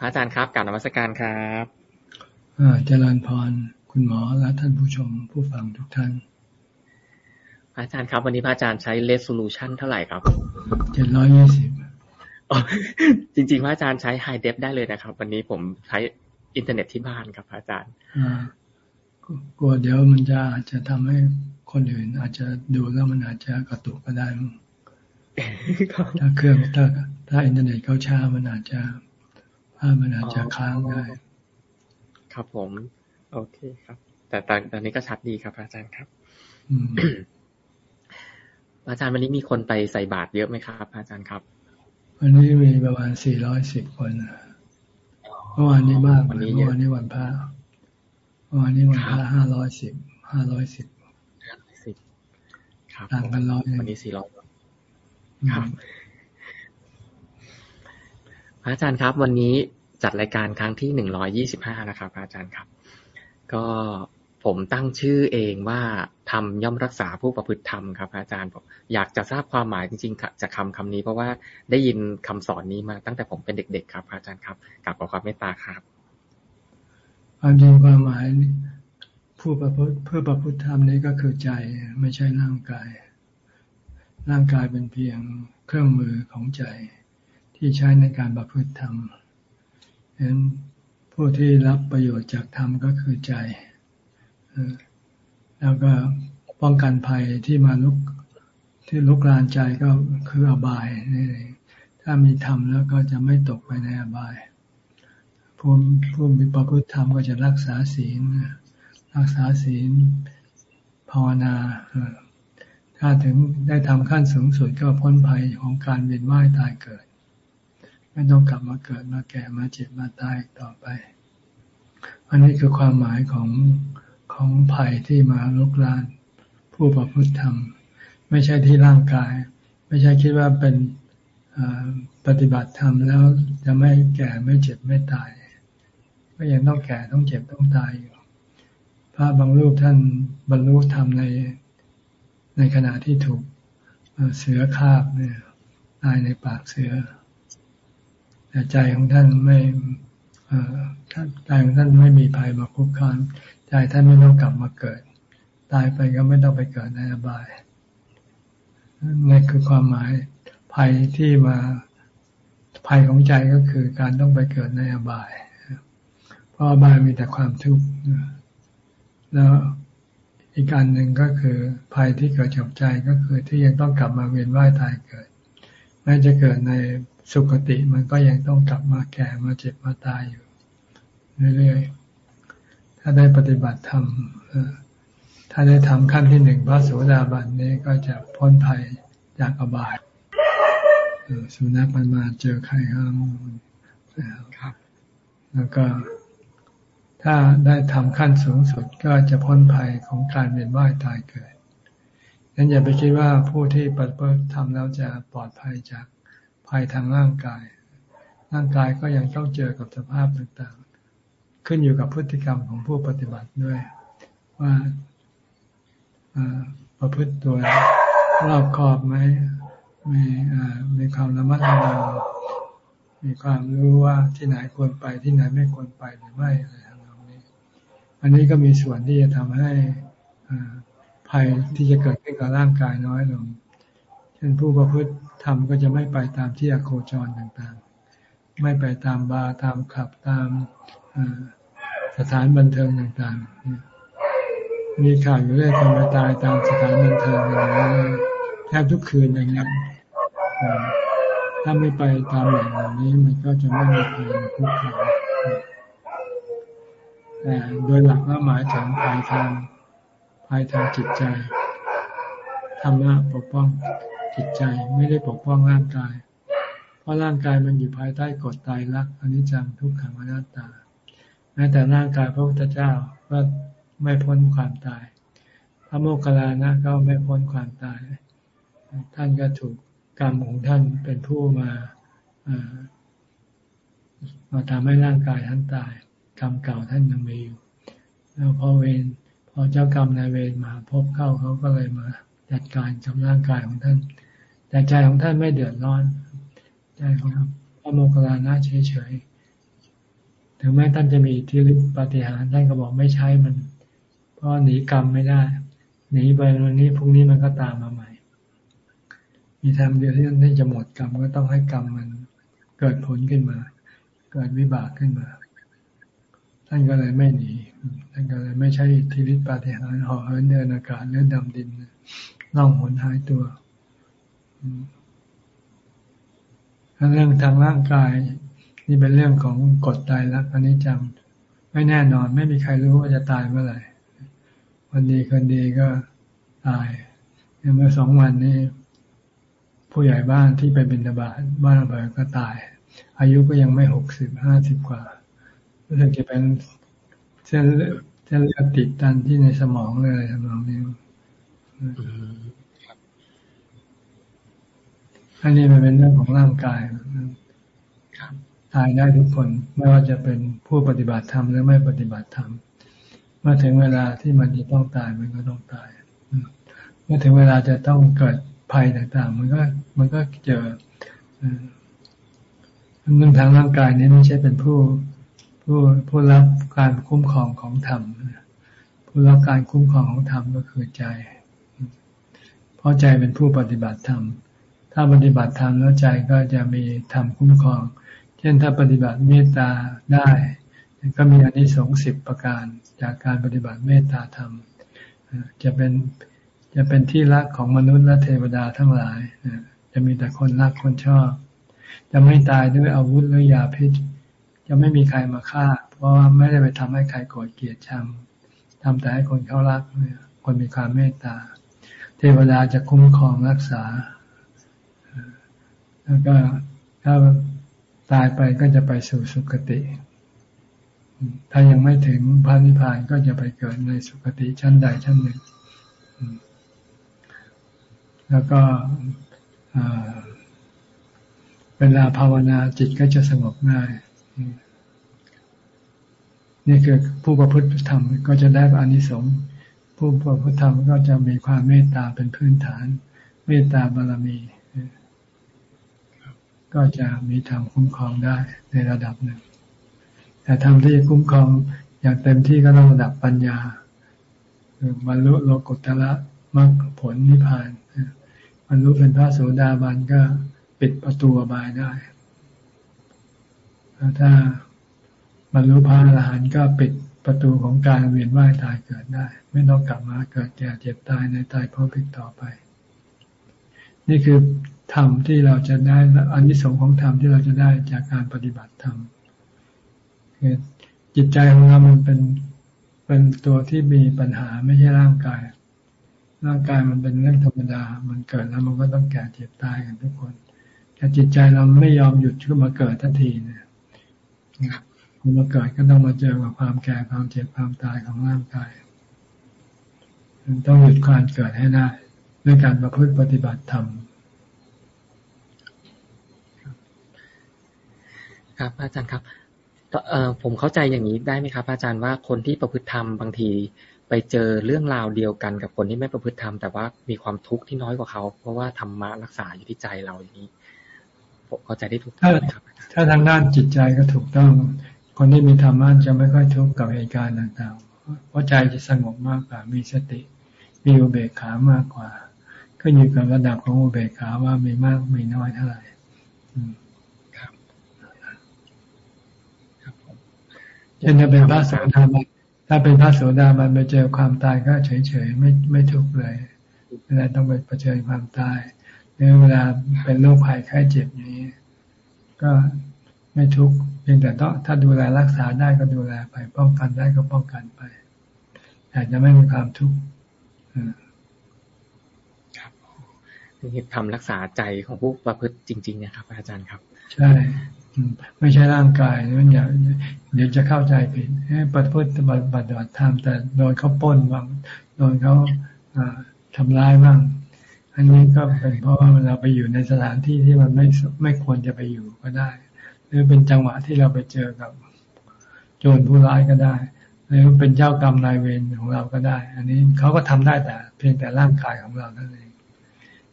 พระอาจารย์ครับกล่าวนมัสการครับเจริญพร คุณหมอและท่านผู้ชมผู้ฟังทุกท่านพระอาจารย์ครับวันนี้พระอาจารย์ใช้ resolution เท่าไหร่ครับเจ็ดร้อยยี่สิบจริง ๆ พระอาจารย์ใช้ Hi-Def ได้เลยนะครับ วันนี้ผมใช้อินเทอร์เน็ตที่บ้านครับพระอาจารย์กลัวเดี๋ยวมันจะอาจจะทำให้คนอื่น อาจจะดูแล้วมันอาจจะกระตุกก็ได้ถ้าเครื่องถ้าถ้าอินเทอร์เน็ตเขาช้ามันอาจจะ ภาพมันอาจจะค้างได้ ครับผม โอเคครับ แต่ตอนนี้ก็ชัดดีครับ อาจารย์ครับอาจารย์วันนี้มีคนไปใส่บาตรเยอะไหมครับ อาจารย์ครับ วันนี้มีประมาณสี่ร้อยสิบคนเมื่อวานนี้มากวันนี้เมื่อวานนี้วันพระเมื่อวานนี้วันพระห้าร้อยสิบห้าร้อยสิบห้าร้อยสิบต่างกันร้อยวันนี้สี่ร้อยครับ อาจารย์ครับ วันนี้จัดรายการครั้งที่หนึ่งร้อยี่สิบห้านะครับอาจารย์ครับ ก็ผมตั้งชื่อเองว่าทำย่อมรักษาผู้ประพฤติธรรมครับอาจารย์ผมอยากจะทราบความหมายจริงๆจากคำคำนี้ เพราะว่าได้ยินคำสอนนี้มาตั้งแต่ผมเป็นเด็ก ๆ ครับอาจารย์ครับกลับขอความเมตตาครับความจริงความหมายผู้ประพฤติเพื่อประพฤติธรรมนี้ก็คือใจไม่ใช่ร่างกาย ร่างกายเป็นเพียงเครื่องมือของใจ ที่ใช้ในการประพฤติธรรมฉะนั้นผู้ที่รับประโยชน์จากธรรมก็คือใจ แล้วก็ป้องกันภัยที่มาลุกที่ลุกลานใจก็คืออบายนี่ถ้ามีธรรมแล้วก็จะไม่ตกไปในอบาย ผู้ผู้มีประพฤติธรรมก็จะรักษาศีล รักษาศีลภาวนา ถ้าถึงได้ทำขั้นสูงสุดก็พ้นภัยของการเวียนว่ายตายเกิด ไม่ต้องกลับมาเกิดมาแก่มาเจ็บมาตายต่อไป อันนี้คือความหมายของของภัยที่มาลุกลานผู้ประพฤติธรรม ไม่ใช่ที่ร่างกาย ไม่ใช่คิดว่าเป็นปฏิบัติธรรมแล้วจะไม่แก่ไม่เจ็บไม่ตาย ก็ยังต้องแก่ต้องเจ็บต้องตายอยู่พระบางรูปท่านบรรลุธรรมในในขณะที่ถูกเสือคาบเนี่ยตายในปากเสือ แต่ใจของท่านไม่ใจของท่านไม่มีภัยมาคุกคามใจท่านไม่ต้องกลับมาเกิด ตายไปก็ไม่ต้องไปเกิดในอบายนี่นคือความหมายภัยที่มาภัยของใจก็คือการต้องไปเกิดในอบาย เพราะอบายมีแต่ความทุกข์แล้วอีกการหนึ่งก็คือภัยที่เกิดจากใจก็คือที่ยังต้องกลับมาเวียนว่ายตายเกิดแม้จะเกิดใน สุคติมันก็ยังต้องกลับมาแก่มาเจ็บมาตายอยู่ เรื่อยๆ ถ้าได้ปฏิบัติธรรมถ้าได้ทำขั้นที่หนึ่งพระโสดาบันนี้ก็จะพ้นภัยจากอบายสุนัขมันมาเจอใครครับ แล้วก็ถ้าได้ทำขั้นสูงสุดก็จะพ้นภัยของการเวียนว่ายตายเกิดนั้นอย่าไปคิดว่าผู้ที่ปฏิบัติธรรมแล้วจะปลอดภัยจาก ภัยทางร่างกาย ร่างกายก็ยังต้องเจอกับสภาพต่างๆ ขึ้นอยู่กับพฤติกรรมของผู้ปฏิบัติด้วย ว่าประพฤติตัวรอบคอบไหมมีมีความระมัดระวังมีความรู้ว่าที่ไหนควรไปที่ไหนไม่ควรไปหรือไม่อะไรทางนี้ อันนี้ก็มีส่วนที่จะทำให้ภัยที่จะเกิดขึ้นกับร่างกายน้อยลง เช่นผู้ประพฤติ ธรรมก็จะไม่ไปตามที่อโคจรต่างๆ ไม่ไปตามบาร์ตามขับตามสถานบันเทิงต่างๆ มีข่าวอยู่เรื่อยคนไปตายตามสถานบันเทิงอะไรแทบทุกคืนอย่างนี้ถ้าไม่ไปตามอย่างนี้มันก็จะไม่มีภัยคุกคามแต่โดยหลักแล้วหมายถึงภัยทางภัยทางจิตใจธรรมะปกป้อง จิตใจไม่ได้ปกป้องร่างกาย เพราะร่างกายมันอยู่ภายใต้กฎตายรักอนิจจังทุกขังอนัตตาแม้แต่ร่างกายพระพุทธเจ้าก็ไม่พ้นความตาย พระโมคคัลลานะก็ไม่พ้นความตาย ท่านก็ถูกกรรมของท่านเป็นผู้มามาทำให้ร่างกายท่านตาย กรรมเก่าท่านยังมีอยู่ แล้วพอเวรพอเจ้ากรรมนายเวรมาพบเข้าเขาก็เลยมาจัดการกับร่างกายของท่าน แต่ใจของท่านไม่เดือดร้อน ใจของพระโมคคัลลานะเฉยๆถึงแม้ท่านจะมีที่ฤทธิปฏิหารท่านก็บอกไม่ใช้มัน เพราะหนีกรรมไม่ได้หนีไปวันนี้พรุ่งนี้มันก็ตามมาใหม่ มีทางเดียวที่ท่านจะหมดกรรมก็ต้องให้กรรมมันเกิดผลขึ้นมา เกิดวิบากขึ้นมา ท่านก็เลยไม่หนีท่านก็เลยไม่ใช่ทีฤทธิปฏิหารห่อเหินเดินอากาศเลือดดำดินน่องหนหายตัว เรื่องทางร่างกาย นี่เป็นเรื่องของกฎตายรักอันนี้จำไม่แน่นอนไม่มีใครรู้ว่าจะตายเมื่อไหร่วันดีคนดีก็ตายเมื่อสองวันนี้ ผู้ใหญ่บ้านที่ไปบินบาตบ้านอำเภอก็ตาย อายุก็ยังไม่หกสิบห้าสิบกว่ารู้สึกจะเป็นเส้นเส้นเลือดติดตันที่ในสมองเลยทำนองนี้ อันนี้มันเป็นเรื่องของร่างกายตายได้ทุกคนไม่ว่าจะเป็นผู้ปฏิบัติธรรมหรือไม่ปฏิบัติธรรมเมื่อถึงเวลาที่มันจะต้องตายมันก็ต้องตาย เมื่อถึงเวลาจะต้องเกิดภัยต่างๆ มันก็มันก็เจอเรื่องทางร่างกายนี้ไม่ใช่เป็นผู้ผู้ผู้รับการคุ้มครองของธรรมผู้รับการคุ้มครองของธรรมก็คือใจ เพราะใจเป็นผู้ปฏิบัติธรรม ถ้าปฏิบัติธรรมแล้วใจก็จะมีธรรมคุ้มครอง เช่นถ้าปฏิบัติเมตตาได้ ก็มีอานิสงส์สิบประการจากการปฏิบัติเมตตาธรรม จะเป็นจะเป็นที่รักของมนุษย์และเทวดาทั้งหลาย จะมีแต่คนรักคนชอบ จะไม่ตายด้วยอาวุธหรือยาพิษ จะไม่มีใครมาฆ่า เพราะว่าไม่ได้ไปทำให้ใครโกรธเกลียดชังทำแต่ให้คนเขารัก คนมีความเมตตา เทวดาจะคุ้มครองรักษา แล้วก็ถ้าตายไปก็จะไปสู่สุคติ ถ้ายังไม่ถึงพระนิพพานก็จะไปเกิดในสุคติชั้นใดชั้นหนึ่ง แล้วก็เวลาภาวนาจิตก็จะสงบง่าย นี่คือผู้ประพฤติธรรมก็จะได้อานิสงส์ผู้ประพฤติธรรมก็จะมีความเมตตาเป็นพื้นฐาน เมตตาบารมี ก็จะมีธรรมคุ้มครองได้ในระดับหนึ่ง แต่ธรรมที่คุ้มครองอย่างเต็มที่ก็ต้องระดับปัญญาคือบรรลุโลกุตละมรรคผลนิพพานบรรลุเป็นพระโสดาบันก็ปิดประตูบายได้ ถ้าบรรลุพระอรหันต์ก็ปิดประตูของการเวียนว่ายตายเกิดได้ ไม่ต้องกลับมาเกิดแก่เจ็บตายในตายพบอีกต่อไป นี่คือ ธรรมที่เราจะได้อันนี้สงของธรรมที่เราจะได้จากการปฏิบัติธรรมจิตใจของเรามันเป็นเป็นตัวที่มีปัญหาไม่ใช่ร่างกาย ร่างกายมันเป็นเรื่องธรรมดา มันเกิดแล้วมันก็ต้องแก่เจ็บตายกันทุกคน แต่จิตใจเราไม่ยอมหยุดขึ้นมาเกิดทันทีเนี่ยพอมาเกิดก็ต้องมาเจอกับความแก่ความเจ็บความตายของร่างกายต้องหยุดการเกิดให้ได้ด้วยการประพฤติปฏิบัติธรรม ครับอาจารย์ครับเอ่อผมเข้าใจอย่างนี้ได้ไหมครับ อาจารย์ว่าคนที่ประพฤติธรรมบางที ไปเจอเรื่องราวเดียวกันกับคนที่ไม่ประพฤติธรรมแต่ว่ามีความทุกข์ที่น้อยกว่าเขา เพราะว่าธรรมะรักษาอยู่ที่ใจเราอย่างนี้ผมเข้าใจได้ถูกต้องไหมครับ ถ้าทางด้านจิตใจก็ถูกต้อง คนที่มีธรรมะจะไม่ค่อยทุกข์กับเหตุการณ์ต่างๆ เพราะใจจะสงบมากกว่ามีสติ มีอุเบกขามากกว่า ก็อยู่กับระดับของอุเบกขาว่ามีมากมีน้อยเท่าไหร่ เช่นถ้าเป็นพระโสดาบันถ้าเป็นพระโสดาบันไปเจอความตายก็เฉยๆไม่ไม่ทุกข์เลยเวลาต้องไปเผชิญความตายหรือเวลาเป็นโรคภัยไข้เจ็บอย่างนี้ ก็ไม่ทุกข์เพียงแต่ต้องถ้าดูแลรักษาได้ก็ดูแลไป ป้องกันได้ก็ป้องกันไปอาจจะไม่มีความทุกข์ครับนี่ทำรักษาใจของผู้ประพฤติจริง ๆ นะครับ อาจารย์ครับ ใช่ ไม่ใช่ร่างกายนั่นอย่าเดี๋ยวจะเข้าใจผิดปฏิบัติปฏิบัติธรรมแต่โดนเขาป้นบ้างโดนเขาทำร้ายบ้าง อันนี้ก็เป็นเพราะว่าเราไปอยู่ในสถานที่ที่มันไม่ไม่ควรจะไปอยู่ก็ได้ หรือเป็นจังหวะที่เราไปเจอกับโจรผู้ร้ายก็ได้หรือเป็นเจ้ากรรมนายเวรของเราก็ได้ อันนี้เขาก็ทำได้แต่ เพียงแต่ร่างกายของเรานั่นเอง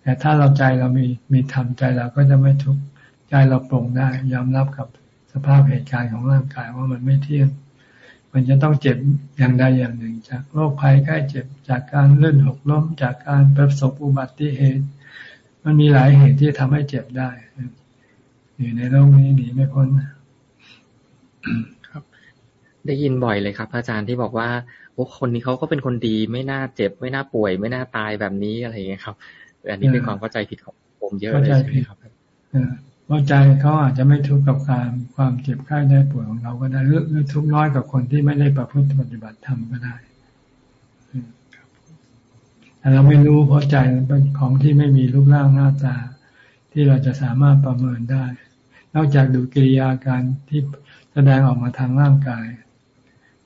แต่ถ้าเราใจเรามีมีธรรมใจเราก็จะไม่ทุกข์ ใจเราปรงได้ยอมรับกับสภาพเหตุการณ์ของร่างกายว่ามันไม่เที่ยง มันจะต้องเจ็บอย่างใดอย่างหนึ่ง จากโรคภัยไข้เจ็บจากการเลื่อนหกล้มจากการประสบอุบัติเหตุ มันมีหลายเหตุที่ทำให้เจ็บได้อยู่ในโลกนี้หนีไม่พ้นครับ ได้ยินบ่อยเลยครับ อาจารย์ที่บอกว่าโอ้คนนี้เขาก็เป็นคนดีไม่น่าเจ็บ ไม่น่าป่วย ไม่น่าตายแบบนี้อะไรอย่างเงี้ยครับอันนี้เป็นความเข้าใจผิดของผมเยอะเลยใช่ไหมครับ ว่าใจเขาอาจจะไม่ทุกข์กับการความเจ็บไข้ได้ป่วยของเราก็ได้หรือทุกข์น้อยกับคนที่ไม่ได้ประพฤติปฏิบัติธรรมก็ได้แต่เราไม่รู้เพราะใจเป็นของที่ไม่มีรูปร่างหน้าตา ที่เราจะสามารถประเมินได้ นอกจากดูกิริยาการที่แสดงออกมาทางร่างกาย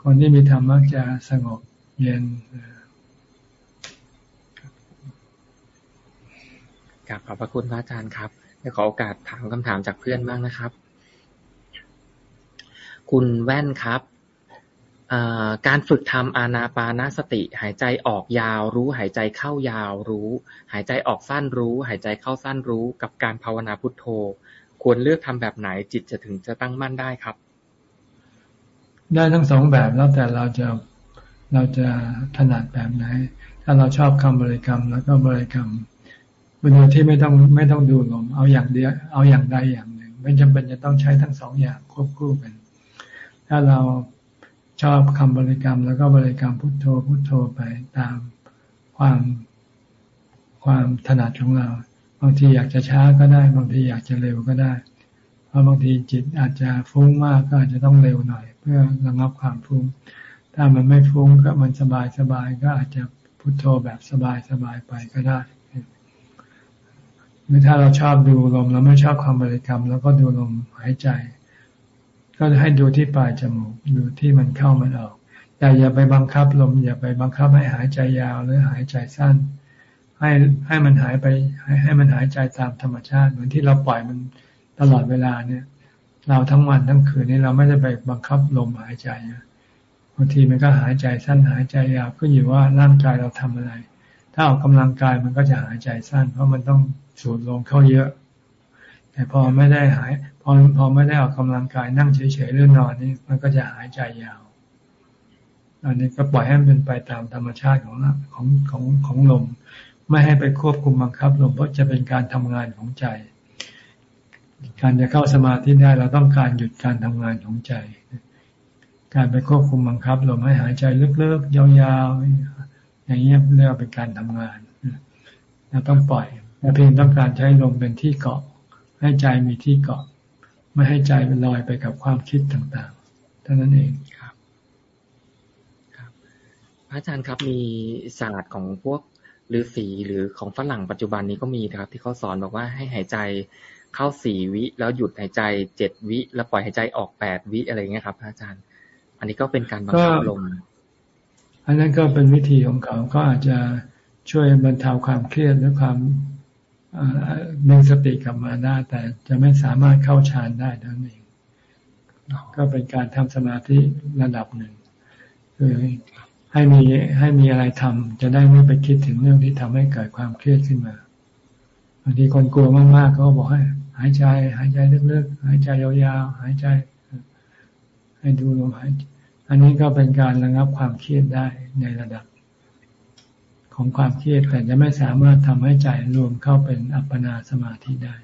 คนที่มีธรรมมักจะสงบเย็นกลับขอบพระคุณพระอาจารย์ครับ จะขอโอกาสถามคำถามจากเพื่อนบ้างนะครับ คุณแว่นครับการฝึกทำอานาปานาสติ หายใจออกยาว รู้ หายใจเข้ายาว รู้ หายใจออกสั้นรู้ หายใจเข้าสั้นรู้ กับการภาวนาพุทโธ ควรเลือกทำแบบไหนจิตจะถึงจะตั้งมั่นได้ครับ ได้ทั้งสองแบบแล้วแต่เราจะเราจะถนัดแบบไหน ถ้าเราชอบคำบริกรรมแล้วก็บริกรรม โดยที่ไม่ต้องไม่ต้องดูลมเอาอย่างเดียวเอาอย่างใดอย่างหนึ่ง ไม่จำเป็นจะต้องใช้ทั้งสองอย่างควบคู่กัน ถ้าเราชอบคำบริกรรม แล้วก็บริกรรมพุทโธพุทโธไปตามความความถนัดของเรา บางทีอยากจะช้าก็ได้ บางทีอยากจะเร็วก็ได้ เพราะบางทีจิตอาจจะฟุ้งมากก็อาจจะต้องเร็วหน่อย เพื่อระงับความฟุ้ง ถ้ามันไม่ฟุ้งก็มันสบายสบายก็อาจจะพุทโธแบบสบายสบายไปก็ได้ รือถ้าเราชอบดูลมเราไม่ชอบความบริกรรม แล้วก็ดูลมหายใจ ก็ให้ดูที่ปลายจมูกดูที่มันเข้ามันออก แต่อย่าไปบังคับลม อย่าไปบังคับให้หายใจยาวหรือหายใจสั้น ให้ให้มันหายไป ให้ให้มันหายใจตามธรรมชาติ เหมือนที่เราปล่อยมันตลอดเวลาเนี่ย เราทั้งวันทั้งคืนนี้เราไม่ได้ไปบังคับลมหายใจบางทีมันก็หายใจสั้นหายใจยาวก็อยู่ว่าร่างกายเราทำอะไร ถ้าออกกำลังกายมันก็จะหายใจสั้น เพราะมันต้องสูดลมเข้าเยอะ แต่พอไม่ได้หายพอพอไม่ได้ออกกำลังกายนั่งเฉยๆหรือนอนนี่มันก็จะหายใจยาวอันนี้ก็ปล่อยให้มันเป็นไปตามธรรมชาติของของของของลม ไม่ให้ไปควบคุมบังคับลมเพราะจะเป็นการทำงานของใจ การจะเข้าสมาธิได้เราต้องการหยุดการทำงานของใจ การไปควบคุมบังคับลมให้หายใจลึกๆยาวๆ อย่างนี้ยเรียกว่าเป็นการทำงานเราต้องปล่อยแต่เพียงต้องการใช้ลมเป็นที่เกาะ ให้ใจมีที่เกาะ ไม่ให้ใจมันลอยไปกับความคิดต่างๆเท่านั้นเองครับครับพระอาจารย์ครับมีศาสตร์ของพวกฤาษีหรือของฝรั่งปัจจุบันนี้ก็มีนะครับ ที่เขาสอนบอกว่าให้หายใจเข้าสี่วิแล้วหยุดหายใจเจ็ดวิ แล้วปล่อยหายใจออกแปดวิอะไรเงี้ยครับพระอาจารย์ อันนี้ก็เป็นการบังคับลม อันนั้นก็เป็นวิธีของเขาก็อาจจะช่วยบรรเทาความเครียดหรือความมีสติกลับมาได้แต่จะไม่สามารถเข้าฌานได้ทั้งเองก็เป็นการทำสมาธิระดับหนึ่งคือให้มีให้มีอะไรทำจะได้ไม่ไปคิดถึงเรื่องที่ทำให้เกิดความเครียดขึ้นมาบางทีคนกลัวมากๆเขาบอกให้หายใจ หายใจลึกๆหายใจยาวๆหายใจ ให้ดูลมหาย อันนี้ก็เป็นการระงับความเครียดได้ในระดับ ของความเครียดแต่จะไม่สามารถทำให้ใจรวมเข้าเป็นอัปปนาสมาธิได้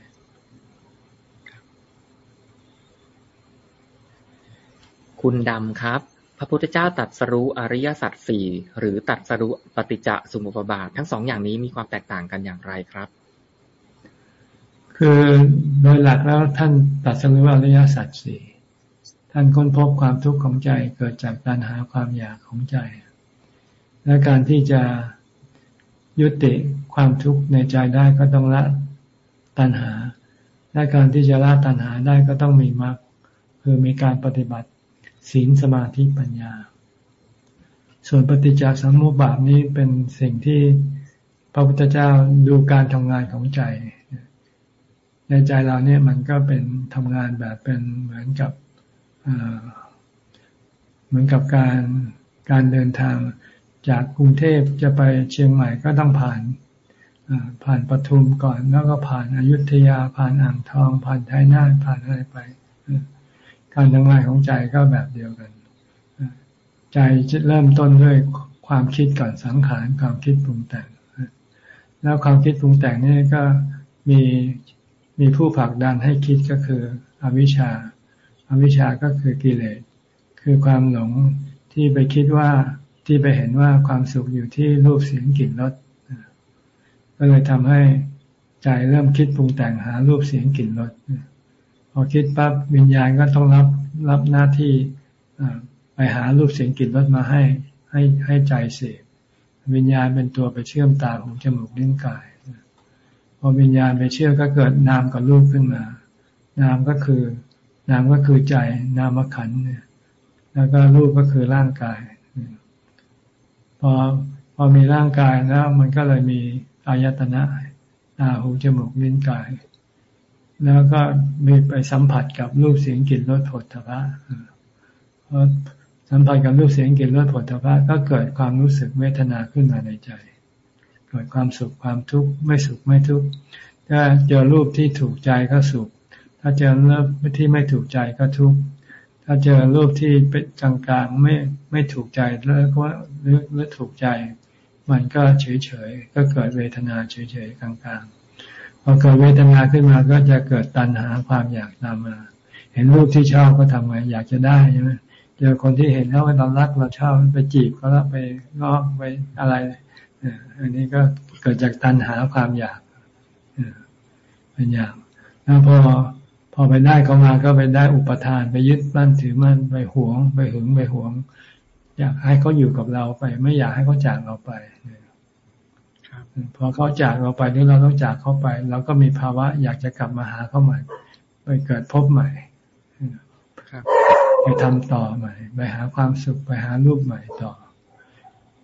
คุณดำครับ พระพุทธเจ้าตัดสรู้อริยสัจสี่หรือตัดสรู้ปฏิจจสมุปบาท ทั้งสองอย่างนี้มีความแตกต่างกันอย่างไรครับ คือโดยหลักแล้วท่านตัดสรู้อริยสัจสี่ ท่านค้นพบความทุกข์ของใจเกิดจากการหาความอยากของใจ และการที่จะยุติความทุกข์ในใจได้ก็ต้องละตัณหา และการที่จะละตัณหาได้ก็ต้องมีมรรคคือมีการปฏิบัติศีลสมาธิปัญญา ส่วนปฏิจจสมุปบาทนี้เป็นสิ่งที่พระพุทธเจ้าดูการทำงานของใจ ในใจเราเนี่ยมันก็เป็นทำงานแบบเป็นเหมือนกับ เหมือนกับการการเดินทางจากกรุงเทพจะไปเชียงใหม่ก็ต้องผ่านผ่านปทุมก่อนแล้วก็ผ่านอายุทยาผ่านอ่างทอง ผ่านไทยนาทผ่านอะไรไป การทำงานของใจก็แบบเดียวกัน ใจจะเริ่มต้นด้วยความคิดก่อนสังขารความคิดปรุงแต่งแล้วความคิดปรุงแต่งนี่ก็มีมีผู้ผลักดันให้คิดก็คืออวิชชา อวิชชาก็คือกิเลส คือความหลงที่ไปคิดว่าที่ไปเห็นว่าความสุขอยู่ที่รูปเสียงกลิ่นรสก็เลยทำให้ใจเริ่มคิดปรุงแต่งหารูปเสียงกลิ่นรสพอคิดปั๊บวิญญาณก็ต้องรับรับหน้าที่ไปหารูปเสียงกลิ่นรสมาให้ให้ให้ใจเสพวิญญาณเป็นตัวไปเชื่อมตาหูจมูกลิ้นกายพอวิญญาณไปเชื่อก็เกิดนามกับรูปขึ้นมา นามก็คือ นามก็คือใจนามขันเนี่ยแล้วก็รูปก็คือร่างกายพอพอมีร่างกายแล้ว มันก็เลยมีอายตนะตาหูจมูกลิ้นกาย แล้วก็มีไปสัมผัสกับรูปเสียงกลิ่นรสผลทพะพอสัมผัสกับรูปเสียงกลิ่นรสผลทพะก็เกิดความรู้สึกเวทนาขึ้นมาในใจ เกิดความสุขความทุกข์ไม่สุขไม่ทุกข์ถ้าเจอรูปที่ถูกใจก็สุข ถ้าเจอรูปที่ไม่ถูกใจก็ทุกข์ถ้าเจอรูปที่เป็นกลางๆไม่ไม่ถูกใจแล้วก็หรือหรือถูกใจ มันก็เฉยๆก็เกิดเวทนาเฉยๆกลางๆพอเกิดเวทนาขึ้นมาก็จะเกิดตัณหาความอยากตามมา เห็นรูปที่ชอบก็ทำไงอยากจะได้ใช่ไหมเจอคนที่เห็นแล้วเรารักเราชอบไปจีบเขาแล้วไปงอกไปอะไรอันนี้ก็เกิดจากตัณหาความอยากเป็นอย่างแล้วพอ พอไปได้เขามาก็ไปได้อุปทานไปยึดมั่นถือมั่นไปหวง ไปหึงไปหวง อยากให้เขาอยู่กับเราไป ไม่อยากให้เขาจากเราไปพอเขาจากเราไปหรือเราต้องจากเขาไปเราก็มีภาวะ อยากจะกลับมาหาเขาใหม่ ไปเกิดพบใหม่ไปทำต่อใหม่ ไปหาความสุขไปหารูปใหม่ต่อ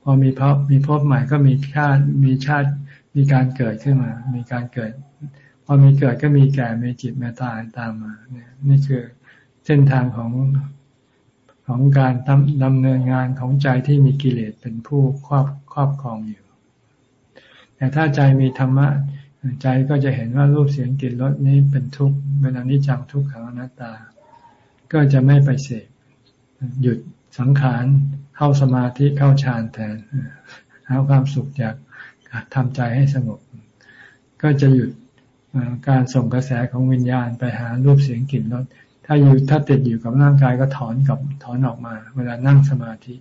พอมีพบมีพบใหม่ก็มีชาติมีชาติมีการเกิดขึ้นมา มีการเกิด พอมีเกิดก็มีแก่มีจิตมีตายตามมา เนี่ย นี่คือเส้นทางของของการดำเนินงานของใจที่มีกิเลสเป็นผู้ครอบครอบครองอยู่ แต่ถ้าใจมีธรรมะ ใจก็จะเห็นว่ารูปเสียงกลิ่นรสนี้เป็นทุกข์เป็นอนิจจังทุกขังอนัตตา ก็จะไม่ไปเสกหยุดสังขารเข้าสมาธิเข้าฌานแทนหาความสุขจากทำใจให้สงบ ก็จะหยุด การส่งกระแสของวิญญาณไปหารูปเสียงกลิ่นรสถ้าอยู่ถ้าติดอยู่กับร่างกายก็ถอนกับถอนออกมา เวลานั่งสมาธิ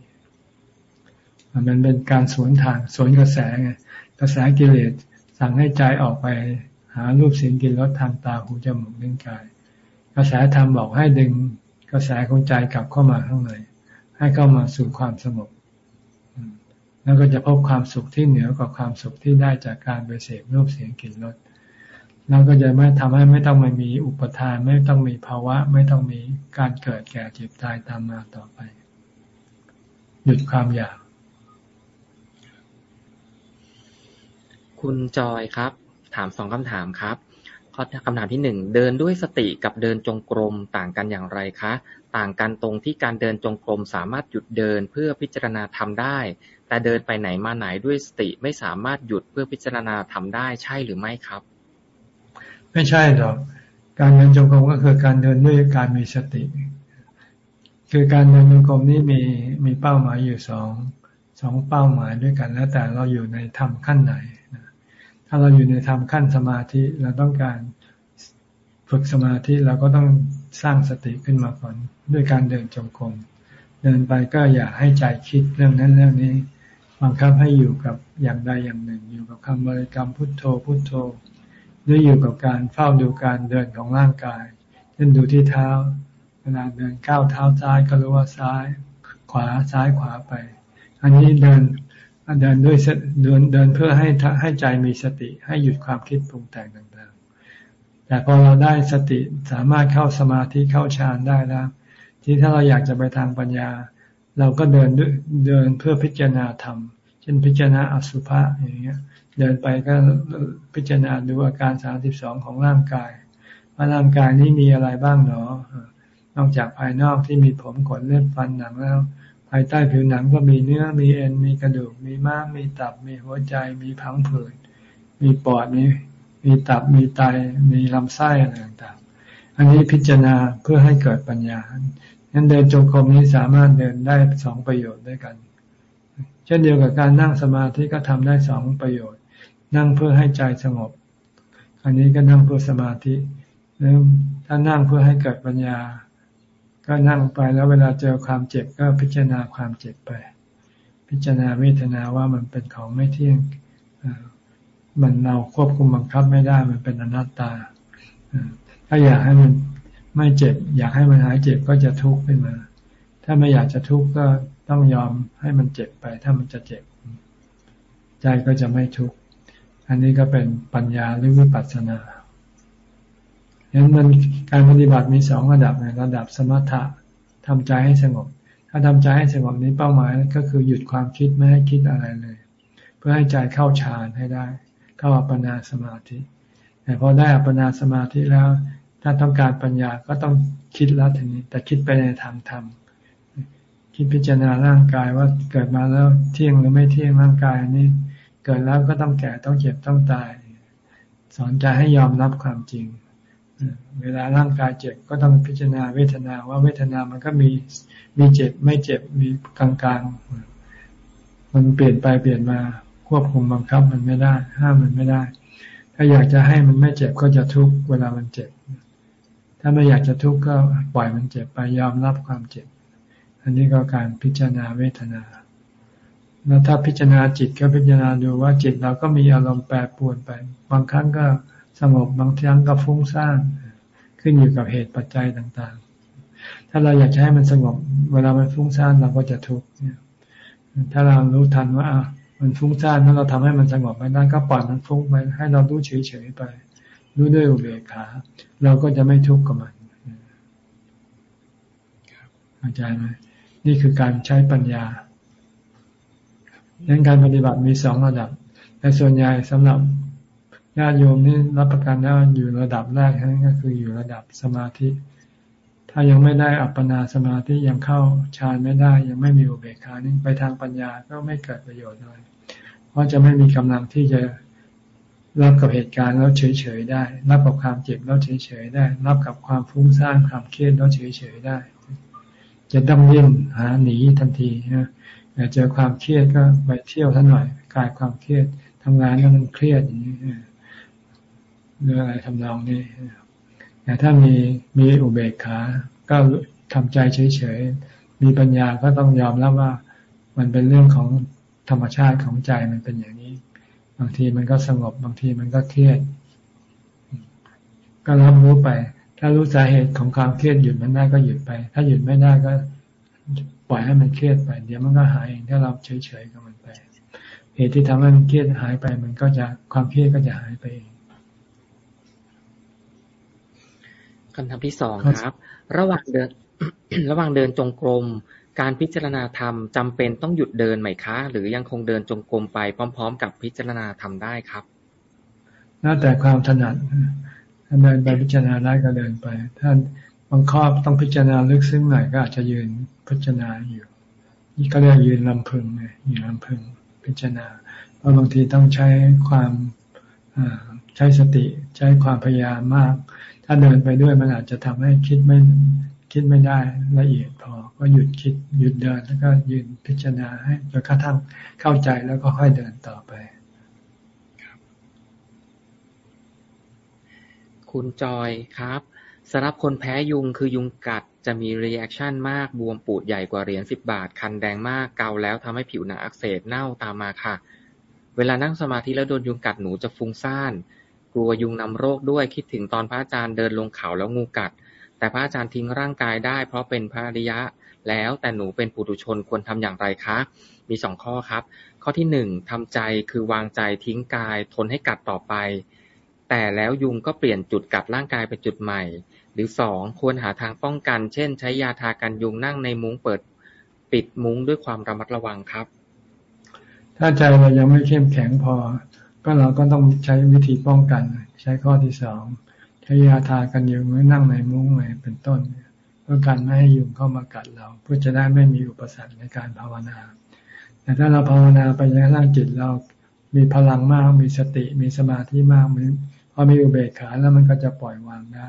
มันเป็นการสวนทางสวนกระแสไงกระแสกิเลสสั่งให้ใจออกไปหารูปเสียงกลิ่นรสทางตาหูจมูกลิ้นกาย กระแสธรรมบอกให้ดึงกระแสของใจกลับเข้ามาข้างในให้เข้ามาสู่ความสงบแล้วก็จะพบความสุขที่เหนือกว่าความสุขที่ได้จากการไปเสพรูปเสียงกลิ่นรส เราก็จะไม่ทำให้ไม่ต้องมามีอุปทาน ไม่ต้องมีภาวะ ไม่ต้องมีการเกิดแก่เจ็บตายตามมาต่อไป หยุดความอยาก คุณจอยครับ ถามสองคำถามครับข้อคำถามที่หนึ่งเดินด้วยสติกับเดินจงกรมต่างกันอย่างไรคะ ต่างกันตรงที่การเดินจงกรมสามารถหยุดเดินเพื่อพิจารณาทำได้ แต่เดินไปไหนมาไหนด้วยสติไม่สามารถหยุดเพื่อพิจารณาทำได้ใช่หรือไม่ครับ ไม่ใช่หรอก การเดินจงกรมก็คือการเดินด้วยการมีสติ คือการเดินจงกรมนี้มีมีเป้าหมายอยู่สองสองเป้าหมายด้วยกัน แล้วแต่เราอยู่ในธรรมขั้นไหนถ้าเราอยู่ในธรรมขั้นสมาธิเราต้องการฝึกสมาธิเราก็ต้องสร้างสติขึ้นมาก่อนด้วยการเดินจงกรมเดินไปก็อย่าให้ใจคิดเรื่องนั้นเรื่องนี้บังคับให้อยู่กับอย่างใดอย่างหนึ่ง อยู่กับคำบริกรรมพุทโธพุทโธ หรืออยู่กับการเฝ้าดูการเดินของร่างกายเช่นดูที่เท้า เวลาเดินก้าวเท้าซ้ายก็รู้ว่าซ้าย ขวาซ้ายขวาไป อันนี้เดินเดินด้วยเดินเดินเพื่อให้ให้ใจมีสติให้หยุดความคิดปรุงแต่งต่างๆ แต่พอเราได้สติสามารถเข้าสมาธิเข้าฌานได้แล้วที่ถ้าเราอยากจะไปทางปัญญา เราก็เดินเดินเพื่อพิจารณาธรรม เช่นพิจารณาอสุภะอย่างเงี้ย เดินไปก็พิจารณาดูอาการสามสิบสองของร่างกาย ว่าร่างกายนี้มีอะไรบ้างหนอนอกจากภายนอกที่มีผมขนเล็บฟันหนังแล้ว ภายใต้ผิวหนังก็มีเนื้อมีเอ็นมีกระดูก มีม้ามมีตับมีหัวใจ มีพังผืดมีปอดมีมีตับมีไตมีลำไส้อะไรต่างอันนี้พิจารณาเพื่อให้เกิดปัญญางั้นเดินจงกรมนี้สามารถเดินได้สองประโยชน์ด้วยกัน เช่นเดียวกับการนั่งสมาธิก็ทำได้สองประโยชน์ นั่งเพื่อให้ใจสงบ อันนี้ก็นั่งเพื่อสมาธิแล้วถ้านั่งเพื่อให้เกิดปัญญา ก็นั่งไปแล้วเวลาเจอความเจ็บก็พิจารณาความเจ็บไป พิจารณาเวทนาว่ามันเป็นของไม่เที่ยงมันเราควบคุมบังคับไม่ได้มันเป็นอนัตตา ถ้าอยากให้มันไม่เจ็บ อยากให้มันหายเจ็บก็จะทุกข์ขึ้นมา ถ้าไม่อยากจะทุกข์ก็ต้องยอมให้มันเจ็บไป ถ้ามันจะเจ็บ ใจก็จะไม่ทุกข์ อันนี้ก็เป็นปัญญาหรือวิปัสสนาเห็นมันการปฏิบัติมีสองระดับในระดับสมถะทำใจให้สงบ ถ้าทำใจให้สงบนี้เป้าหมายก็คือหยุดความคิดไม่ให้คิดอะไรเลย เพื่อให้ใจเข้าฌานให้ได้ เข้าอัปปนาสมาธิแต่พอได้อัปปนาสมาธิแล้ว ถ้าต้องการปัญญาก็ต้องคิดแล้วทีนี้ แต่คิดไปในทางธรรมคิดพิจารณาร่างกายว่าเกิดมาแล้วเที่ยงหรือไม่เที่ยงร่างกายนี้ เกิดแล้วก็ต้องแก่ต้องเจ็บต้องตาย สอนใจให้ยอมรับความจริง เวลาร่างกายเจ็บก็ต้องพิจารณาเวทนาว่าเวทนามันก็มีมีเจ็บไม่เจ็บมีกลางๆ มันเปลี่ยนไปเปลี่ยนมาควบคุมบังคับมันไม่ได้ ห้ามมันไม่ได้ ถ้าอยากจะให้มันไม่เจ็บก็จะทุกข์เวลามันเจ็บ ถ้าไม่อยากจะทุกข์ก็ปล่อยมันเจ็บไปยอมรับความเจ็บ อันนี้ก็การพิจารณาเวทนา แล้วถ้าพิจารณาจิตก็พิจารณาดูว่าจิตเราก็มีอารมณ์แปรปรวนไป บางครั้งก็สงบบางครั้งก็ฟุ้งซ่านขึ้นอยู่กับเหตุปัจจัยต่างๆ ถ้าเราอยากจะให้มันสงบ เวลามันฟุ้งซ่านเราก็จะทุกข์ถ้าเรารู้ทันว่ามันฟุ้งซ่านแล้วเราทำให้มันสงบไม่ได้ก็ปล่อยมันฟุ้งไป ให้เรารู้เฉยๆไป รู้ด้วยอุเบกขา เราก็จะไม่ทุกข์กับมันเข้าใจไหมนี่คือการใช้ปัญญา ดังนั้นการปฏิบัติมีสองระดับแต่ส่วนใหญ่สำหรับญาติโยมนี่รับประกันได้อยู่ระดับแรกนั่นก็คืออยู่ระดับสมาธิ ถ้ายังไม่ได้อัปปนาสมาธิยังเข้าฌานไม่ได้ ยังไม่มีอุเบกขานี่ไปทางปัญญาก็ไม่เกิดประโยชน์เลยเพราะจะไม่มีกำลังที่จะรับกับเหตุการณ์แล้วเฉยๆได้ รับกับความเจ็บแล้วเฉยๆได้ รับกับความฟุ้งซ่านความเครียดแล้วเฉยๆได้ จะต้องยิ่งหาหนีทันทีนะ เจอความเครียดก็ไปเที่ยวท่าหน่อยกายความเครียดทำงานแล้วมันเครียดอย่างนี้หรืออะไรทำนองนี้แต่ถ้ามีมีอุเบกขา ก็ทำใจเฉยๆ มีปัญญาก็ต้องยอมรับว่า มันเป็นเรื่องของธรรมชาติของใจมันเป็นอย่างนี้ บางทีมันก็สงบบางทีมันก็เครียด ก็รับรู้ไป ถ้ารู้สาเหตุของความเครียดหยุดมันได้ก็หยุดไป ถ้าหยุดไม่ได้ก็ ล่อยให้มันเครียดไป เดี๋ยวมันก็หายเองถ้าเราเฉยๆกับมันไปเหตุที่ทำให้มันเครียดหายไป มันก็จะความเครียดก็จะหายไปเองคำถามที่สองครับ ระหว่างเดิน ระหว่างเดินจงกรม การพิจารณาธรรมจำเป็นต้องหยุดเดินไหมคะ หรือยังคงเดินจงกรมไปพร้อม ๆ กับพิจารณาธรรมได้ครับน่าแต่ความถนัดถ้าเดินไปพิจารณาได้ก็เดินไป ถ้าบางข้อต้องพิจารณาลึกซึ้งหน่อยก็อาจจะยืน พิจารณาอยู่ นี่ก็เรียกยืนลำพึงไงยืนลำพึงพิจารณา เพราะบางทีต้องใช้ความใช้สติใช้ความพยายามมาก ถ้าเดินไปด้วยมันอาจจะทำให้คิดไม่คิดไม่ได้ละเอียดพอ ก็หยุดคิดหยุดเดินแล้วก็ยืนพิจารณาให้จนกระทั่งเข้าใจแล้วก็ค่อยเดินต่อไปคุณจอยครับสำหรับคนแพ้ยุงคือยุงกัด จะมี reaction มาก บวมปูดใหญ่กว่าเหรียญสิบบาท คันแดงมาก เกาแล้วทำให้ผิวหนังอักเสบ เน่าตามมาค่ะ เวลานั่งสมาธิแล้วโดนยุงกัดหนูจะฟุ้งซ่าน กลัวยุงนำโรคด้วยคิดถึงตอนพระอาจารย์เดินลงเขาแล้วงูกัด แต่พระอาจารย์ทิ้งร่างกายได้ เพราะเป็นพระอริยะ แล้วแต่หนูเป็นปุถุชนควรทำอย่างไรคะ มีสองข้อครับ ข้อที่หนึ่งทำใจคือวางใจทิ้งกาย ทนให้กัดต่อไป แต่แล้วยุงก็เปลี่ยนจุดกัดร่างกายเป็นจุดใหม่ หรือสอง ควรหาทางป้องกัน เช่น ใช้ยาทากันยุง นั่งในมุ้ง เปิดปิดมุ้งด้วยความระมัดระวังครับ ถ้าใจเรายังไม่เข้มแข็งพอ ก็เราก็ต้องใช้วิธีป้องกัน ใช้ข้อที่สอง ใช้ยาทากันยุงนั่งในมุ้งไงเป็นต้น เพื่อกันไม่ให้ยุงเข้ามากัดเรา เพื่อจะได้ไม่มีอุปสรรคในการภาวนา แต่ถ้าเราภาวนาไปจนกระทั่งจิตเรามีพลังมาก มีสติ มีสมาธิมากมพอมีอุเบกขาแล้วมันก็จะปล่อยวางได้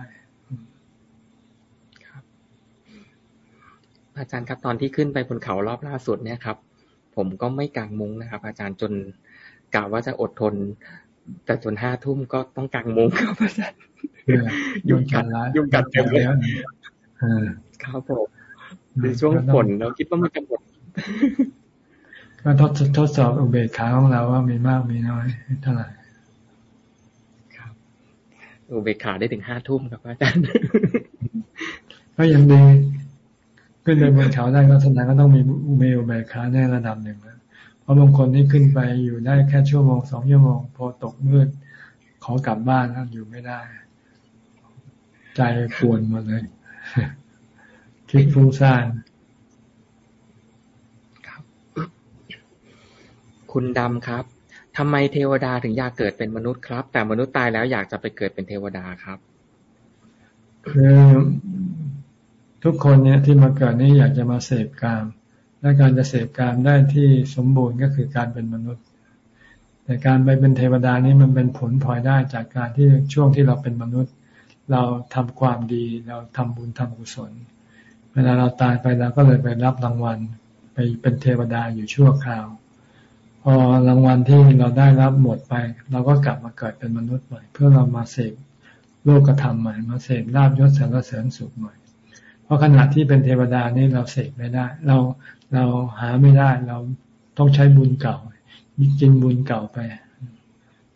อาจารย์ครับตอนที่ขึ้นไปบนเขารอบล่าสุดเนี่ยครับ ผมก็ไม่กางมุ้งนะครับ อาจารย์จนกล่าวว่าจะอดทน แต่จนห้าทุ่มก็ต้องกางมุ้งครับอาจารย์ยุ่งกันยุ่งกันเต็มเลยครับผมในช่วงฝนเราคิดว่ามันจะหมดก็ทดทดสอบอุเบกขาของเราว่ามีมากมีน้อยเท่าไหร่ครับอุเบกขาได้ถึงห้าทุ่มครับอาจารย์ก็ยังดี ขึ้นไปบนเขาได้ก็แสดงก็ต้องมีอุเบอุเบกขาในระดับหนึ่งนะเพราะบางคนนี่ขึ้นไปอยู่ได้แค่ชั่วโมงสองชั่วโมงพอตกมืดขอกลับบ้านแล้วอยู่ไม่ได้ ใจปวนหมดเลย คิดฟุ้งซ่านคุณดำครับทำไมเทวดาถึงอยากเกิดเป็นมนุษย์ครับ แต่มนุษย์ตายแล้วอยากจะไปเกิดเป็นเทวดาครับคือ ทุกคนเนี่ยที่มาเกิดนี้อยากจะมาเสพกาม และการจะเสพกามได้ที่สมบูรณ์ก็คือการเป็นมนุษย์ แต่การไปเป็นเทวดานี้มันเป็นผลพลอยได้จากการที่ช่วงที่เราเป็นมนุษย์ เราทำความดีเราทำบุญทำกุศล เวลาเราตายไปเราก็เลยไปรับรางวัล ไปเป็นเทวดาอยู่ชั่วคราว พอรางวัลที่เราได้รับหมดไป เราก็กลับมาเกิดเป็นมนุษย์ใหม่ เพื่อเรามาเสพโลกธรรมใหม่มาเสพลาบยศสารเสริญสุขใหม่ เพราะขณะที่เป็นเทวดานี่เราเสพไม่ได้ เราเราหาไม่ได้ เราต้องใช้บุญเก่ากินบุญเก่าไป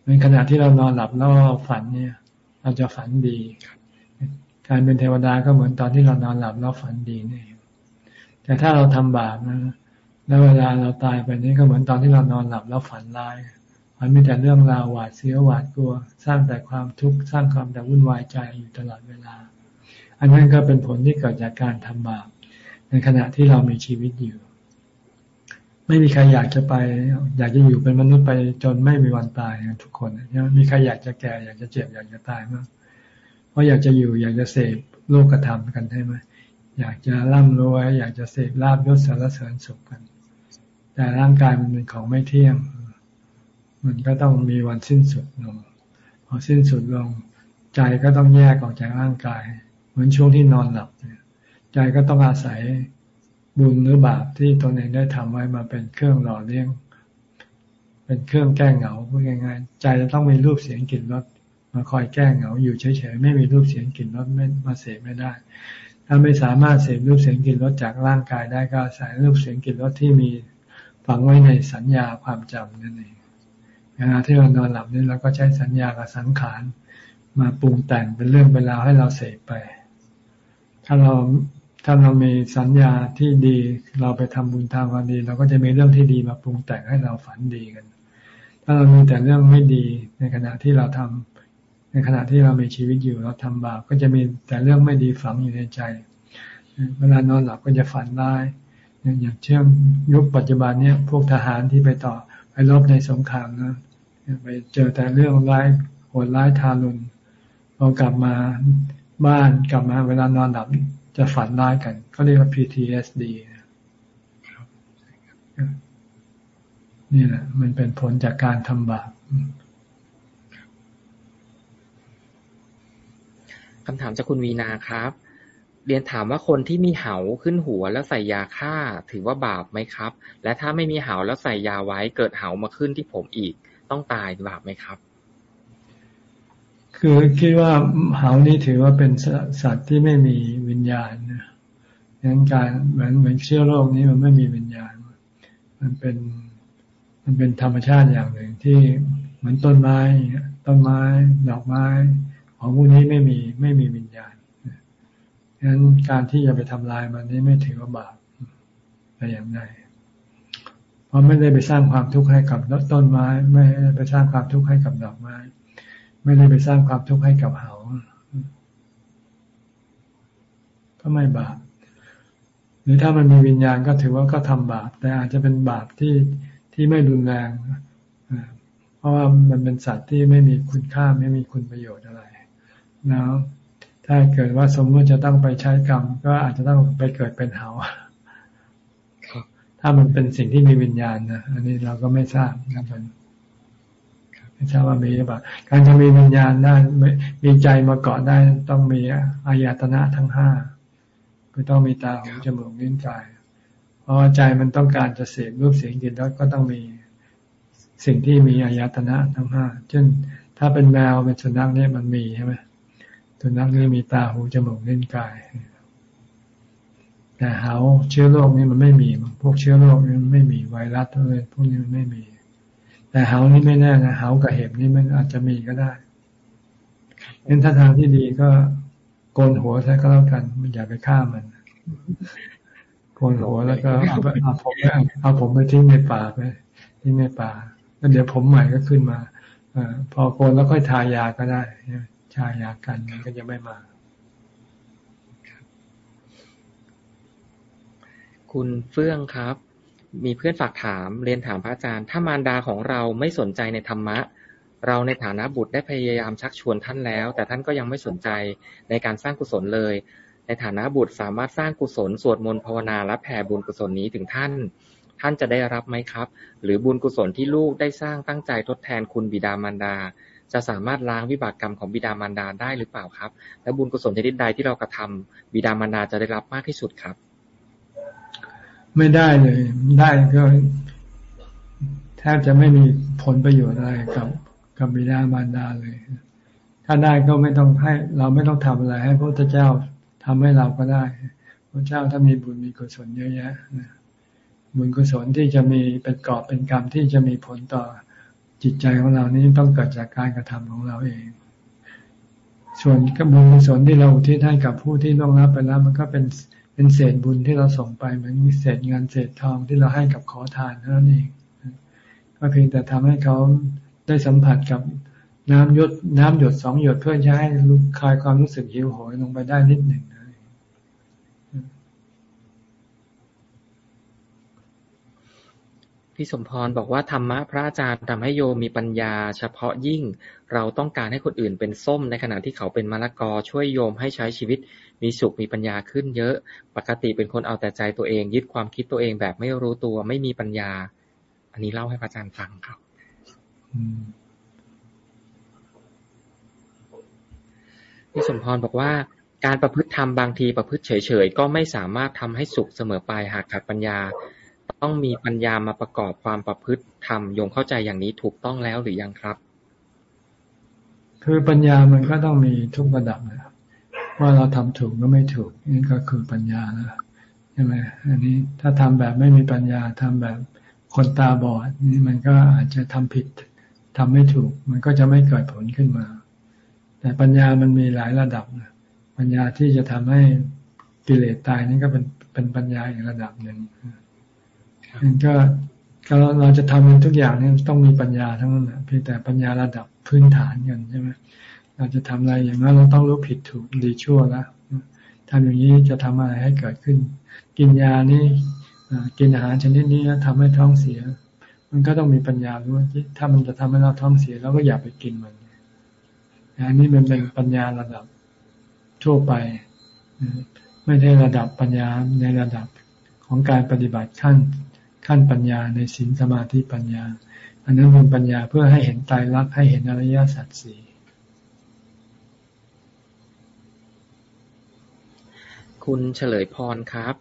ในขณะที่เรานอนหลับแล้วฝันเนี่ย เราจะฝันดีการเป็นเทวดาก็เหมือนตอนที่เรานอนหลับแล้วฝันดีนี่แต่ถ้าเราทำบาปนะแล้วเวลาเราตายไปนี่ก็เหมือนตอนที่เรานอนหลับแล้วฝันร้ายมันมีแต่เรื่องราวหวาดเสียวหวาดกลัว สร้างแต่ความทุกข์สร้างความแต่วุ่นวายใจอยู่ตลอดเวลา อันนั้นก็เป็นผลที่เกิดจากการทำบาปในขณะที่เรามีชีวิตอยู่ ไม่มีใครอยากจะไป อยากจะอยู่เป็นมนุษย์ไปจนไม่มีวันตายทุกคนนมีใครอยากจะแก่ อยากจะเจ็บอยากจะตายมั้งเพราะอยากจะอยู่อยากจะเสพโลกธรรมกันใช่ไหมอยากจะร่ำรวยอยากจะเสพลาบยศสารเสริญสุขกัน แต่ร่างกายมันเป็นของไม่เที่ยง มันก็ต้องมีวันสิ้นสุดลงพอสิ้นสุดลงใจก็ต้องแยกออกจากร่างกาย มือนช่วงที่นอนหลับใจก็ต้องอาศัยบุญหรือบาปที่ตนเองได้ทำไว้มาเป็นเครื่องหล่อเลี้ยง เป็นเครื่องแก้เหงาพูดง่ายๆใจจะต้องมีรูปเสียงกลิ่นรสมาคอยแก้เหงาอยู่เฉยๆไม่มีรูปเสียงกลิ่นรสไม่มาเสพไม่ได้ ถ้าไม่สามารถเสพรูปเสียงกลิ่นรสจากร่างกายได้ก็อาศัยรูปเสียงกลิ่นรสที่มีฝังไว้ในสัญญาความจำนั่นเองเวลาที่เรานอนหลับนี่เราก็ใช้สัญญากับสังขารมาปรุงแต่งเป็นเรื่องเป็นราวให้เราเสพไป ถ้าเราถ้าเรามีสัญญาที่ดี เราไปทำบุญทำความดี เราก็จะมีเรื่องที่ดีมาปรุงแต่งให้เราฝันดีกัน ถ้าเรามีแต่เรื่องไม่ดีในขณะที่เราทำในขณะที่เรามีชีวิตอยู่เราทำบาปก็จะมีแต่เรื่องไม่ดีฝังอยู่ในใจ เวลานอนหลับก็จะฝันร้ายอย่างเช่นยุคปัจจุบันเนี่ยพวกทหารที่ไปต่อไปรบในสงครามนะไปเจอแต่เรื่องร้ายโหดร้ายทารุณพอกลับมา บ้านกลับมาเวลานอนหลับจะฝันร้ายกันเขาเรียกว่า PTSD นี่แหละมันเป็นผลจากการทำบาปคำถามจากคุณวีนาครับ เรียนถามว่าคนที่มีเหาขึ้นหัวแล้วใส่ยาฆ่าถือว่าบาปไหมครับ และถ้าไม่มีเหาแล้วใส่ยาไว้เกิดเหามาขึ้นที่ผมอีก ต้องตายบาปไหมครับ คือคิดว่าเหานี้ถือว่าเป็นสัตว์ที่ไม่มีวิญญาณนะงั้นการเหมือนเหมือนเชื้อโรคนี้มันไม่มีวิญญาณ มันเป็น มันเป็นธรรมชาติอย่างหนึ่งที่เหมือนต้นไม้ ต้นไม้ ดอกไม้ ของพวกนี้ไม่มีไม่มีวิญญาณฉะนั้นการที่จะไปทำลายมันนี่ไม่ถือว่าบาปแต่อย่างใดเพราะไม่ได้ไปสร้างความทุกข์ให้กับต้นไม้ ไม่ได้ไปสร้างความทุกข์ให้กับดอกไม้ ไม่ได้ไปสร้างความทุกข์ให้กับเหาก็ไม่บาป หรือถ้ามันมีวิญญาณก็ถือว่าก็ทำบาป แต่อาจจะเป็นบาปที่ที่ไม่รุนแรง เพราะว่ามันเป็นสัตว์ที่ไม่มีคุณค่าไม่มีคุณประโยชน์อะไร แล้ว ถ้าเกิดว่าสมมติจะต้องไปใช้กรรม ก็อาจจะต้องไปเกิดเป็นเหาถ้ามันเป็นสิ่งที่มีวิญญาณนะ อันนี้เราก็ไม่ทราบนะครับ ไม่ทราบว่ามีหรือเปล่าการจะมีวิญญาณได้มีใจมาเกาะได้ต้องมีอายตนะทั้งห้าคือต้องมีตาหูจมูกลิ้นกาย เพราะว่าใจมันต้องการจะเสพรูปเสียงกลิ่นรสก็ต้องมีสิ่งที่มีอายตนะทั้งห้าเช่นถ้าเป็นแมวเป็นสุนัขเนี่ยมันมีใช่ไหมสุนัขนี่มีตาหูจมูกลิ้นกาย แต่เหาเชื้อโรคนี่มันไม่มี พวกเชื้อโรคนี่มันไม่มีไวรัสอะไรพวกนี้มันไม่มี แต่เหานี่ไม่แน่นะเหากับเห็บนี่มันอาจจะมีก็ได้เน้นถ้าทางที่ดีก็โกนหัวซะก็แล้วกัน มันอย่าไปฆ่ามันโกนหัวแล้วก็เอาเอาผมเอาผมไปทิ้งในป่าไปทิ้งในป่าแล้วเดี๋ยวผมใหม่ก็ขึ้นมาอพอโกนแล้วค่อยทายาก็ได้ทายากันมันก็จะไม่มาคุณเฟื่องครับ มีเพื่อนฝากถาม เรียนถามพระอาจารย์ ถ้ามารดาของเราไม่สนใจในธรรมะ เราในฐานะบุตรได้พยายามชักชวนท่านแล้ว แต่ท่านก็ยังไม่สนใจในการสร้างกุศลเลย ในฐานะบุตรสามารถสร้างกุศลสวดมนต์ภาวนาและแผ่บุญกุศลนี้ถึงท่าน ท่านจะได้รับไหมครับ หรือบุญกุศลที่ลูกได้สร้างตั้งใจทดแทนคุณบิดามารดา จะสามารถล้างวิบากกรรมของบิดามารดาได้หรือเปล่าครับ และบุญกุศลชนิดใดที่เรากระทำบิดามารดาจะได้รับมากที่สุดครับ ไม่ได้เลย ได้ก็แทบจะไม่มีผลประโยชน์อะไรกับกับบิดามารดาเลย ถ้าได้ก็ไม่ต้องให้ เราไม่ต้องทำอะไร ให้พระพุทธเจ้าทำให้เราก็ได้ พระเจ้าถ้ามีบุญมีกุศลเยอะแยะบุญกุศลที่จะมีเป็นกอบเป็นกรรมที่จะมีผลต่อจิตใจของเรานี้ต้องเกิดจากการกระทำของเราเอง ส่วนกบุญกุศลที่เราอุทิศให้กับผู้ที่ต้องรับไปแล้วมันก็เป็น เป็นเศษบุญที่เราส่งไปเหมือนเศษเงินเศษทองที่เราให้กับขอทานนั่นเองก็เพียงแต่ทำให้เขาได้สัมผัสกับน้ำหยดน้ำหยดสองหยดเพื่อจะให้คลายความรู้สึกหิวโหยลงไปได้นิดหนึ่ง พี่สมพรบอกว่าธรรมะพระอาจารย์ทำให้โยมมีปัญญา เฉพาะยิ่ง เราต้องการให้คนอื่นเป็นส้ม ในขณะที่เขาเป็นมะละกอช่วยโยมให้ใช้ชีวิต มีสุขมีปัญญาขึ้นเยอะ ปกติเป็นคนเอาแต่ใจตัวเอง ยึดความคิดตัวเองแบบไม่รู้ตัวไม่มีปัญญา อันนี้เล่าให้พระอาจารย์ฟังครับพี่สมพรบอกว่าการประพฤติธรรมบางทีประพฤติเฉยๆ ก็ไม่สามารถทำให้สุขเสมอไปหากขาดปัญญา ต้องมีปัญญามาประกอบความประพฤติธรรม โยงเข้าใจอย่างนี้ถูกต้องแล้วหรือยังครับ คือปัญญามันก็ต้องมีทุกระดับนะว่าเราทำถูกก็ไม่ถูกนี่ก็คือปัญญาแล้วใช่ไหมอันนี้ถ้าทำแบบไม่มีปัญญาทำแบบคนตาบอดนี่มันก็อาจจะทำผิดทำไม่ถูก มันก็จะไม่เกิดผลขึ้นมา แต่ปัญญามันมีหลายระดับนะปัญญาที่จะทำให้กิเลสตายนี่ก็เป็นเป็นปัญญาอีกระดับหนึ่ง มันก็เราจะทำมันทุกอย่างเนี่ยต้องมีปัญญาทั้งนั้นนะเพียงแต่ปัญญาระดับพื้นฐานกันใช่ไหมเราจะทำอะไรอย่างนั้นเราต้องรู้ผิดถูกดีชั่วล้วทำอย่างนี้จะทำอะไรให้เกิดขึ้น กินยานี่กินอาหารชนิดนี้ทำให้ท้องเสีย มันก็ต้องมีปัญญารู้ว่าถ้ามันจะทำให้เราท้องเสียเราก็อย่าไปกินมันอันนี้มันเป็นปัญญาระดับทั่วไป ไม่ใช่ระดับปัญญาในระดับของการปฏิบัติขั้น ขั้นปัญญาในศีลสมาธิปัญญา อันนั้นเป็นปัญญาเพื่อให้เห็นตายรักให้เห็นอริยสัจสี่คุณเฉลยพรครับ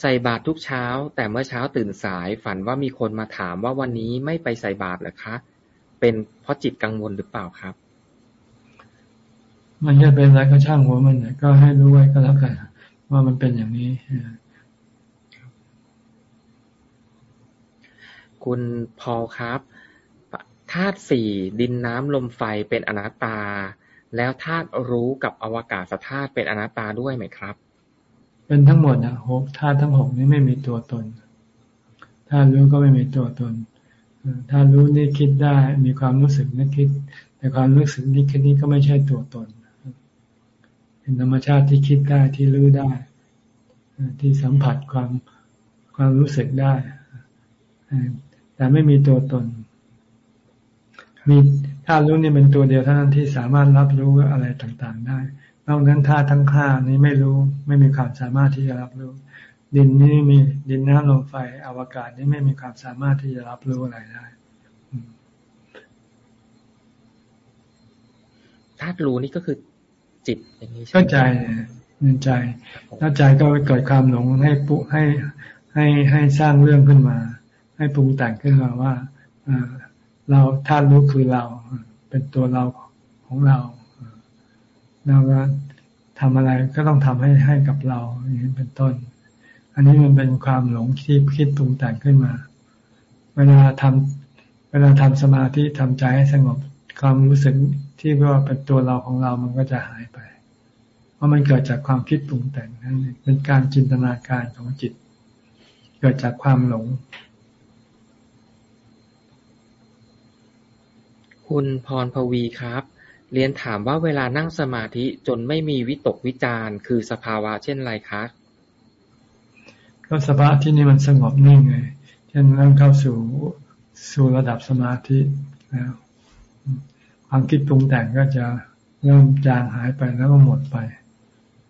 ใส่บาตรทุกเช้า แต่เมื่อเช้าตื่นสายฝันว่ามีคนมาถามว่าวันนี้ไม่ไปใส่บาตรหรือคะ เป็นเพราะจิตกังวลหรือเปล่าครับ มันจะเป็นอะไรก็ช่างหัวมันเนี่ยก็ให้รู้ไว้ก็แล้วกันว่ามันเป็นอย่างนี้ คุณพอลครับธาตุสี่ดินน้ำลมไฟเป็นอนัตตา แล้วธาตุรู้กับอวกาศธาตุเป็นอนัตตาด้วยไหมครับ เป็นทั้งหมดนะหกธาตุทั้งหกนี้ไม่มีตัวตนธาตุรู้ก็ไม่มีตัวตนธาตุรู้นี่คิดได้มีความรู้สึกนึกคิด แต่ความรู้สึกนึกคิดนี้ก็ไม่ใช่ตัวตน เป็นธรรมชาติที่คิดได้ที่รู้ได้ ที่สัมผัสความความรู้สึกได้ แต่ไม่มีตัวตน มีธาตุรู้นี่เป็นตัวเดียวเท่านั้นที่สามารถรับรู้อะไรต่างๆ ได้ นอกนั้นธาตุทั้งห้านี้ไม่รู้ ไม่มีความสามารถที่จะรับรู้ ดินนี่มีดินน้ำลมไฟอวกาศนี่ไม่มีความสามารถที่จะรับรู้อะไรได้ธาตุรู้นี่ก็คือจิตอย่างนี้ก็ใจในใจ แล้วใจก็เกิดความหลงให้ปุให้ให้ให้สร้างเรื่องขึ้นมา ให้ปรุงแต่งขึ้นมาว่าเราท่านรู้คือเรา เป็นตัวเราของเราเราก็ทำอะไรก็ต้องทำให้ให้กับเราอย่างนี้เป็นต้น อันนี้มันเป็นความหลงที่คิดปรุงแต่งขึ้นมา เวลาทำเวลาทำสมาธิทำใจให้สงบความรู้สึกที่ว่าเป็นตัวเราของเรามันก็จะหายไป เพราะมันเกิดจากความคิดปรุงแต่งนั่นเป็นการจินตนาการของจิต เกิดจากความหลง คุณพรพวีครับ เรียนถามว่าเวลานั่งสมาธิจนไม่มีวิตกวิจารคือสภาวะเช่นไรคะ ก็สภาวะที่นี่มันสงบนิ่งไง เช่นเริ่มเข้าสู่สู่ระดับสมาธิแล้วความคิดปรุงแต่งก็จะเริ่มจางหายไปแล้วก็หมดไป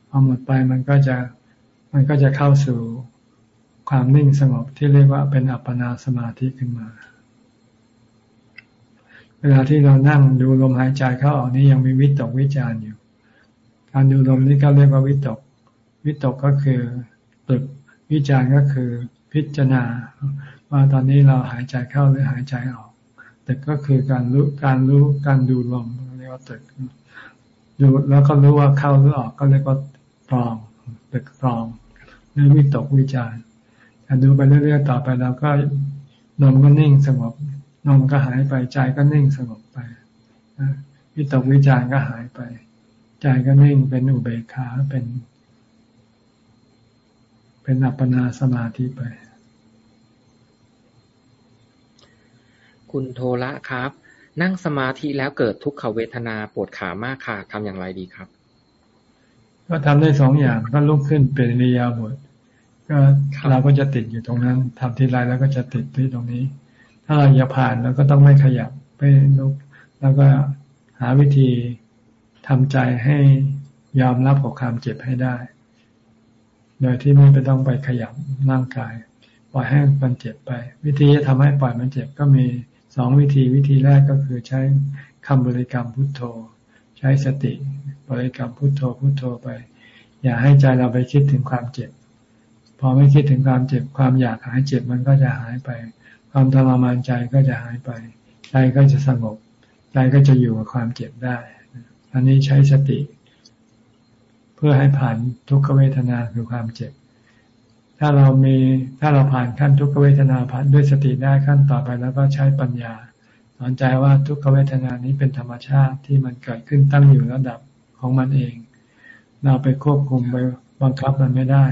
พอหมดไปมันก็จะมันก็จะเข้าสู่ความนิ่งสงบที่เรียกว่าเป็นอัปปนาสมาธิขึ้นมา เวลาที่เรานั่งดูลมหายใจเข้าออกนี่ยังมีวิตกวิจารอยู่ การดูลมนี่ก็เรียกว่าวิตก วิตกก็คือตึกวิจารก็คือพิจารณา ว่าตอนนี้เราหายใจเข้าหรือหายใจออกตึกก็คือการรู้การรู้การดูลมเรียกว่าตึกดูแล้วก็รู้ว่าเข้าหรือออกก็เรียกว่าตรองตึกตรองหรือวิตกวิจารดูไปเรื่อยๆต่อไปเราก็นมก็นิ่งสงบ นมก็หายไปใจก็นิ่งสงบไปวิตกวิจารก็หายไป ใจก็นิ่งเป็นอุเบกขาเป็น เป็นอัปปนาสมาธิไป คุณโทละครับ นั่งสมาธิแล้วเกิดทุกขเวทนาปวดขามากค่ะทำอย่างไรดีครับ ก็ทำได้สองอย่างก็ลุกขึ้นเป็นริยาบทก็เราก็จะติดอยู่ตรงนั้นทำทีไรแล้วก็จะติดที่ตรงนี้ ถ้าเราอยากผ่านเราก็ต้องไม่ขยับไปลุก แล้วก็หาวิธีทำใจให้ยอมรับกับความเจ็บให้ได้ โดยที่ไม่ไปต้องไปขยับร่างกาย ปล่อยให้มันเจ็บไป วิธีจะทำให้ปล่อยมันเจ็บก็มีสองวิธีวิธีแรกก็คือใช้คำบริกรรมพุทโธ ใช้สติบริกรรมพุทโธพุทโธไป อย่าให้ใจเราไปคิดถึงความเจ็บ พอไม่คิดถึงความเจ็บความอยากหายเจ็บมันก็จะหายไป ความทรมานใจก็จะหายไป ใจก็จะสงบ ใจก็จะอยู่กับความเจ็บได้ อันนี้ใช้สติ เพื่อให้ผ่านทุกขเวทนาคือความเจ็บ ถ้าเรามีถ้าเราผ่านขั้นทุกขเวทนาผ่านด้วยสติได้ขั้นต่อไปแล้วก็ใช้ปัญญาสอนใจว่าทุกขเวทนานี้เป็นธรรมชาติที่มันเกิดขึ้นตั้งอยู่ระดับของมันเอง เราไปควบคุมไปบังคับมันไม่ได้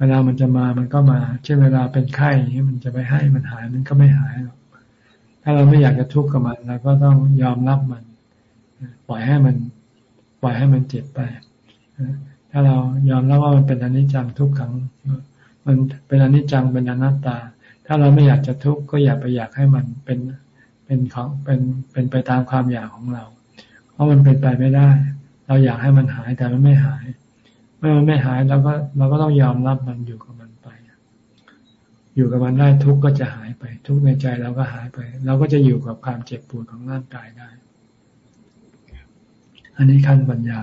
เวลามันจะมามันก็มา เช่นเวลาเป็นไข้อย่างนี้มันจะไปให้มันหายมันก็ไม่หายหรอกถ้าเราไม่อยากจะทุกข์กับมันเราก็ต้องยอมรับมัน ปล่อยให้มัน ปล่อยให้มันเจ็บไป ถ้าเรายอมรับว่ามันเป็นอนิจจังทุกขัง มันเป็นอนิจจังเป็นอนัตตา ถ้าเราไม่อยากจะทุกข์ก็อย่าไปอยากให้มันเป็นเป็นของเป็นเป็นไปตามความอยากของเรา เพราะมันเป็นไปไม่ได้ เราอยากให้มันหายแต่มันไม่หาย เมื่อมันไม่หายเราก็เราก็ต้องยอมรับมันอยู่กับมันไป อยู่กับมันได้ทุกก็จะหายไป ทุกในใจเราก็หายไป เราก็จะอยู่กับความเจ็บปวดของร่างกายได้ อันนี้ขั้นปัญญา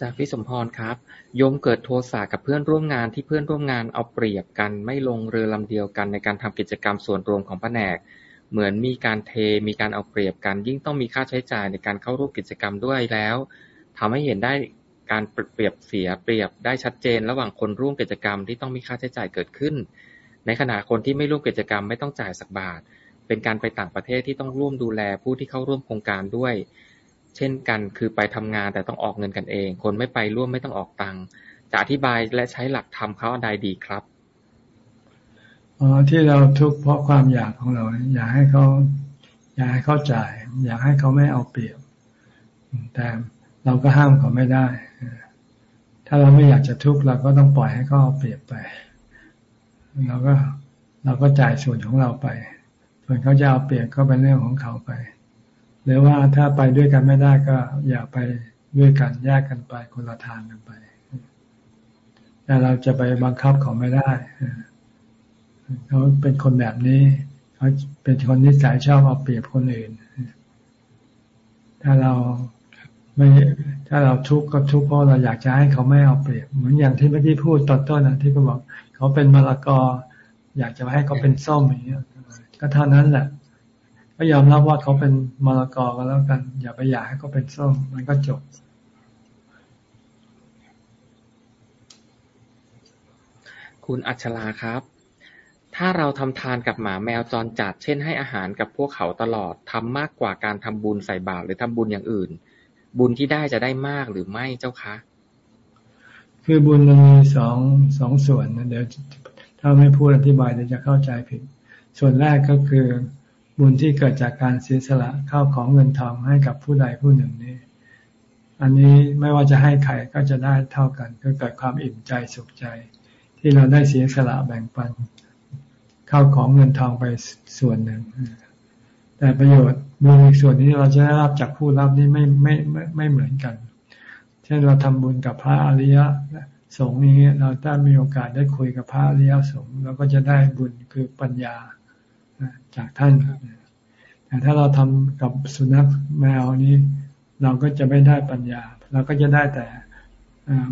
จากพี่สมพรครับโยมเกิดโทสะกับเพื่อนร่วมงานที่เพื่อนร่วมงานเอาเปรียบกันไม่ลงเรือลำเดียวกันในการทำกิจกรรมส่วนรวมของแผนก เหมือนมีการเท มีการเอาเปรียบกัน ยิ่งต้องมีค่าใช้จ่ายในการเข้าร่วมกิจกรรมด้วยแล้วทำให้เห็นได้การเปรียบเสียเปรียบได้ชัดเจน ระหว่างคนร่วมกิจกรรมที่ต้องมีค่าใช้จ่ายเกิดขึ้น ในขณะคนที่ไม่ร่วมกิจกรรมไม่ต้องจ่ายสักบาท เป็นการไปต่างประเทศที่ต้องร่วมดูแลผู้ที่เข้าร่วมโครงการด้วย เช่นกันคือไปทำงานแต่ต้องออกเงินกันเอง คนไม่ไปร่วมไม่ต้องออกตังค์จะอธิบายและใช้หลักธรรมเขาใดดีครับ อ๋อที่เราทุกข์เพราะความอยากของเรา อยากให้เขาอยากให้เขาจ่าย อยากให้เขาไม่เอาเปรียบ แต่เราก็ห้ามเขาไม่ได้ ถ้าเราไม่อยากจะทุกข์เราก็ต้องปล่อยให้เขาเอาเปรียบไป เราก็เราก็จ่ายส่วนของเราไป ส่วนเขาจะเอาเปรียบก็เป็นเรื่องของเขาไป หรือว่าถ้าไปด้วยกันไม่ได้ก็อย่าไปด้วยกันแยกกันไปคนละทางกันไป แต่เราจะไปบังคับเขาไม่ได้ เขาเป็นคนแบบนี้เขาเป็นคนนิสัยชอบเอาเปรียบคนอื่น ถ้าเราไม่ถ้าเราทุกข์ก็ทุกข์เพราะเราอยากจะให้เขาไม่เอาเปรียบ เหมือนอย่างที่เมื่อกี้พูดตอนต้นนะที่เขาบอก เขาเป็นมะละกอ อยากจะให้เขาเป็นส้มอย่างเงี้ยก็เท่านั้นแหละ ก็ยอมรับว่าเขาเป็นมะละกอก็แล้วกัน อย่าไปอยากให้เขาเป็นส้ม มันก็จบคุณอัชราครับ ถ้าเราทำทานกับหมาแมวจรจัด เช่น ให้อาหารกับพวกเขาตลอด ทำมากกว่าการทำบุญใส่บาตรหรือทำบุญอย่างอื่น บุญที่ได้จะได้มากหรือไม่เจ้าคะ คือบุญมันมีสองสองส่วนนะเดี๋ยวถ้าไม่พูดอธิบายเดี๋ยวจะเข้าใจผิด ส่วนแรกก็คือ บุญที่เกิดจากการเสียสละเข้าของเงินทองให้กับผู้ใดผู้หนึ่งนี่อันนี้ไม่ว่าจะให้ใครก็จะได้เท่ากันก็เกิดความอิ่มใจสุขใจ ที่เราได้เสียสละแบ่งปัน เข้าของเงินทองไปส่วนหนึ่ง แต่ประโยชน์บุญอีกส่วนนี้เราจะได้รับจากผู้รับนี่ไม่ไม่ไม่ไม่เหมือนกัน เช่นเราทำบุญกับพระอริยะสงฆ์นี้เราถ้ามีโอกาสได้คุยกับพระอริยสงฆ์เราก็จะได้บุญคือปัญญาจากท่านแต่ถ้าเราทำกับสุนัขแมวนี้ เราก็จะไม่ได้ปัญญา เราก็จะได้แต่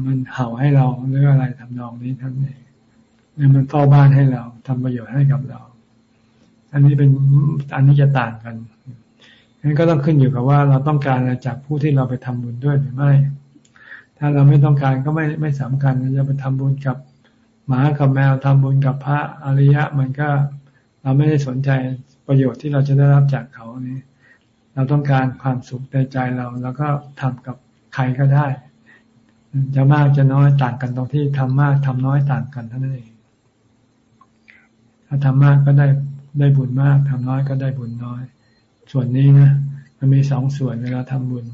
มันเห่าให้เราหรืออะไรทำนองนี้ทั้งนี้ เนี่ยมันเฝ้าบ้านให้เราทำประโยชน์ให้กับเรา อันนี้เป็นอันนี้จะต่างกันงั้นก็ต้องขึ้นอยู่กับว่าเราต้องการอะไรจากผู้ที่เราไปทำบุญด้วยหรือไม่ ถ้าเราไม่ต้องการก็ไม่ไม่สำคัญจะไปทำบุญกับหมากับแมวทำบุญกับพระอริยะ มันก็เราไม่ได้สนใจประโยชน์ที่เราจะได้รับจากเขานี้เราต้องการความสุขในใจเรา แล้วก็ทำกับใครก็ได้ จะมากจะน้อยต่างกันตรงที่ทำมากทำน้อยต่างกันเท่านั้นเอง ถ้าทำมากก็ได้ได้บุญมากทำน้อยก็ได้บุญน้อย ส่วนนี้นะมันมีสองส่วนเวลาทำบุญ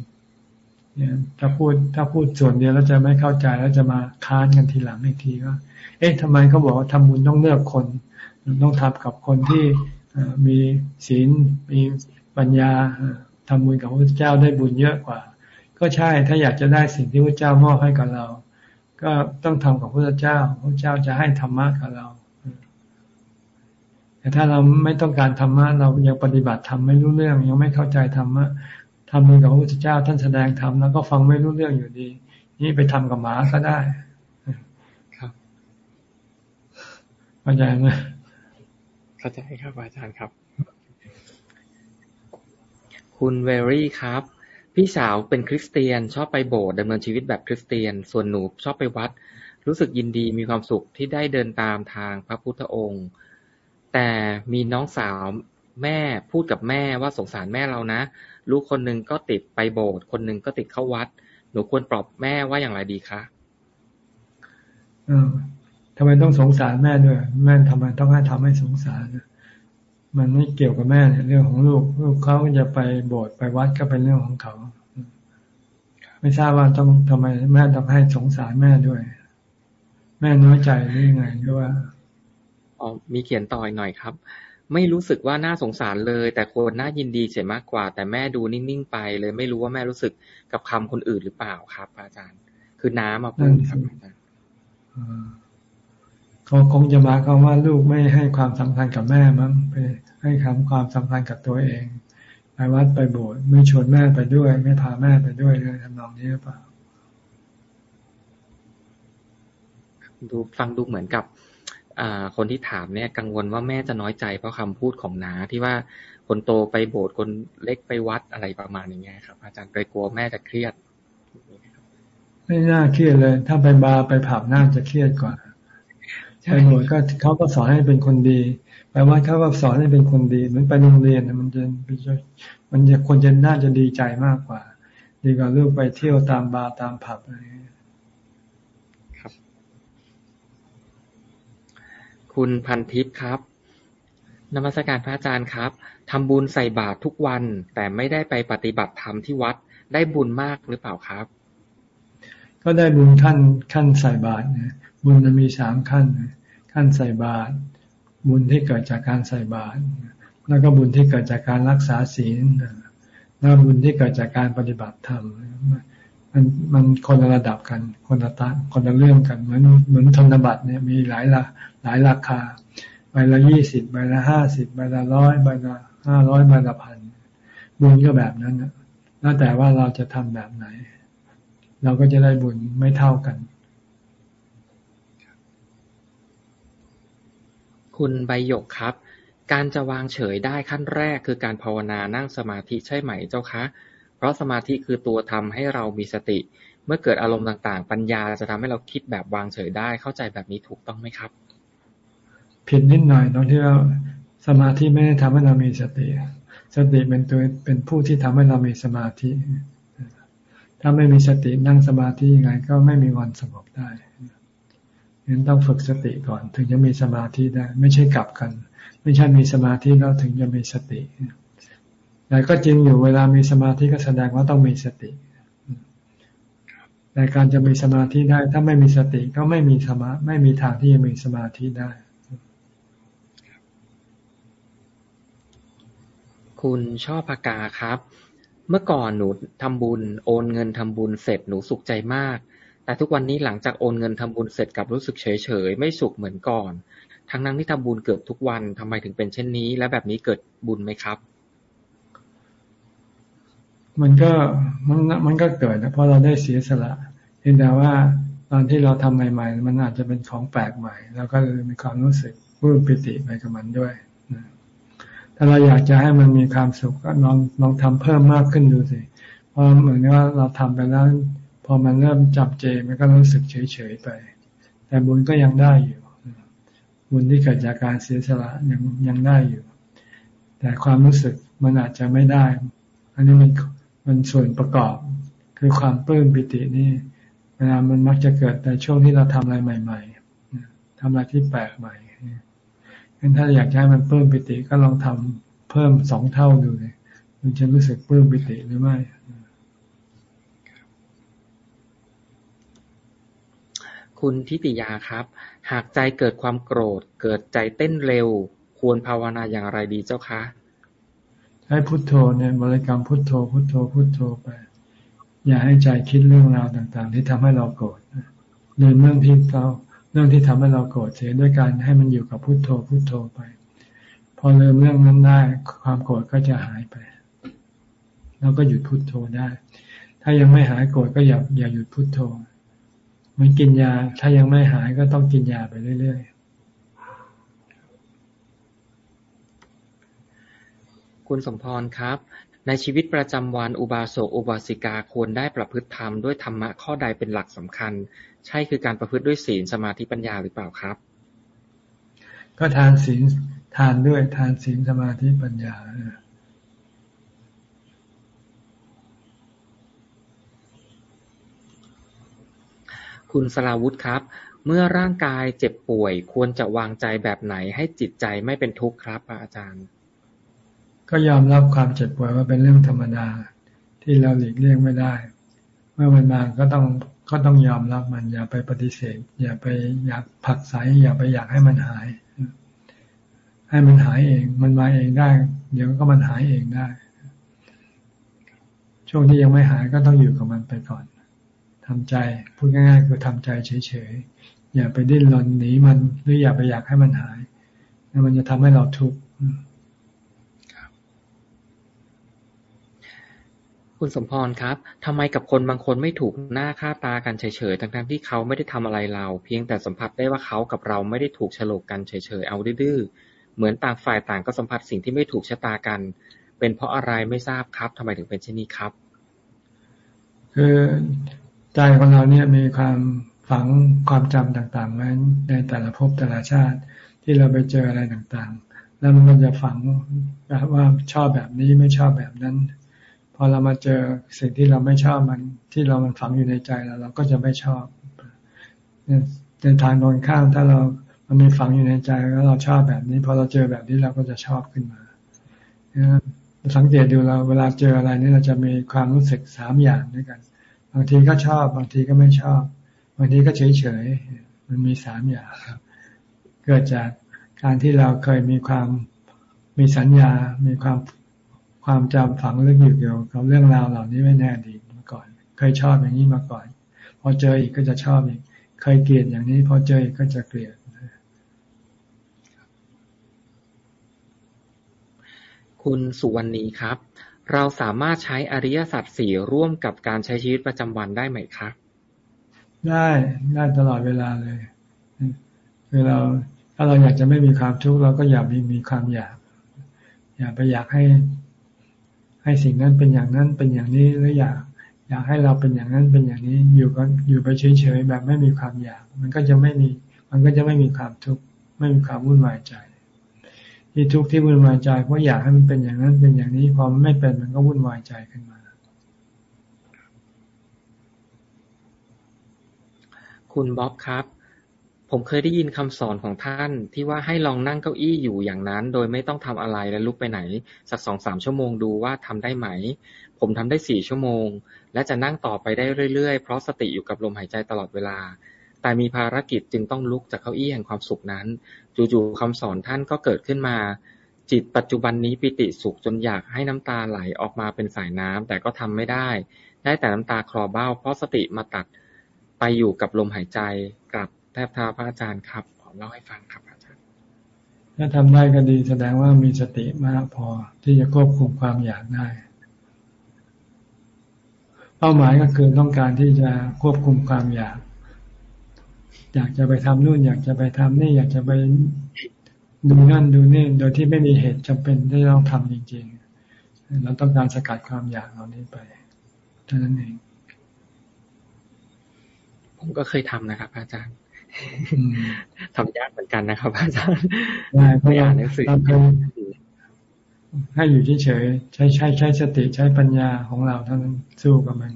เนี่ยถ้าพูดถ้าพูดส่วนเดียวแล้วจะไม่เข้าใจแล้วจะมาค้านกันทีหลังอีกทีก็เอ๊ะทำไมเขาบอกว่าทำบุญต้องเลือกคน ต้องทำกับคนที่มีศีลมีปัญญาทำบุญกับพระเจ้าได้บุญเยอะกว่า ก็ใช่ถ้าอยากจะได้สิ่งที่พระเจ้ามอบให้กับเรา ก็ต้องทำกับพระเจ้าพระเจ้าจะให้ธรรมะกับเรา แต่ถ้าเราไม่ต้องการธรรมะเรายังปฏิบัติธรรมไม่รู้เรื่อง ยังไม่เข้าใจธรรมะทำมือกับพระพุทธเจ้าท่านแสดงธรรมแล้วก็ฟังไม่รู้เรื่องอยู่ดี นี่ไปทำกับหมาก็ได้ครับเข้าใจไหมเข้าใจครับอาจารย์ครับ คุณเวรี่ครับ พี่สาวเป็นคริสเตียนชอบไปโบสถ์ดำเนินชีวิตแบบคริสเตียน ส่วนหนูชอบไปวัด รู้สึกยินดีมีความสุขที่ได้เดินตามทางพระพุทธองค์ แต่มีน้องสาวแม่พูดกับแม่ว่าสงสารแม่เรานะ ลูกคนหนึ่งก็ติดไปโบสถ์คนหนึ่งก็ติดเข้าวัด หนูควรปลอบแม่ว่าอย่างไรดีคะออทำไมต้องสงสารแม่ด้วย แม่ทำไมต้องให้ทำให้สงสารมันไม่เกี่ยวกับแม่เรื่องของลูกลูกเขาจะไปโบสถ์ไปวัดก็เป็นเรื่องของเขา ไม่ทราบว่าต้องทำไมแม่ต้องให้สงสารแม่ด้วย แม่น้อยใจหรือยังไงหรือว่า อ๋อมีเขียนต่ออีกหน่อยครับ ไม่รู้สึกว่าน่าสงสารเลย แต่ควรน่ายินดีเสียมากกว่า แต่แม่ดูนิ่งๆไปเลย ไม่รู้ว่าแม่รู้สึกกับคำคนอื่นหรือเปล่าครับ อาจารย์ คือน้ำมาพูดครับอาจารย์เขาคงจะมาคำว่าลูกไม่ให้ความสำคัญกับแม่มั้งไปให้คำความสำคัญกับตัวเองไปวัดไปโบสถ์ไม่ชวนแม่ไปด้วย ไม่พาแม่ไปด้วยเลยทำนองนี้หรือเปล่าดูฟังดูเหมือนกับ คนที่ถามเนี่ยกังวลว่าแม่จะน้อยใจเพราะคำพูดของน้าที่ว่าคนโตไปโบสถ์คนเล็กไปวัดอะไรประมาณอย่างเงี้ยครับ อาจารย์เลยกลัวแม่จะเครียด ไม่น่าเครียดเลย ถ้าไปบาร์ไปผับน่าจะเครียดกว่าไปโบสถ์ก็เขาก็สอนให้เป็นคนดีไปวัดเขาก็สอนให้เป็นคนดีเหมือนไปโรงเรียนมันจะมันจะคนจะน่าจะดีใจมากกว่า ดีกว่าลูกไปเที่ยวตามบาร์ตามผับอะไร คุณพันทิพย์ครับ นมัสการพระอาจารย์ครับทำบุญใส่บาตรทุกวัน แต่ไม่ได้ไปปฏิบัติธรรมที่วัด ได้บุญมากหรือเปล่าครับ ก็ได้บุญขั้นขั้นใส่บาตรนะบุญมันมีสามขั้น ขั้นใส่บาตร บุญที่เกิดจากการใส่บาตร แล้วก็บุญที่เกิดจากการรักษาศีล แล้วบุญที่เกิดจากการปฏิบัติธรรม มันมันคนละระดับกัน คนละตาคนละเรื่องกัน เหมือนเหมือนธนบัตรเนี่ยมีหลายละหลายราคาใบละยี่สิบใบละห้าสิบใบละร้อยใบละห้าร้อยใบละพันบุญก็แบบนั้นนะแล้วแต่ว่าเราจะทำแบบไหน เราก็จะได้บุญไม่เท่ากัน คุณใบหยกครับ การจะวางเฉยได้ขั้นแรกคือการภาวนานั่งสมาธิใช่ไหมเจ้าคะ ราะสมาธิคือตัวทำให้เรามีสติ เมื่อเกิดอารมณ์ต่างๆ ปัญญาจะทำให้เราคิดแบบวางเฉยได้ เข้าใจแบบนี้ถูกต้องไหมครับ ผิดนิดหน่อยตรงที่ว่าสมาธิไม่ได้ทำให้เรามีสติ สติเป็นตัวเป็นผู้ที่ทำให้เรามีสมาธิ ถ้าไม่มีสตินั่งสมาธิยังไง ก็ไม่มีวันสงบได้ฉะนั้นต้องฝึกสติก่อน ถึงจะมีสมาธิได้ ไม่ใช่กลับกัน ไม่ใช่มีสมาธิแล้วถึงจะมีสติ แต่ก็จริงอยู่เวลามีสมาธิก็แสดงว่าต้องมีสติแต่การจะมีสมาธิได้ ถ้าไม่มีสติก็ไม่มีสมาไม่มีทางที่จะมีสมาธิได้ คุณชอบพากาครับ เมื่อก่อนหนูทำบุญ โอนเงินทำบุญเสร็จหนูสุขใจมาก แต่ทุกวันนี้หลังจากโอนเงินทำบุญเสร็จกับรู้สึกเฉยเฉยไม่สุขเหมือนก่อน ทั้งนั้นที่ทำบุญเกือบทุกวันทำไมถึงเป็นเช่นนี้ และแบบนี้เกิดบุญไหมครับ มันก็มันมันก็เกิดนะเพราะเราได้เสียสละเพียงแต่ว่าตอนที่เราทำใหม่ ๆ มันอาจจะเป็นของแปลกใหม่ แล้วก็เลยมีความรู้สึกรื้มปิติไปกับมันด้วยถ้าเราอยากจะให้มันมีความสุขก็ลองลองทำเพิ่มมากขึ้นดูสิเพราะเหมือนว่าเราทำไปแล้วพอมันเริ่มจับเจมันก็รู้สึกเฉยๆไป แต่บุญก็ยังได้อยู่ บุญที่เกิดจากการเสียสละยังยังได้อยู่ แต่ความรู้สึกมันอาจจะไม่ได้ อันนี้มัน มันส่วนประกอบ คือความปลื้มปิตินี่เวลามันมักจะเกิดในช่วงที่เราทำอะไรใหม่ๆทำอะไรที่แปลกใหม่งั้นถ้าอยากให้มันเพิ่มปิติก็ลองทำเพิ่มสองเท่าดูเลยมันจะรู้สึกเพิ่มปิติหรือไม่คุณทิติยาครับ หากใจเกิดความโกรธ เกิดใจเต้นเร็ว ควรภาวนาอย่างไรดีเจ้าคะ ให้พุทโธเนี่ยบริกรรมพุทโธ พุทโธ พุทโธไป อย่าให้ใจคิดเรื่องราวต่าง ๆ ที่ทำให้เราโกรธเดินเรื่องที่เราเรื่องที่ทำให้เราโกรธเสียด้วยการให้มันอยู่กับพุทโธ พุทโธไป พอเริ่มเรื่องนั้นได้ความโกรธก็จะหายไปเราก็หยุดพุทโธได้ ถ้ายังไม่หายโกรธก็อย่าอย่าหยุดพุทโธเหมันกินยา ถ้ายังไม่หายก็ต้องกินยาไปเรื่อยๆ คุณสมพรครับ ในชีวิตประจำวันอุบาสกอุบาสิกาควรได้ประพฤติธรรมด้วยธรรมะข้อใดเป็นหลักสำคัญ ใช่คือการประพฤติด้วยศีลสมาธิปัญญาหรือเปล่าครับ ก็ทานศีลทานด้วยทานศีลสมาธิปัญญาคุณสลาวุธครับ เมื่อร่างกายเจ็บป่วยควรจะวางใจแบบไหนให้จิตใจไม่เป็นทุกข์ครับอาจารย์ ก็ยอมรับความเจ็บป่วยว่าเป็นเรื่องธรรมดา ที่เราหลีกเลี่ยงไม่ได้ เมื่อมันมาก็ต้องก็ต้องยอมรับมันอย่าไปปฏิเสธ อย่าไปอยากผักใสอย่าไปอยากให้มันหาย ให้มันหายเอง มันมาเองได้ เดี๋ยวก็มันหายเองได้ ช่วงที่ยังไม่หายก็ต้องอยู่กับมันไปก่อนทำใจพูดง่ายๆคือทำใจเฉยๆอย่าไปดิ้นรนหนีมันหรืออย่าไปอยากให้มันหายแล้วมันจะทำให้เราทุกข์ คุณสมพรครับ ทำไมกับคนบางคนไม่ถูกหน้าค่าตากันเฉยๆ ทั้งๆ ที่เขาไม่ได้ทำอะไรเรา เพียงแต่สัมผัสได้ว่าเขากับเราไม่ได้ถูกฉลกกันเฉยๆ เอาดื้อๆ เหมือนต่างฝ่ายต่างก็สัมผัสสิ่งที่ไม่ถูกชะตากัน เป็นเพราะอะไรไม่ทราบครับ ทำไมถึงเป็นเช่นนี้ครับ คือใจของเราเนี่ยมีความฝังความจำต่างๆไว้ในแต่ละภพแต่ละชาติที่เราไปเจออะไรต่างๆ แล้วมันก็จะฝังว่าชอบแบบนี้ไม่ชอบแบบนั้น พอเรามาเจอสิ่งที่เราไม่ชอบมันที่เรามันฝังอยู่ในใจเราเราก็จะไม่ชอบในทางโดนข้ามถ้าเรา มันมีฝังอยู่ในใจแล้วเราชอบแบบนี้พอเราเจอแบบนี้เราก็จะชอบขึ้นมาสังเกตดูเราเวลาเจออะไรนี่เราจะมีความรู้สึกสามอย่างด้วยกัน บางทีก็ชอบบางทีก็ไม่ชอบ บางทีก็เฉยเฉยมันมีสามอย่างครับ เกิดจากการที่เราเคยมีความมีสัญญา มีความ ความจำฝังลึกอยู่เกี่ยวกับเรื่องราวเหล่านี้ไม่แน่ดีมาก่อน เคยชอบอย่างนี้มาก่อน พอเจออีกก็จะชอบอีก เคยเกลียดอย่างนี้ พอเจออีกก็จะเกลียดคุณสุวรรณีครับ เราสามารถใช้อริยสัจสี่ร่วมกับการใช้ชีวิตประจำวันได้ไหมครับ ได้ได้ตลอดเวลาเลยเวลาถ้าเราอยากจะไม่มีความทุกข์เราก็อย่ามีมีความอยาก อย่าไปอยากให้ ให้สิ่งนั้นเป็นอย่างนั้นเป็นอย่างนี้หรืออยากอยากให้เราเป็นอย่างนั้นเป็นอย่างนี้อยู่ก็อยู่ไปเฉยๆแบบไม่มีความอยาก มันก็จะไม่มี มันก็จะไม่มีความทุกข์ไม่มีความวุ่นวายใจที่ทุกข์ที่วุ่นวายใจเพราะอยากให้มันเป็นอย่างนั้นเป็นอย่างนี้พอมันไม่เป็นมันก็วุ่นวายใจขึ้นมา คุณบ๊อบครับ ผมเคยได้ยินคำสอนของท่านที่ว่าให้ลองนั่งเก้าอี้อยู่อย่างนั้น โดยไม่ต้องทำอะไรและลุกไปไหน สักสองสามชั่วโมงดูว่าทำได้ไหม ผมทำได้สี่ชั่วโมง และจะนั่งต่อไปได้เรื่อยๆ เพราะสติอยู่กับลมหายใจตลอดเวลา แต่มีภารกิจจึงต้องลุกจากเก้าอี้แห่งความสุขนั้น จู่ๆคำสอนท่านก็เกิดขึ้นมา จิตปัจจุบันนี้ปิติสุขจนอยากให้น้ำตาไหลออกมาเป็นสายน้ำแต่ก็ทำไม่ได้ ได้แต่น้ำตาคลอเบ้า เพราะสติมาตัดไปอยู่กับลมหายใจกลับ แทบเท้าพระอาจารย์ครับขอเล่าให้ฟังครับอาจารย์ ถ้าทำได้ก็ดีแสดงว่ามีสติมากพอที่จะควบคุมความอยากได้ เป้าหมายก็คือต้องการที่จะควบคุมความอยาก อยากจะไปทำนู่น อยากจะไปทำนี่ อยากจะไปดูนั่นดูนี่โดยที่ไม่มีเหตุจำเป็นที่ต้องทำจริงๆเราต้องการสกัดความอยากเหล่านี้ไปเท่านั้นเอง ผมก็เคยทำนะครับ อาจารย์ ทำยากเหมือนกันนะครับอาจารย์ไม่อ่านหนังสือให้อยู่เฉยๆใช้ใช้ใช้สติใช้ปัญญาของเราเท่านั้นสู้กับมัน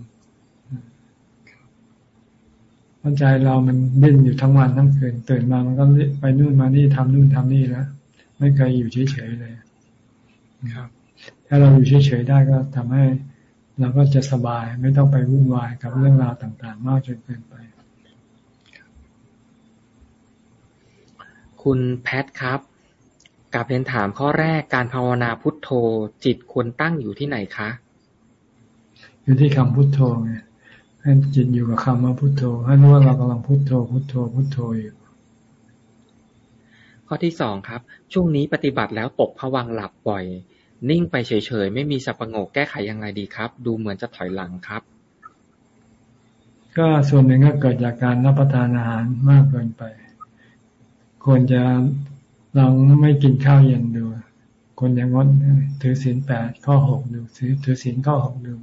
ปัจใจเรามันดิ้นอยู่ทั้งวันทั้งคืนตื่นมามันก็ไปนู่นมานี่ทำนู่นทำนี่แล้วไม่เคยอยู่เฉยๆเลยครับ ถ้าเราอยู่เฉยๆได้ก็ทำให้เราก็จะสบายไม่ต้องไปวุ่นวายกับเรื่องราวต่าง ๆ มากจนเกินไป คุณแพทครับกับเรียนถามข้อแรกการภาวนาพุทโธ จิตควรตั้งอยู่ที่ไหนคะ อยู่ที่คำพุทโธไงให้จิตอยู่กับคำว่าพุทโธ ให้รู้ว่าเรากำลังพุทโธ พุทโธ พุทโธอยู่ ข้อที่สองครับ ช่วงนี้ปฏิบัติแล้วตกผวังหลับบ่อย นิ่งไปเฉยๆ ไม่มีสับประงกแก้ไขยังไงดีครับ ดูเหมือนจะถอยหลังครับ ก็ส่วนหนึ่งก็เกิดจากการรับประทานอาหารมากเกินไป ควรจะลองไม่กินข้าวเย็นดูควรจะงดถือศีลแปดข้อหกดูถือถือศีลข้อหกดู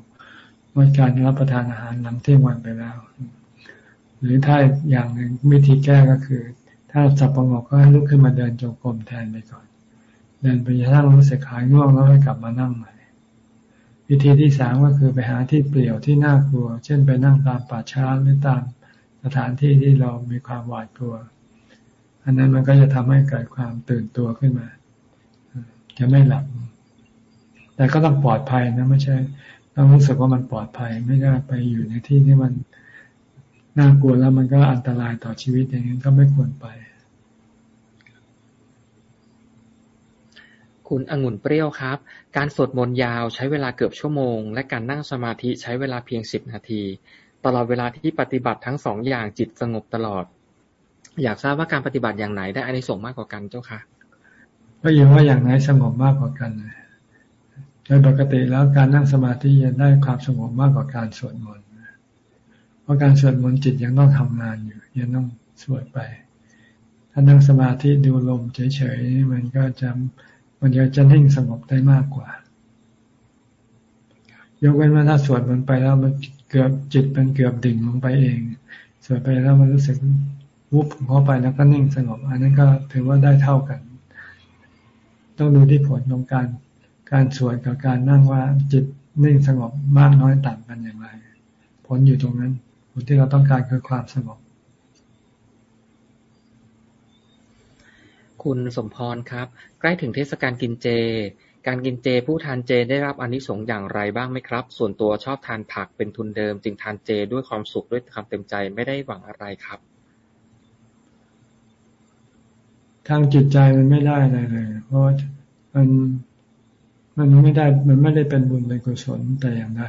งดการรับประทานอาหารหลังเที่ยงวันไปแล้ว หรือถ้าอย่างหนึ่งวิธีแก้ก็คือ ถ้าสับประงกก็ให้ลุกขึ้นมาเดินจงกรมแทนไปก่อน เดินไปกระทั่งรู้สึกหายง่วงแล้วให้กลับมานั่งใหม่วิธีที่สามก็คือไปหาที่เปลี่ยวที่น่ากลัว เช่นไปนั่งตามป่าช้าหรือตามสถานที่ที่เรามีความหวาดกลัว อันนั้นมันก็จะทำให้เกิดความตื่นตัวขึ้นมา จะไม่หลับ แต่ก็ต้องปลอดภัยนะไม่ใช่ต้องรู้สึกว่ามันปลอดภัย ไม่ได้ไปอยู่ในที่ที่มันน่ากลัวแล้วมันก็อันตรายต่อชีวิตอย่างนี้ก็ไม่ควรไป คุณองุ่นเปรี้ยวครับ การสวดมนต์ยาวใช้เวลาเกือบชั่วโมง และการนั่งสมาธิใช้เวลาเพียงสิบนาที ตลอดเวลาที่ปฏิบัติทั้งสองอย่างจิตสงบตลอด อยากทราบว่าการปฏิบัติอย่างไหนได้อานิสงส์มากกว่ากันเจ้าค่ะ ก็อยู่ว่าอย่างไหนสงบมากกว่ากันโดยปกติแล้วการนั่งสมาธิจะได้ความสงบมากกว่าการสวดมนต์เพราะการสวดมนต์จิตยังต้องทำงานอยู่ ยังต้องสวดไป ถ้านั่งสมาธิดูลมเฉยๆมันก็จะมันจะจะนิ่งสงบได้มากกว่ายกเว้นว่าถ้าสวดมันไปแล้วมันเกือบจิตมันเกือบดิ่งลงไปเองสวดไปแล้วมันรู้สึก วุบเข้าไปแล้วก็นิ่งสงบ อันนั้นก็ถือว่าได้เท่ากัน ต้องดูที่ผลของการการสวดกับการนั่งว่าจิตนิ่งสงบมากน้อยต่างกันอย่างไร ผลอยู่ตรงนั้น ผลที่เราต้องการคือความสงบ คุณสมพรครับ ใกล้ถึงเทศกาลกินเจ การกินเจผู้ทานเจได้รับอนนิสงส์อย่างไรบ้างไหมครับ ส่วนตัวชอบทานผักเป็นทุนเดิม จึงทานเจด้วยความสุขด้วยความเต็มใจไม่ได้หวังอะไรครับ ทางจิตใจมันไม่ได้อะไรเลย เพราะมันมันไม่ได้มันไม่ได้เป็นบุญเป็นกุศลแต่อย่างใด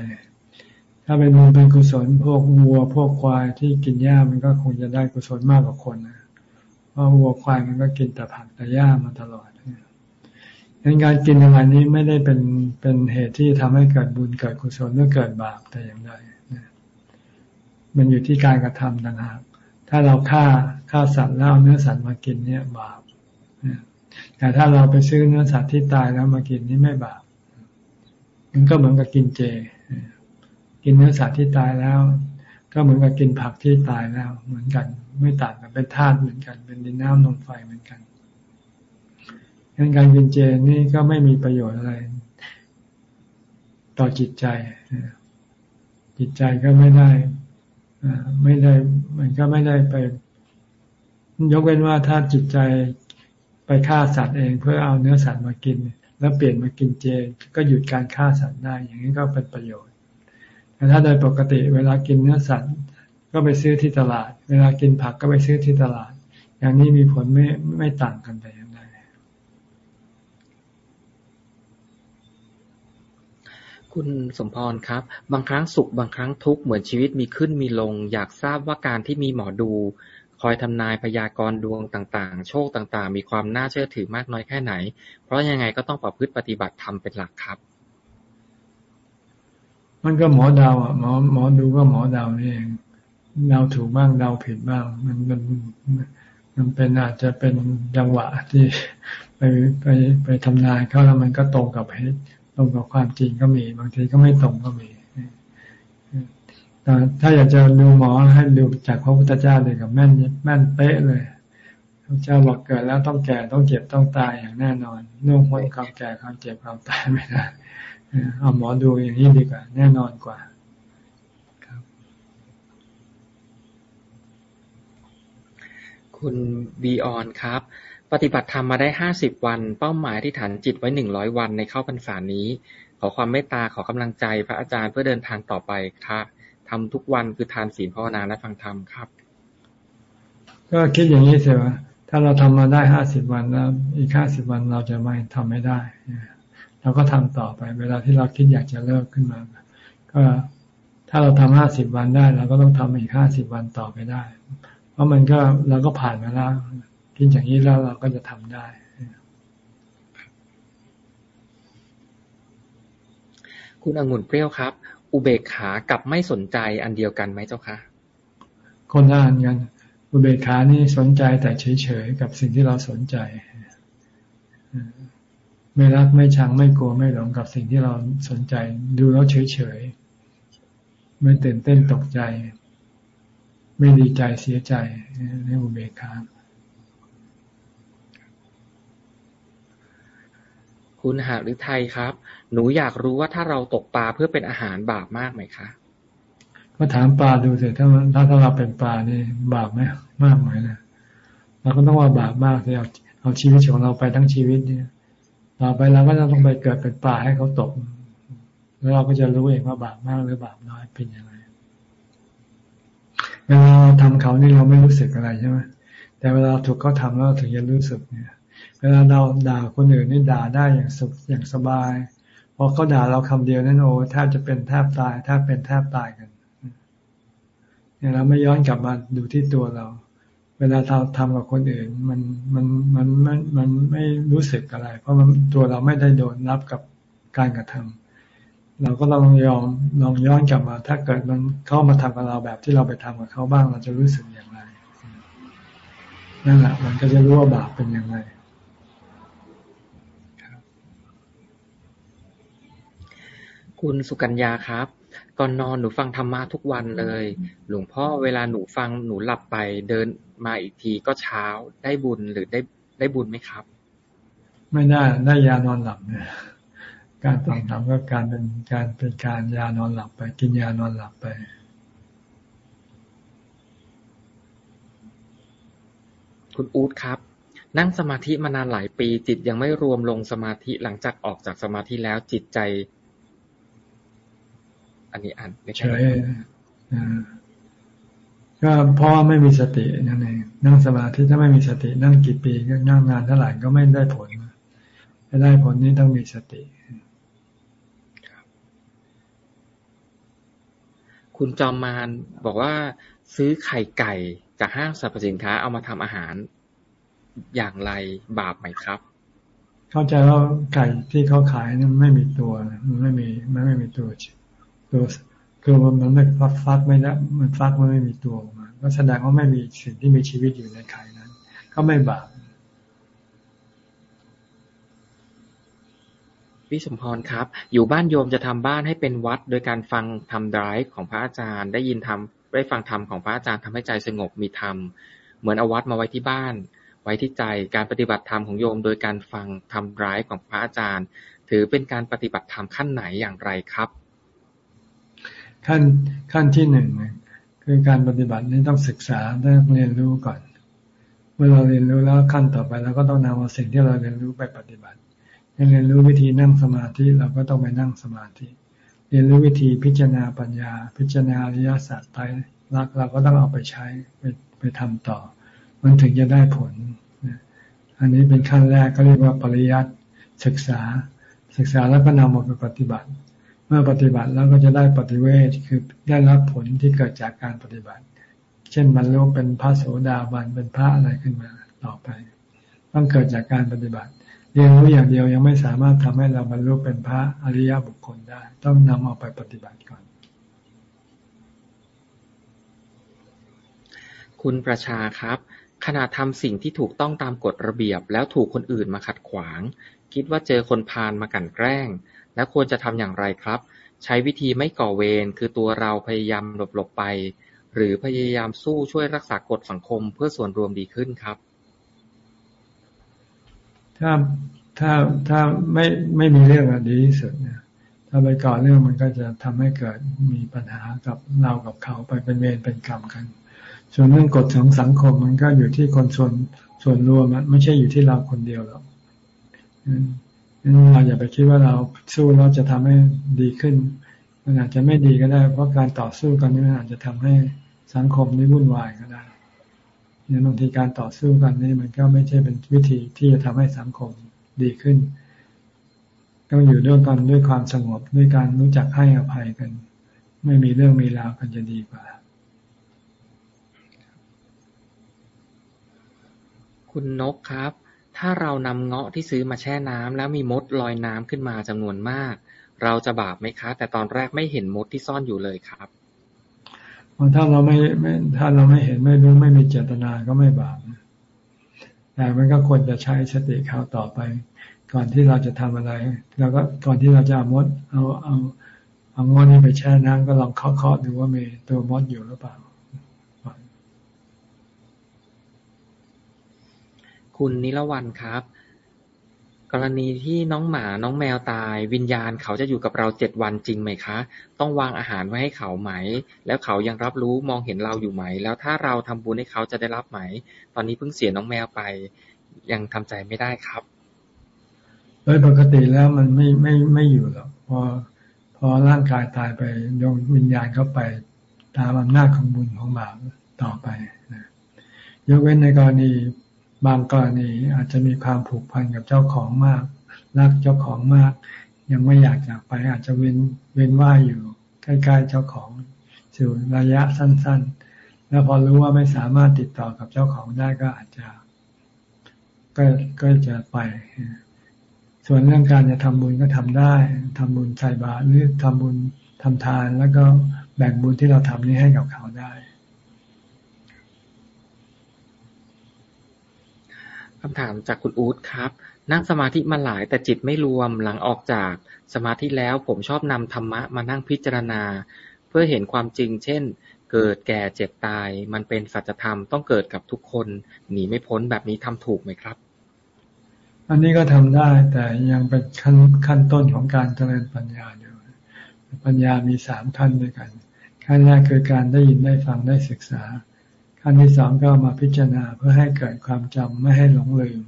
ถ้าเป็นบุญเป็นกุศลพวกวัวพวกควายที่กินหญ้ามันก็คงจะได้กุศลมากกว่าคนนะเพราะวัวควายมันก็กินแต่ผักแต่หญ้ามาตลอดงั้นการกินอะไรนี้ไม่ได้เป็นเป็นเหตุที่ทำให้เกิดบุญเกิดกุศลหรือเกิดบาปแต่อย่างใดมันอยู่ที่การกระทำต่างหากถ้าเราฆ่าฆ่าสัตว์แล้วเนื้อสัตว์มากินเนี่ยบาป แต่ถ้าเราไปซื้อเนื้อสัตว์ที่ตายแล้วมากินนี่ไม่บาปมันก็เหมือนกับกินเจ กินเนื้อสัตว์ที่ตายแล้ว ก็เหมือนกับกินผักที่ตายแล้ว เหมือนกัน ไม่ต่างกันเป็นธาตุเหมือนกัน เป็นดินน้ำลมไฟเหมือนกันงั้นการกินเจนี่ก็ไม่มีประโยชน์อะไร ต่อจิตใจจิตใจก็ไม่ได้ไม่ได้ มันก็ไม่ได้ไป ยกเว้นว่าถ้าจิตใจ ไปฆ่าสัตว์เองเพื่อเอาเนื้อสัตว์มากิน แล้วเปลี่ยนมากินเจ ก็หยุดการฆ่าสัตว์ได้ อย่างนี้ก็เป็นประโยชน์แต่ถ้าโดยปกติเวลากินเนื้อสัตว์ก็ไปซื้อที่ตลาด เวลากินผักก็ไปซื้อที่ตลาด อย่างนี้มีผลไม่ไม่ต่างกันไปอย่างไรคุณสมพรครับ บางครั้งสุขบางครั้งทุกข์เหมือนชีวิตมีขึ้นมีลง อยากทราบว่าการที่มีหมอดู คอยทำนายพยากรณ์ดวงต่าง ๆ โชคต่าง ๆ มีความน่าเชื่อถือมากน้อยแค่ไหน เพราะยังไงก็ต้องประพฤติปฏิบัติธรรมเป็นหลักครับ มันก็หมอดาวอะหมอหมอดูก็หมอดาวนี่เองเดาถูกบ้างเดาผิดบ้าง มันมันมันเป็นอาจจะเป็นจังหวะที่ไปไปไปทำนายเขาแล้วมันก็ตรงกับเหตุตรงกับความจริงก็มี บางทีก็ไม่ตรงก็มี ถ้าอยากจะดูหมอให้ดูจากพระพุทธเจ้าเลยกับแม่นแม่นเป๊ะเลยพระเจ้าบอกเกิดแล้วต้องแก่ต้องเจ็บต้องตายอย่างแน่นอนนุ่งพ้นความแก่ความเจ็บความตายไม่ได้เอาหมอดูอย่างนี้ดีกว่า แน่นอนกว่าครับ คุณบีออนครับ ปฏิบัติธรรมมาได้ห้าสิบวัน เป้าหมายที่ฐานจิตไว้หนึ่งร้อยวันในเข้าพรรษานี้ ขอความเมตตาขอกำลังใจพระอาจารย์เพื่อเดินทางต่อไปครับ ทำทุกวันคือทานศีลภาวนาและฟังธรรมครับ ก็คิดอย่างนี้เสียว่าถ้าเราทำมาได้ห้าสิบวันแล้ว อีกห้าสิบวันเราจะไม่ทำไม่ได้เราก็ทำต่อไป เวลาที่เราคิดอยากจะเลิกขึ้นมา ก็ถ้าเราทำห้าสิบวันได้เราก็ต้องทำอีกห้าสิบวันต่อไปได้ เพราะมันก็เราก็ผ่านมาแล้วคิดอย่างนี้แล้วเราก็จะทำได้คุณองุ่นเปรี้ยวครับ อุเบกขากับไม่สนใจอันเดียวกันไหมเจ้าคะคนละอันกัน อุเบกขานี่สนใจแต่เฉยๆกับสิ่งที่เราสนใจไม่รักไม่ชังไม่กลัวไม่หลงกับสิ่งที่เราสนใจ ดูแล้วเฉยๆไม่ตื่นเต้นตกใจ ไม่ดีใจเสียใจนี่อุเบกขาคุณหาหรือไทยครับ หนูอยากรู้ว่าถ้าเราตกปลาเพื่อเป็นอาหารบาปมากไหมคะก็ถามปลาดูสิถ้าถ้าถ้าเราเป็นปลานี่บาปไหมมากไหมนะเราก็ต้องว่าบาปมากที่เอาเอาชีวิตของเราไปทั้งชีวิตเนี่ยต่อไปเราก็จะต้องไปเกิดเป็นปลาให้เขาตก แล้วเราก็จะรู้เองว่าบาปมากหรือบาปน้อยเป็นยังไงเวลาเราทำเขานี่เราไม่รู้สึกอะไรใช่ไหมแต่เวลาถูกเขาทำแล้วถึงจะรู้สึกเนี่ย เวลาเราด่าคนอื่นนี่ด่าได้อย่างสุขอย่างสบาย พอเขาด่าเราคำเดียวนั่นโอ้แทบจะเป็นแทบตายแทบเป็นแทบตายกันเนี่ยเราไม่ย้อนกลับมาดูที่ตัวเรา เวลาเราทำกับคนอื่น มันมันมันมันมันไม่รู้สึกอะไร เพราะมันตัวเราไม่ได้โดนรับกับการกระทำเราก็ลองยอมลองย้อนกลับมา ถ้าเกิดมันเข้ามาทำกับเราแบบที่เราไปทำกับเขาบ้างเราจะรู้สึกอย่างไรนั่นแหละมันก็จะรู้ว่าบาปเป็นยังไง คุณสุกัญญาครับก่อนนอนหนูฟังธรรมะทุกวันเลย หลวงพ่อเวลาหนูฟังหนูหลับไปเดินมาอีกทีก็เช้าได้บุญหรือได้ได้บุญไหมครับ ไม่ได้ได้ยานอนหลับเนี่ยการฟังธรรมก็การเป็นการเป็นการยานอนหลับไป กินยานอนหลับไปคุณอู๊ดครับ นั่งสมาธิมานานหลายปี จิตยังไม่รวมลงสมาธิหลังจากออกจากสมาธิแล้วจิตใจ อันนี้อ่านเฉยก็เพราะไม่มีสตินั่นเองนั่งสมาธิถ้าไม่มีสตินั่งกี่ปีก็นั่งนานเท่าไหร่ก็ไม่ได้ผลจะได้ผลนี้ต้องมีสติคุณจอมมานบอกว่าซื้อไข่ไก่จากห้างสรรพสินค้าเอามาทำอาหารอย่างไรบาปไหมครับไเข้าใจว่าไก่ที่เขาขายนั้นไม่มีตัวมันไม่มีมันไม่มีตัว ตัวคือมันไม่ฟักฟักไม่ได้มันฟักมันไม่มีตัวออกมา ก็แสดงว่าไม่มีสิ่งที่มีชีวิตอยู่ในไข่นั้น ก็ไม่บาปพี่สมพรครับ อยู่บ้านโยมจะทำบ้านให้เป็นวัด โดยการฟังทำไดรฟ์ของพระอาจารย์ ได้ยินทำได้ฟังธรรมของพระอาจารย์ทำให้ใจสงบมีธรรม เหมือนเอาวัดมาไว้ที่บ้าน ไว้ที่ใจการปฏิบัติธรรมของโยม โดยการฟังทำไดรฟ์ของพระอาจารย์ ถือเป็นการปฏิบัติธรรมขั้นไหนอย่างไรครับ ขั้นขั้นที่หนึ่งคือการปฏิบัตินี้ต้องศึกษาต้องเรียนรู้ก่อน เมื่อเราเรียนรู้แล้วขั้นต่อไปเราก็ต้องนำเอาสิ่งที่เราเรียนรู้ไปปฏิบัติเรียนรู้วิธีนั่งสมาธิเราก็ต้องไปนั่งสมาธิ เรียนรู้วิธีพิจารณาปัญญา พิจารณาอริยสัจไปรักเราก็ต้องเอาไปใช้ไปไปทำต่อ มันถึงจะได้ผล อันนี้เป็นขั้นแรกก็เรียกว่าปริยัติศึกษา ศึกษาแล้วก็นำมาไปปฏิบัติ เมื่อปฏิบัติแล้วก็จะได้ปฏิเวทคือได้รับผลที่เกิดจากการปฏิบัติ เช่นบรรลุเป็นพระโสดาบันเป็นพระอะไรขึ้นมาต่อไป ต้องเกิดจากการปฏิบัติ เรียนรู้อย่างเดียวยังไม่สามารถทำให้เราบรรลุเป็นพระอริยบุคคลได้ ต้องนำเอาไปปฏิบัติก่อน คุณประชาครับขณะทำสิ่งที่ถูกต้องตามกฎระเบียบ แล้วถูกคนอื่นมาขัดขวาง คิดว่าเจอคนพาลมากันแกล้ง แล้วควรจะทำอย่างไรครับ ใช้วิธีไม่ก่อเวร คือตัวเราพยายามหลบหลบไป หรือพยายามสู้ช่วยรักษากฎสังคมเพื่อส่วนรวมดีขึ้นครับ ถ้าถ้าถ้าไม่ไม่มีเรื่องอะดีที่สุดเนี่ยถ้าไปก่อเรื่องมันก็จะทำให้เกิดมีปัญหากับเรากับเขาไปเป็นเวรเป็นกรรมกัน ส่วนเรื่องกฎของสังคมมันก็อยู่ที่คนส่วนส่วนรวมมันไม่ใช่อยู่ที่เราคนเดียวหรอก เราอย่าไปคิดว่าเราสู้เราจะทำให้ดีขึ้น มันอาจจะไม่ดีก็ได้ เพราะการต่อสู้กันนี่อาจจะทำให้สังคมนี้วุ่นวายก็ได้เนี่ยบางทีการต่อสู้กันนี่มันก็ไม่ใช่เป็นวิธีที่จะทำให้สังคมดีขึ้น ต้องอยู่ด้วยกันด้วยความสงบด้วยการรู้จักให้อภัยกัน ไม่มีเรื่องมีราวกันจะดีกว่า คุณนกครับ ถ้าเรานำเงาะที่ซื้อมาแช่น้ำ แล้วมีมดลอยน้ำขึ้นมาจำนวนมาก เราจะบาปไหมคะ แต่ตอนแรกไม่เห็นมดที่ซ่อนอยู่เลยครับถ้าเราไม่ไม่ถ้าเราไม่เห็นไม่รู้ไม่มีเจตนาก็ไม่บาปแต่มันก็ควรจะใช้สติเข้าต่อไป ก่อนที่เราจะทำอะไรเราก็ก่อนที่เราจะเอามด เอาเอาเอางอนนี้ไปแช่น้ำก็ลองเคาะๆดูว่ามีตัวมดอยู่หรือเปล่า คุณนิรวันครับ กรณีที่น้องหมาน้องแมวตาย วิญญาณเขาจะอยู่กับเราเจ็ดวันจริงไหมคะ ต้องวางอาหารไว้ให้เขาไหม แล้วเขายังรับรู้มองเห็นเราอยู่ไหม แล้วถ้าเราทำบุญให้เขาจะได้รับไหม ตอนนี้เพิ่งเสียน้องแมวไป ยังทำใจไม่ได้ครับโดยปกติแล้วมันไม่ไม่ไม่อยู่หรอกพอพอร่างกายตายไปดวงวิญญาณเข้าไปตามอำนาจของบุญของบาปต่อไปนะยกเว้นในกรณี บางกรณีอาจจะมีความผูกพันกับเจ้าของมาก รักเจ้าของมาก ยังไม่อยากจากไปอาจจะเว้นเว้นว่าอยู่ใกล้ๆเจ้าของสู่ระยะสั้น ๆ แล้วพอรู้ว่าไม่สามารถติดต่อกับเจ้าของได้ก็อาจจะก็ก็จะไป ส่วนเรื่องการจะทำบุญก็ทำได้ทำบุญใส่บาตรหรือทำบุญทำทาน แล้วก็แบ่งบุญที่เราทำนี้ให้กับเขาได้คำถามจากคุณอู๊ดครับ นั่งสมาธิมาหลายแต่จิตไม่รวมหลังออกจากสมาธิแล้วผมชอบนำธรรมะมานั่งพิจารณา เพื่อเห็นความจริง เช่น เกิดแก่เจ็บตาย มันเป็นสัจธรรมต้องเกิดกับทุกคนหนีไม่พ้นแบบนี้ทำถูกไหมครับ อันนี้ก็ทำได้แต่ยังเป็นขั้นขั้นต้นของการเจริญปัญญาอยู่ปัญญามีสามขั้นด้วยกันขั้นแรกคือการได้ยินได้ฟังได้ศึกษา ขั้นที่สองก็มาพิจารณาเพื่อให้เกิดความจำไม่ให้หลงลืม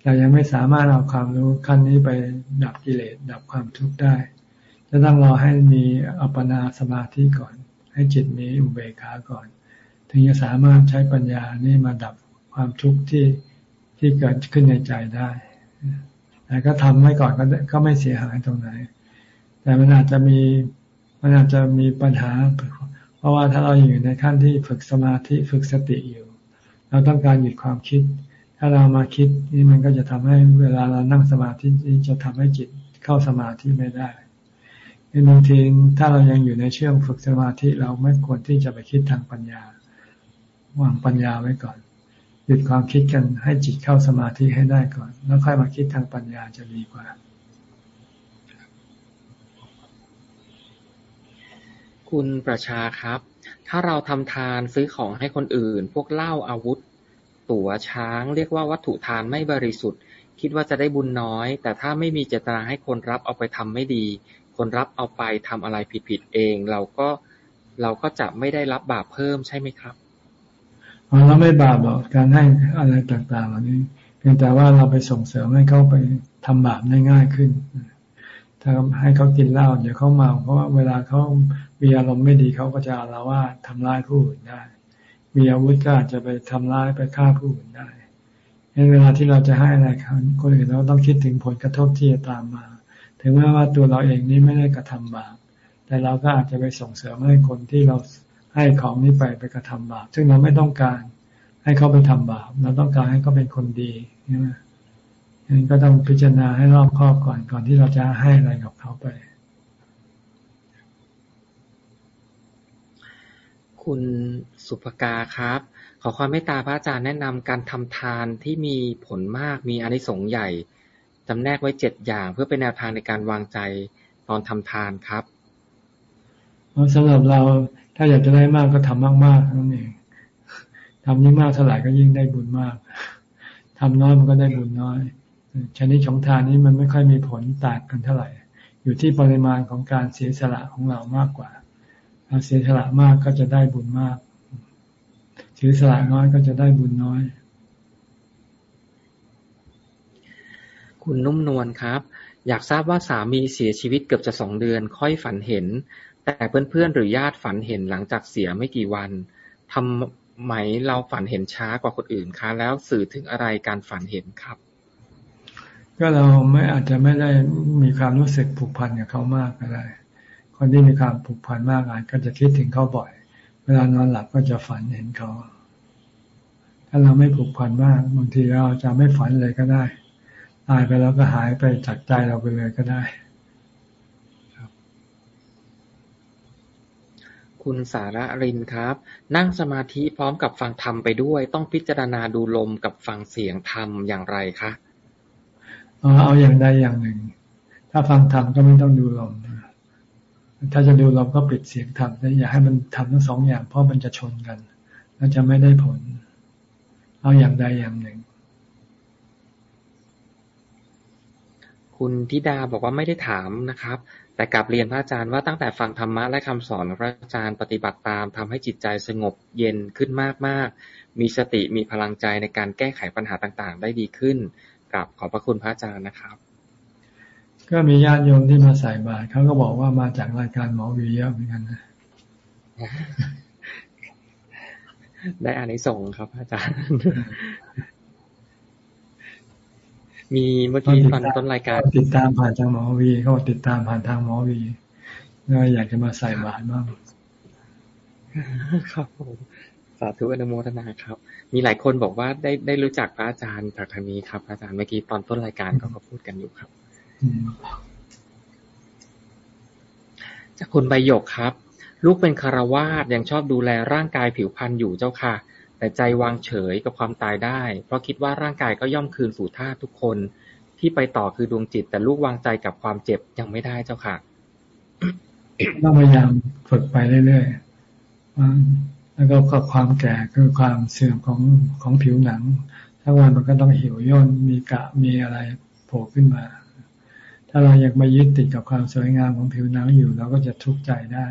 แต่ยังไม่สามารถเอาความรู้ขั้นนี้ไปดับกิเลสดับความทุกข์ได้ จะต้องรอให้มีอัปปนาสมาธิก่อน ให้จิตมีอุเบกขาก่อน ถึงจะสามารถใช้ปัญญานี้มาดับความทุกข์ที่ที่เกิดขึ้นในใจได้แต่ก็ทำไว้ก่อนก็ก็ไม่เสียหายตรงไหน แต่มันอาจจะมีมันอาจจะมีปัญหา เพราะว่าถ้าเราอยู่ในขั้นที่ฝึกสมาธิฝึกสติอยู่ เราต้องการหยุดความคิด ถ้าเรามาคิดนี่มันก็จะทำให้เวลาเรานั่งสมาธิจะทำให้จิตเข้าสมาธิไม่ได้บางทีถ้าเรายังอยู่ในเชื่องฝึกสมาธิเราไม่ควรที่จะไปคิดทางปัญญาวางปัญญาไว้ก่อน หยุดความคิดกันให้จิตเข้าสมาธิให้ได้ก่อน แล้วค่อยมาคิดทางปัญญาจะดีกว่า คุณประชาครับ ถ้าเราทำทานซื้อของให้คนอื่น พวกเหล้าอาวุธ ตั๋วช้าง เรียกว่าวัตถุทานไม่บริสุทธิ์ คิดว่าจะได้บุญน้อย แต่ถ้าไม่มีเจตนาให้คนรับเอาไปทำไม่ดี คนรับเอาไปทำอะไรผิดๆเอง เราก็เราก็จะไม่ได้รับบาปเพิ่มใช่ไหมครับเราไม่บาปหรอกการให้อะไรต่างๆเหล่านี้เพียงแต่ว่าเราไปส่งเสริมให้เขาไปทำบาปได้ง่ายขึ้นถ้าให้เขากินเหล้าเดี๋ยวเขาเมาเพราะว่าเวลาเขา มีอารมณ์ไม่ดีเขาก็จะอาละว่าทำร้ายผู้อื่นได้ มีอาวุธก็อาจจะไปทำร้ายไปฆ่าผู้อื่นได้ในเวลาที่เราจะให้อะไรคนอื่นเราต้องคิดถึงผลกระทบที่จะตามมา ถึงแม้ว่าตัวเราเองนี้ไม่ได้กระทำบาปแต่เราก็อาจจะไปส่งเสริมให้คนที่เราให้ของนี้ไปไปกระทำบาปซึ่งเราไม่ต้องการให้เขาไปทำบาปเราต้องการให้เขาเป็นคนดีใช่ไหมงั้นก็ต้องพิจารณาให้รอบคอบก่อนก่อนที่เราจะให้อะไรกับเขาไป คุณสุภกาครับ ขอความเมตตาพระอาจารย์แนะนำการทำทานที่มีผลมากมีอานิสงส์ใหญ่จำแนกไว้เจ็ดอย่างเพื่อเป็นแนวทางในการวางใจตอนทำทานครับสำหรับเราถ้าอยากจะได้มากก็ทำมากๆนั่นเองทำยิ่งมากเท่าไหร่ก็ยิ่งได้บุญมากทำน้อยมันก็ได้บุญน้อย ชนิดของทานนี้มันไม่ค่อยมีผลต่างกันเท่าไหร่ อยู่ที่ปริมาณของการเสียสละของเรามากกว่าถ้า เสียสละมากก็จะได้บุญมากเสียสละน้อยก็จะได้บุญน้อย คุณนุ่มนวลครับ อยากทราบว่าสามีเสียชีวิตเกือบจะสองเดือน ค่อยฝันเห็น แต่เพื่อนๆหรือญาติฝันเห็นหลังจากเสียไม่กี่วันทำไหมเราฝันเห็นช้ากว่าคนอื่นคะแล้วสื่อถึงอะไรการฝันเห็นครับ ก็เราไม่อาจจะไม่ได้มีความรู้สึกผูกพันกับเขามากก็ได้ คนที่มีความผูกพันมากอาจก็จะคิดถึงเขาบ่อย เวลานอนหลับก็จะฝันเห็นเขา ถ้าเราไม่ผูกพันมากบางทีเราจะไม่ฝันเลยก็ได้ ตายไปแล้วก็หายไปจากใจเราไปเลยก็ได้คุณสาระรินครับ นั่งสมาธิพร้อมกับฟังธรรมไปด้วย ต้องพิจารณาดูลมกับฟังเสียงธรรมอย่างไรคะเอาอย่างใดอย่างหนึ่ง ถ้าฟังธรรมก็ไม่ต้องดูลม ถ้าจะดูลมก็ปิดเสียงธรรมแต่อย่าให้มันทำทั้งสองอย่างเพราะมันจะชนกัน แล้วจะไม่ได้ผล เอาอย่างใดอย่างหนึ่ง คุณธิดาบอกว่าไม่ได้ถามนะครับ แต่กลับเรียนพระอาจารย์ว่าตั้งแต่ฟังธรรมะและคำสอนพระอาจารย์ปฏิบัติตามทำให้จิตใจสงบเย็นขึ้นมากๆ มีสติมีพลังใจในการแก้ไขปัญหาต่างๆ ได้ดีขึ้นกับขอบพระคุณพระอาจารย์นะครับ ก็มีญาติโยมที่มาใส่บาตรเขาก็บอกว่ามาจากรายการหมอวีเยอะเหมือนกันนะได้อานิสงส์ครับ อาจารย์ มีเมื่อกี้ตอนต้นรายการ ติดตามผ่านทางหมอวีเขาติดตามผ่านทางหมอวีก็อยากจะมาใส่บาตรบ้างครับผมสาธุอนุโมทนาครับ มีหลายคนบอกว่าได้ได้รู้จักพระอาจารย์จากทางนี้ครับ อาจารย์เมื่อกี้ตอนต้นรายการก็เขาพูดกันอยู่ครับ จากคุณใบหยกครับ ลูกเป็นคารวาสยังชอบดูแลร่างกายผิวพรรณอยู่เจ้าค่ะ แต่ใจวางเฉยกับความตายได้ เพราะคิดว่าร่างกายก็ย่อมคืนสู่ธาตุทุกคน ที่ไปต่อคือดวงจิต แต่ลูกวางใจกับความเจ็บยังไม่ได้เจ้าค่ะ ต้องพยายามฝึกไปเรื่อยๆแล้วก็ความแก่คือความเสื่อมของของผิวหนังทั้งวันมันก็ต้องหิวย่นมีกะมีอะไรโผล่ขึ้นมา ถ้าเราอยากมายึดติดกับความสวยงามของผิวหนังอยู่ เราก็จะทุกข์ใจได้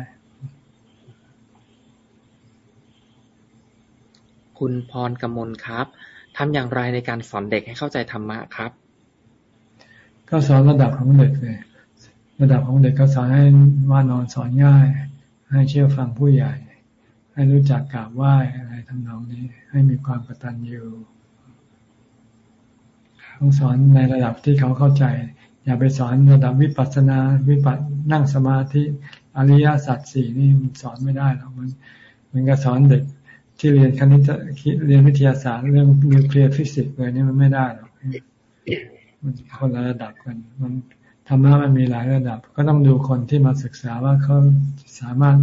คุณพรกมลครับทำอย่างไรในการสอนเด็กให้เข้าใจธรรมะครับ ก็สอนระดับของเด็กเลย ระดับของเด็กก็สอนให้ว่านอนสอนง่าย ให้เชื่อฟังผู้ใหญ่ ให้รู้จักกราบไหว้อะไรทำนองนี้ ให้มีความกตัญญูต้องสอนในระดับที่เขาเข้าใจ อย่าไปสอนระดับวิปัสสนาวิปัสนั่งสมาธิอริยสัจสี่นี่มันสอนไม่ได้หรอกมันมันก็สอนเด็กที่เรียนคณิตเรียนวิทยาศาสตร์เรื่องนิวเคลียร์ฟิสิกส์เลยนี่มันไม่ได้หรอกมันคนละระดับกัน มันธรรมะมันมีหลายระดับ ก็ต้องดูคนที่มาศึกษาว่าเขาสามารถ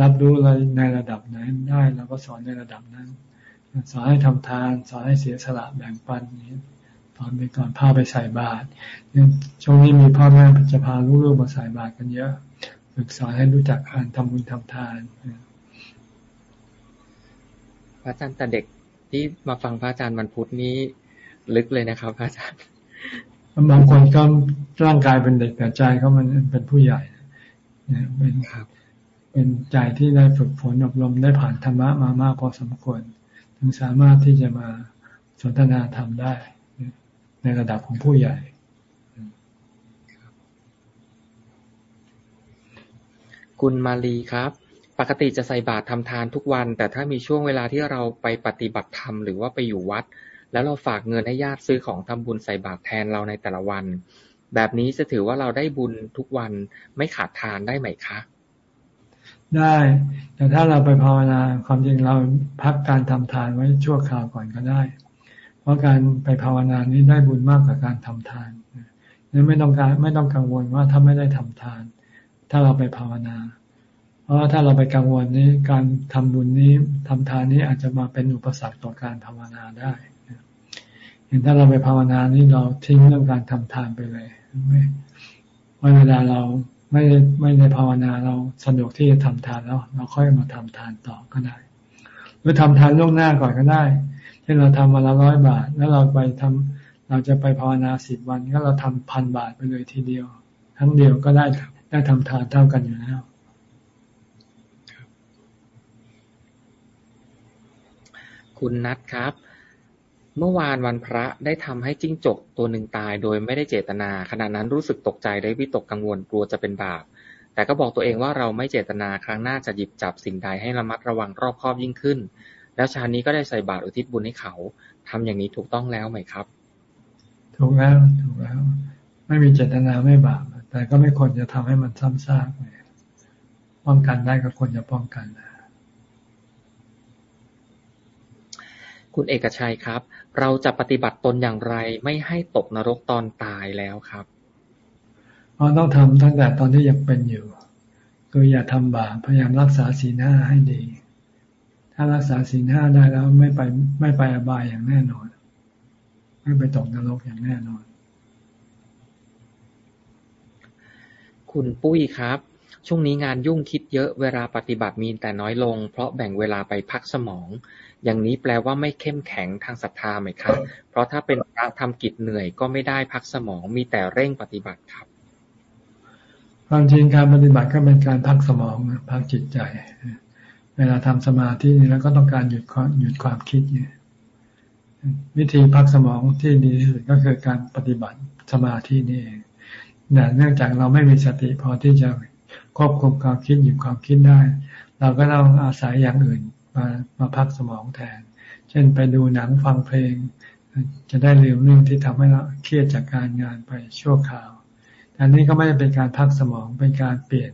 รับรู้อะไรในระดับไหนได้เราก็สอนในระดับนั้น สอนให้ทำทาน สอนให้เสียสละแบ่งปันนี้ สอนไปก่อนพาไปใส่บาตรช่วงนี้มีพ่อแม่จะพาลูกๆมาใส่บาตรกันเยอะฝึกสอนให้รู้จักการทำบุญทำทานพระอาจารย์แต่เด็กที่มาฟังพระอาจารย์วันพุธนี้ลึกเลยนะครับพระอาจารย์บางคนก็ร่างกายเป็นเด็กแต่ใจเขามันเป็นผู้ใหญ่เนี่ยเป็นครับเป็นใจที่ได้ฝึกฝนอบรมได้ผ่านธรรมะมามากพอสมควร ถึงสามารถที่จะมาสนทนาธรรมได้ ในระดับของผู้ใหญ่คุณมาลีครับ ปกติจะใส่บาตรทำทานทุกวัน แต่ถ้ามีช่วงเวลาที่เราไปปฏิบัติธรรมหรือว่าไปอยู่วัด แล้วเราฝากเงินให้ญาติซื้อของทำบุญใส่บาตรแทนเราในแต่ละวัน แบบนี้จะถือว่าเราได้บุญทุกวันไม่ขาดทานได้ไหมคะ ได้ แต่ถ้าเราไปภาวนาความจริงเราพักการทำทานไว้ชั่วคราวก่อนก็ได้ เพราะการไปภาวนานี้ได้บุญมากกว่าการทำทานนี่ไม่ต้องการไม่ต้องกังวลว่าถ้าไม่ได้ทำทาน ถ้าเราไปภาวนา เพราะถ้าเราไปกังวลนี้การทำบุญนี้ทำทานนี้อาจจะมาเป็นอุปสรรคต่อการภาวนาได้เห็นถ้าเราไปภาวนานี้เราทิ้งเรื่องการทำทานไปเลยไม่เวลาเราไม่ไม่ได้ภาวนาเราสะดวกที่จะทำทานแล้ว เราค่อยมาทำทานต่อก็ได้ หรือทำทานล่วงหน้าก่อนก็ได้ เช่นเราทำวันละร้อยบาท แล้วเราไปทำเราจะไปภาวนาสิบวัน ก็เราทำพันบาทไปเลยทีเดียว ทั้งเดียวก็ได้ได้ทำทานเท่ากันอยู่แล้วคุณนัทครับ เมื่อวานวันพระได้ทำให้จิ้งจกตัวหนึ่งตายโดยไม่ได้เจตนา ขณะนั้นรู้สึกตกใจได้วิตกกังวลกลัวจะเป็นบาป แต่ก็บอกตัวเองว่าเราไม่เจตนาครั้งหน้าจะหยิบจับสิ่งใดให้ระมัดระวังรอบคอบยิ่งขึ้น แล้วชานี้ก็ได้ใส่บาตรอุทิศบุญให้เขาทำอย่างนี้ถูกต้องแล้วไหมครับ ถูกแล้วถูกแล้ว ไม่มีเจตนาไม่บาปแต่ก็ไม่ควรจะทำให้มันซ้ำซากป้องกันได้ก็ควรจะป้องกันนะคุณเอกชัยครับ เราจะปฏิบัติตนอย่างไรไม่ให้ตกนรกตอนตายแล้วครับเราต้องทำตั้งแต่ตอนที่ยังเป็นอยู่ คืออย่าทำบาปพยายามรักษาศีลห้าให้ดี ถ้ารักษาศีลห้าได้แล้วไม่ไปไม่ไปอบายอย่างแน่นอน ไม่ไปตกนรกอย่างแน่นอน คุณปุ้ยครับ ช่วงนี้งานยุ่งคิดเยอะเวลาปฏิบัติมีแต่น้อยลง เพราะแบ่งเวลาไปพักสมอง อย่างนี้แปลว่าไม่เข้มแข็งทางศรัทธาไหมครับ เพราะถ้าเป็นพระทำกิจเหนื่อยก็ไม่ได้พักสมองมีแต่เร่งปฏิบัติครับความจริงการปฏิบัติก็เป็นการพักสมองพักจิตใจ เวลาทำสมาธินี่แล้วก็ต้องการหยุดความหยุดความคิดเนี่ยวิธีพักสมองที่ดีที่สุดก็คือการปฏิบัติสมาธินี่เองแต่เนื่องจากเราไม่มีสติพอที่จะควบคุมความคิดหยุดความคิดได้ เราก็ต้องอาศัยอย่างอื่นมามาพักสมองแทน เช่นไปดูหนังฟังเพลง จะได้ลืมเรื่องที่ทำให้เราเครียดจากการงานไปชั่วคราวแต่นี้ก็ไม่ได้เป็นการพักสมองเป็นการเปลี่ยน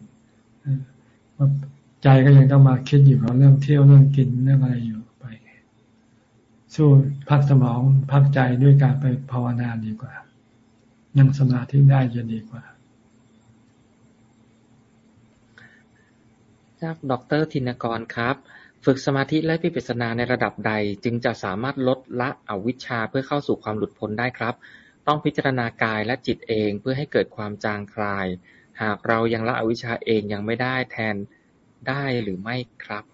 ใจก็ยังต้องมาคิดอยู่กับเรื่องเที่ยวเรื่องกินเรื่องอะไรอยู่ไป สู้พักสมองพักใจด้วยการไปภาวนาดีกว่า นั่งสมาธิได้จะดีกว่า จากดรธินกรครับ ฝึกสมาธิและพิปัสนาในระดับใด จึงจะสามารถลดละอวิชชาเพื่อเข้าสู่ความหลุดพ้นได้ครับ ต้องพิจารณากายและจิตเองเพื่อให้เกิดความจางคลาย หากเรายังละอวิชชาเองยังไม่ได้แทน ได้หรือไม่ครับ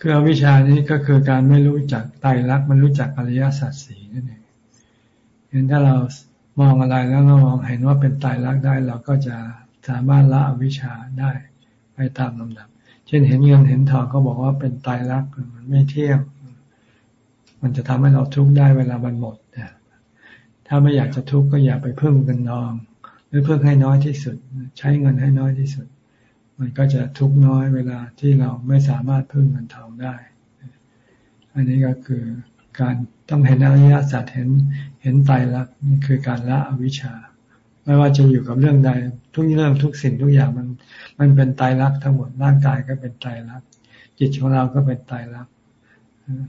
คืออวิชานี้ก็คือการไม่รู้จักไตรลักษณ์มันรู้จักอริยสัจสี่นั่นเองเห็นถ้าเรามองอะไรแล้วเรามองเห็นว่าเป็นไตรลักษณ์ได้เราก็จะสามารถละอวิชาได้ไปตามลำดับ เช่นเห็นเงินเห็นทองก็บอกว่าเป็นไตายรักมันไม่เที่ยง มันจะทำให้เราทุกข์ได้เวลามันหมดถ้าไม่อยากจะทุกข์ก็อย่าไปเพิ่มเงินทอง หรือเพิ่มให้น้อยที่สุด ใช้เงินให้น้อยที่สุด มันก็จะทุกน้อยเวลาที่เราไม่สามารถเพิ่มเงินทองได้ อันนี้ก็คือการต้องเห็นอริยสัจเห็นเห็นตายรักนี่คือการละอวิชชา ไม่ว่าจะอยู่กับเรื่องใดทุกเรื่องทุกสิ่งทุกอย่างมัน มันเป็นตายรักทั้งหมดร่างกายก็เป็นตายรักจิตของเราก็เป็นตายรัก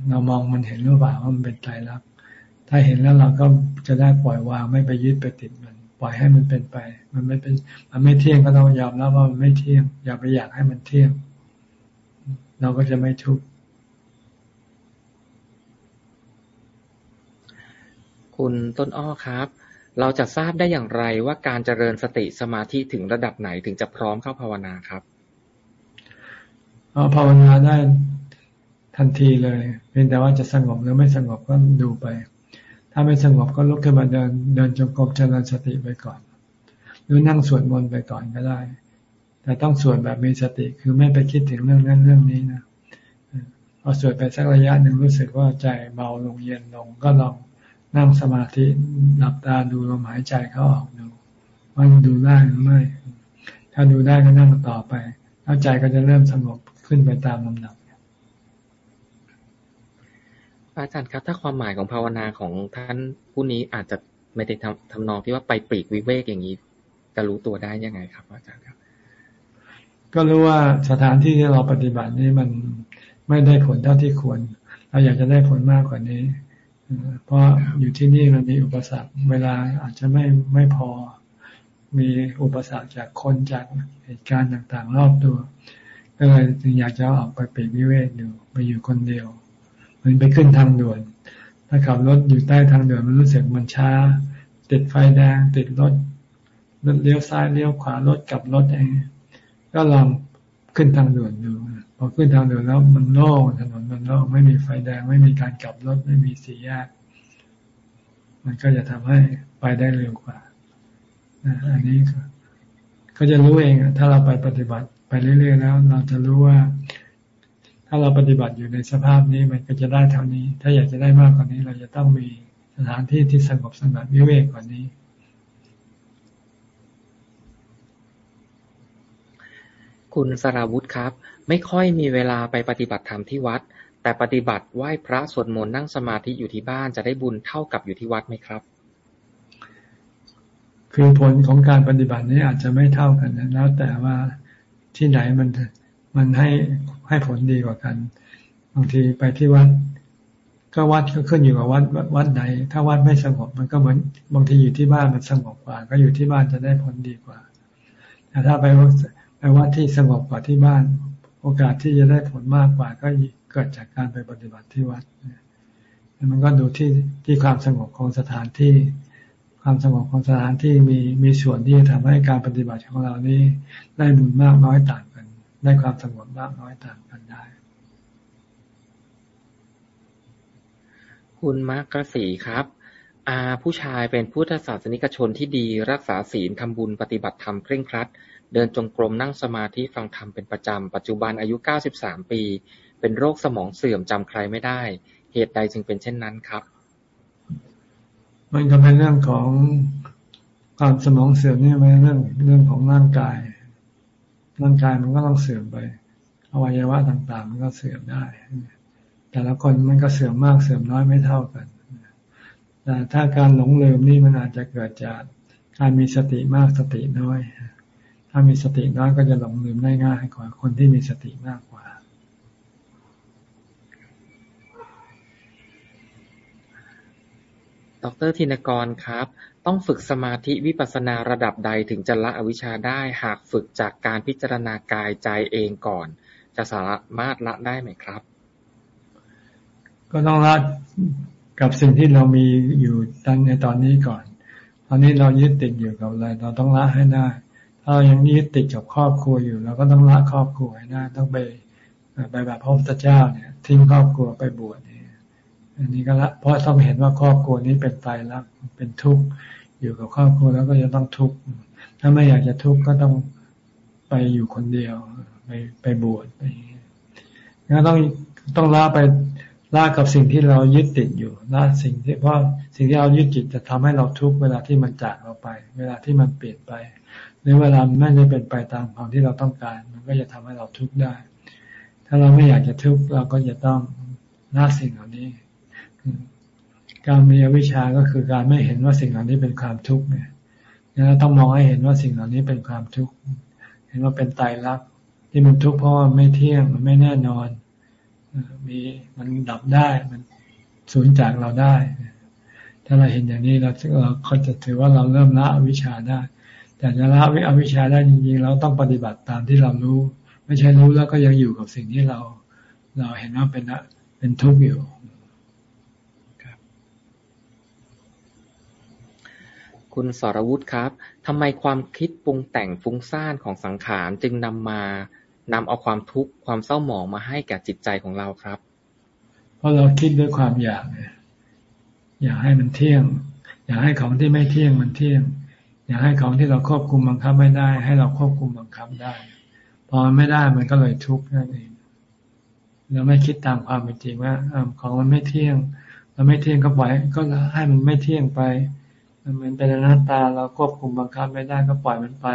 เรามองมันเห็นหรือเปล่าว่ามันเป็นตายรักถ้าเห็นแล้วเราก็จะได้ปล่อยวางไม่ไปยึดไปติดมัน ปล่อยให้มันเป็นไป มันไม่เป็น มันไม่เที่ยงก็ต้องยอมรับว่ามันไม่เที่ยง อย่าไปอยากให้มันเที่ยง เราก็จะไม่ทุกข์คุณต้นอ้อครับ เราจะทราบได้อย่างไรว่าการเจริญสติสมาธิถึงระดับไหนถึงจะพร้อมเข้าภาวนาครับเอาภาวนาได้ทันทีเลย เพียงแต่ว่าจะสงบหรือไม่สงบก็ดูไป ถ้าไม่สงบก็ลุกขึ้นมาเดินเดินจงกรมเจริญสติไปก่อน หรือนั่งสวดมนต์ไปก่อนก็ได้ แต่ต้องสวดแบบมีสติคือไม่ไปคิดถึงเรื่องนั้นเรื่องนี้นะพอสวดไปสักระยะหนึ่งรู้สึกว่าใจเบาลงเย็นลง ก็ลองนั่งสมาธิหลับตาดูลมหายใจเข้าออกดูว่าดูได้หรือไม่ ถ้าดูได้ก็นั่งต่อไป แล้วใจก็จะเริ่มสงบขึ้นไปตามลำดับ อาจารย์ครับ ถ้าความหมายของภาวนาของท่านผู้นี้อาจจะไม่ได้ทำทำนองที่ว่าไปปลีกวิเวกอย่างนี้ จะรู้ตัวได้ยังไงครับ อาจารย์ครับ ก็รู้ว่าสถานที่ที่เราปฏิบัตินี้มันไม่ได้ผลเท่าที่ควร เราอยากจะได้ผลมากกว่านี้เพราะอยู่ที่นี่มันมีอุปสรรค เวลาอาจจะไม่ไม่พอ มีอุปสรรคจากคนจากเหตุการณ์ต่างๆ รอบตัว ก็เลยจึงอยากจะออกไปปีกวิเวกอยู่ไปอยู่คนเดียว เหมือนไปขึ้นทางด่วน ถ้าขับรถอยู่ใต้ทางด่วนมันรู้สึกมันช้า ติดไฟแดง ติดรถรถเลี้ยวซ้ายเลี้ยวขวารถกลับรถเองก็ลองขึ้นทางด่วนดูพอขึ้นทางด่วนแล้วมันโล่งถนนมันโล่งไม่มีไฟแดง ไม่มีการกลับรถไม่มีสีแยกมันก็จะทำให้ไปได้เร็วกว่าอันนี้ก็จะรู้เองถ้าเราไปปฏิบัติไปเรื่อยๆแล้ว เราจะรู้ว่า ถ้าเราปฏิบัติอยู่ในสภาพนี้มันก็จะได้เท่านี้ ถ้าอยากจะได้มากกว่านี้ เราจะต้องมีสถานที่ที่สงบสงัดวิเวกกว่านี้ คุณสราวุธครับ ไม่ค่อยมีเวลาไปปฏิบัติธรรมที่วัด แต่ปฏิบัติไหว้พระสวดมนต์นั่งสมาธิอยู่ที่บ้านจะได้บุญเท่ากับอยู่ที่วัดไหมครับ คือผลของการปฏิบัตินี้อาจจะไม่เท่ากันนะแล้วแต่ว่าที่ไหนมัน มันให้ให้ผลดีกว่ากัน บางทีไปที่วัด ก็วัดก็ขึ้นอยู่กับวัดวัดไหน ถ้าวัดไม่สงบ มันก็เหมือนบางทีอยู่ที่บ้านมันสงบกว่า ก็อยู่ที่บ้านจะได้ผลดีกว่า แต่ถ้าไปไปวัดที่สงบกว่าที่บ้าน โอกาสที่จะได้ผลมากกว่า ก็เกิดจากการไปปฏิบัติที่วัดมันก็ดูที่ที่ความสงบของสถานที่ ความสงบของสถานที่มีมีส่วนที่จะทำให้การปฏิบัติของเรานี้ได้บุญมากน้อยต่าง ได้ความสงบมากน้อยต่างกันได้ คุณมาร์กสีครับ อาผู้ชายเป็นพุทธศาสนิกชนที่ดีรักษาศีลทำบุญปฏิบัติธรรมเคร่งครัด เดินจงกรมนั่งสมาธิฟังธรรมเป็นประจำ ปัจจุบันอายุ 93 ปี เป็นโรคสมองเสื่อมจำใครไม่ได้ เหตุใดจึงเป็นเช่นนั้นครับ มันก็เป็นเรื่องของความสมองเสื่อมนี่ไม่เรื่องเรื่องของร่างกาย ร่างกายมันก็ต้องเสื่อมไป อวัยวะต่างๆ มันก็เสื่อมได้ แต่ละคนมันก็เสื่อมมากเสื่อมน้อยไม่เท่ากันแต่ถ้าการหลงลืมนี่มันอาจจะเกิดจากการมีสติมากสติน้อย ถ้ามีสติน้อยก็จะหลงลืมได้ง่ายกว่า คนที่มีสติมากกว่า ดรธินกรครับ ต้องฝึกสมาธิวิปัสสนาระดับใดถึงจะละอวิชชาได้ หากฝึกจากการพิจารณากายใจเองก่อน จะสามารถละได้ไหมครับ ก็ต้องละกับสิ่งที่เรามีอยู่ตอนในตอนนี้ก่อน ตอนนี้เรายึดติดอยู่กับอะไร เราต้องละให้ได้ ถ้าเรายังยึดติดกับครอบครัวอยู่ เราก็ต้องละครอบครัวให้ได้ ต้องไปไปแบบพระพุทธเจ้าเนี่ยทิ้งครอบครัวไปบวช อันนี้ก็ละเพราะต้องเห็นว่าครอบครัวนี้เป็นไตรลักเป็นทุกข์อยู่กับครอบครัวแล้วก็จะต้องทุกข์ถ้าไม่อยากจะทุกข์ก็ต้องไปอยู่คนเดียว ไปไปบวชไปงั้นต้องต้องละไปละกับสิ่งที่เรายึดติดอยู่ละสิ่งที่เพราะสิ่งที่เรายึดติดจะทำให้เราทุกข์เวลาที่มันจากเราไป เวลาที่มันเปลี่ยนไป หรือเวลาไม่ได้เป็นไปตามความที่เราต้องการ มันก็จะทำให้เราทุกข์ได้ ถ้าเราไม่อยากจะทุกข์เราก็จะต้องละสิ่งเหล่านี้ การมีอวิชชาก็คือการไม่เห็นว่าสิ่งเหล่านี้เป็นความทุกข์เนี่ยเราต้องมองให้เห็นว่าสิ่งเหล่านี้เป็นความทุกข์เห็นว่าเป็นตายรักที่มันทุกข์เพราะว่าไม่เที่ยงมันไม่แน่นอนมีมันดับได้มันสูญจากเราได้ ถ้าเราเห็นอย่างนี้เราเราเขาจะถือว่าเราเริ่มละวิชาได้ แต่จะละวิอวิชาได้จริงๆ เราต้องปฏิบัติตามที่เรารู้ ไม่ใช่รู้แล้วก็ยังอยู่กับสิ่งที่เรา เราเห็นว่าเป็นเป็นทุกข์อยู่ คุณสรวุฒิครับ ทำไมความคิดปรุงแต่งฟุ้งซ่านของสังขารจึงนำมานำเอาความทุกข์ความเศร้าหมองมาให้แก่จิตใจของเราครับ เพราะเราคิดด้วยความอยากอยากให้มันเที่ยง อยากให้ของที่ไม่เที่ยงมันเที่ยง อยากให้ของที่เราควบคุมบังคับไม่ได้ ให้เราควบคุมบังคับได้ พอมันไม่ได้มันก็เลยทุกข์นั่นเองเราไม่คิดตามความเป็นจริงว่าของมันไม่เที่ยงเราไม่เที่ยงก็ปล่อยก็ให้มันไม่เที่ยงไป มันเป็นอนัตตาเราควบคุมบังคับไม่ได้ก็ปล่อยมันไป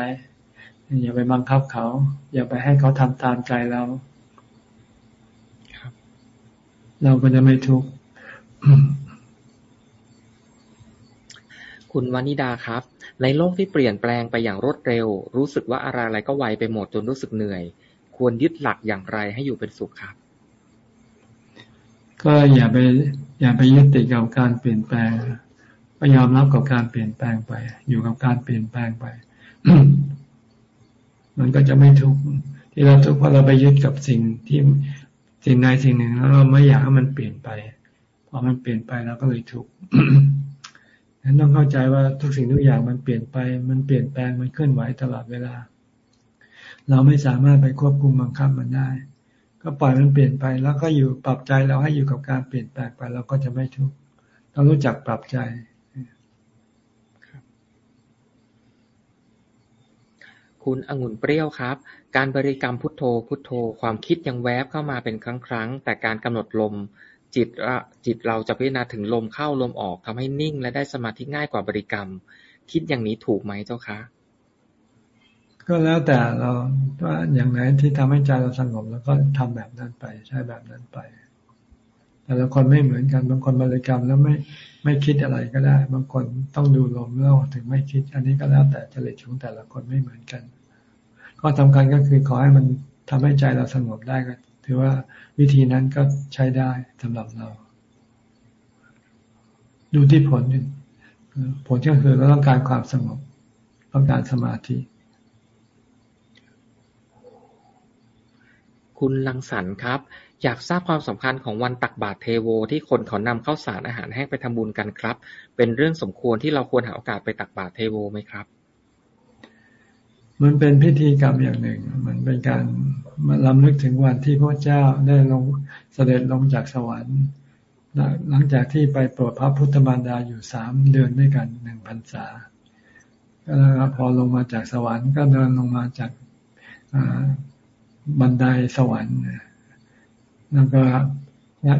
อย่าไปบังคับเขา อย่าไปให้เขาทำตามใจเราเราก็จะไม่ทุกข์คุณวานิดาครับ ในโลกที่เปลี่ยนแปลงไปอย่างรวดเร็ว รู้สึกว่าอะไรอะไรก็ไวไปหมดจนรู้สึกเหนื่อย ควรยึดหลักอย่างไรให้อยู่เป็นสุขครับ ก็อย่าไป อย่าไปยึดติดกับการเปลี่ยนแปลง ก็ยอมรับกับการเปลี่ยนแปลงไป อยู่กับการเปลี่ยนแปลงไป มันก็จะไม่ทุกข์ที่เราทุกข์เพราะเราไปยึดกับสิ่งที่สิ่งใดสิ่งหนึ่งแล้วเราไม่อยากให้มันเปลี่ยนไปพอมันเปลี่ยนไปเราก็เลยทุกข์ฉะนั้นต้องเข้าใจว่าทุกสิ่งทุกอย่างมันเปลี่ยนไป มันเปลี่ยนแปลง มันเคลื่อนไหวตลอดเวลา เราไม่สามารถไปควบคุมบังคับมันได้ ก็ปล่อยมันเปลี่ยนไป แล้วก็อยู่ปรับใจเราให้อยู่กับการเปลี่ยนแปลงไป เราก็จะไม่ทุกข์ ต้องรู้จักปรับใจ คุณองุ่นเปรี้ยวครับ การบริกรรมพุทโธ พุทโธ ความคิดยังแวบเข้ามาเป็นครั้งครั้ง แต่การกำหนดลม จิตจิตเราจะพิจารณาถึงลมเข้าลมออกทำให้นิ่ง และได้สมาธิง่ายกว่าบริกรรม คิดอย่างนี้ถูกไหมเจ้าคะ ก็แล้วแต่เราว่าอย่างไหนที่ทำให้ใจเราสงบแล้วก็ทำแบบนั้นไป ใช้แบบนั้นไปแต่ละคนไม่เหมือนกัน บางคนบริกรรมแล้วไม่ไม่คิดอะไรก็ได้ บางคนต้องดูลมแล้วถึงไม่คิด อันนี้ก็แล้วแต่จริตของแต่ละคนไม่เหมือนกัน ก็สำคัญก็คือขอให้มันทำให้ใจเราสงบได้ก็ถือว่าวิธีนั้นก็ใช้ได้สำหรับเรา ดูที่ผลผลก็คือเราต้องการความสงบ ต้องการสมาธิ คุณลังสรรครับ อยากทราบความสำคัญของวันตักบาตรเทโว ที่คนเขานำข้าวสารอาหารแห้งไปทำบุญกันครับ เป็นเรื่องสมควรที่เราควรหาโอกาสไปตักบาตรเทโวไหมครับ มันเป็นพิธีกรรมอย่างหนึ่ง มันเป็นการมาลำลึกถึงวันที่พระเจ้าได้ลงเสด็จลงจากสวรรค์ หลังจากที่ไปโปรดพระพุทธมารดาอยู่สามเดือนด้วยกันหนึ่งพรรษาแล้วพอลงมาจากสวรรค์ก็เดินลงมาจากบันไดสวรรค์แล้วก็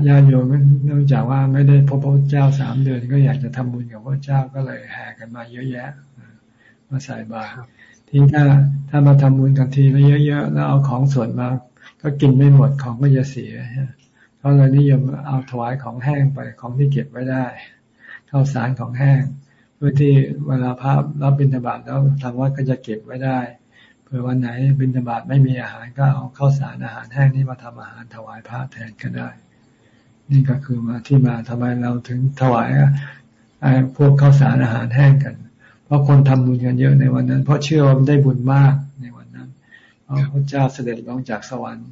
ญาติโยมเนื่องจากว่าไม่ได้พบพระเจ้าสามเดือน ก็อยากจะทำบุญกับพระเจ้าก็เลยแห่กันมาเยอะแยะ มาใส่บาตร ที่ถ้าถ้ามาทำบุญกันทีแล้วเยอะๆแล้วเอาของส่วนมา ก็กินไม่หมดของก็จะเสียเขาเลยนิยมเอาถวายของแห้งไปของที่เก็บไว้ได้ข้าวสารของแห้งเพื่อที่เวลาพระรับบิณฑบาตแล้วทางวัดก็จะเก็บไว้ได้เผื่อวันไหนบิณฑบาตไม่มีอาหารก็เอาข้าวสารอาหารแห้งนี้มาทำอาหารถวายพระแทนก็ได้ นี่ก็คือมาที่มาทำไมเราถึงถวายไอ้พวกข้าวสารอาหารแห้งกัน เพราะคนทำบุญกันเยอะในวันนั้น เพราะเชื่อว่าได้บุญมากในวันนั้นเพราะพระเจ้าเสด็จลงจากสวรรค์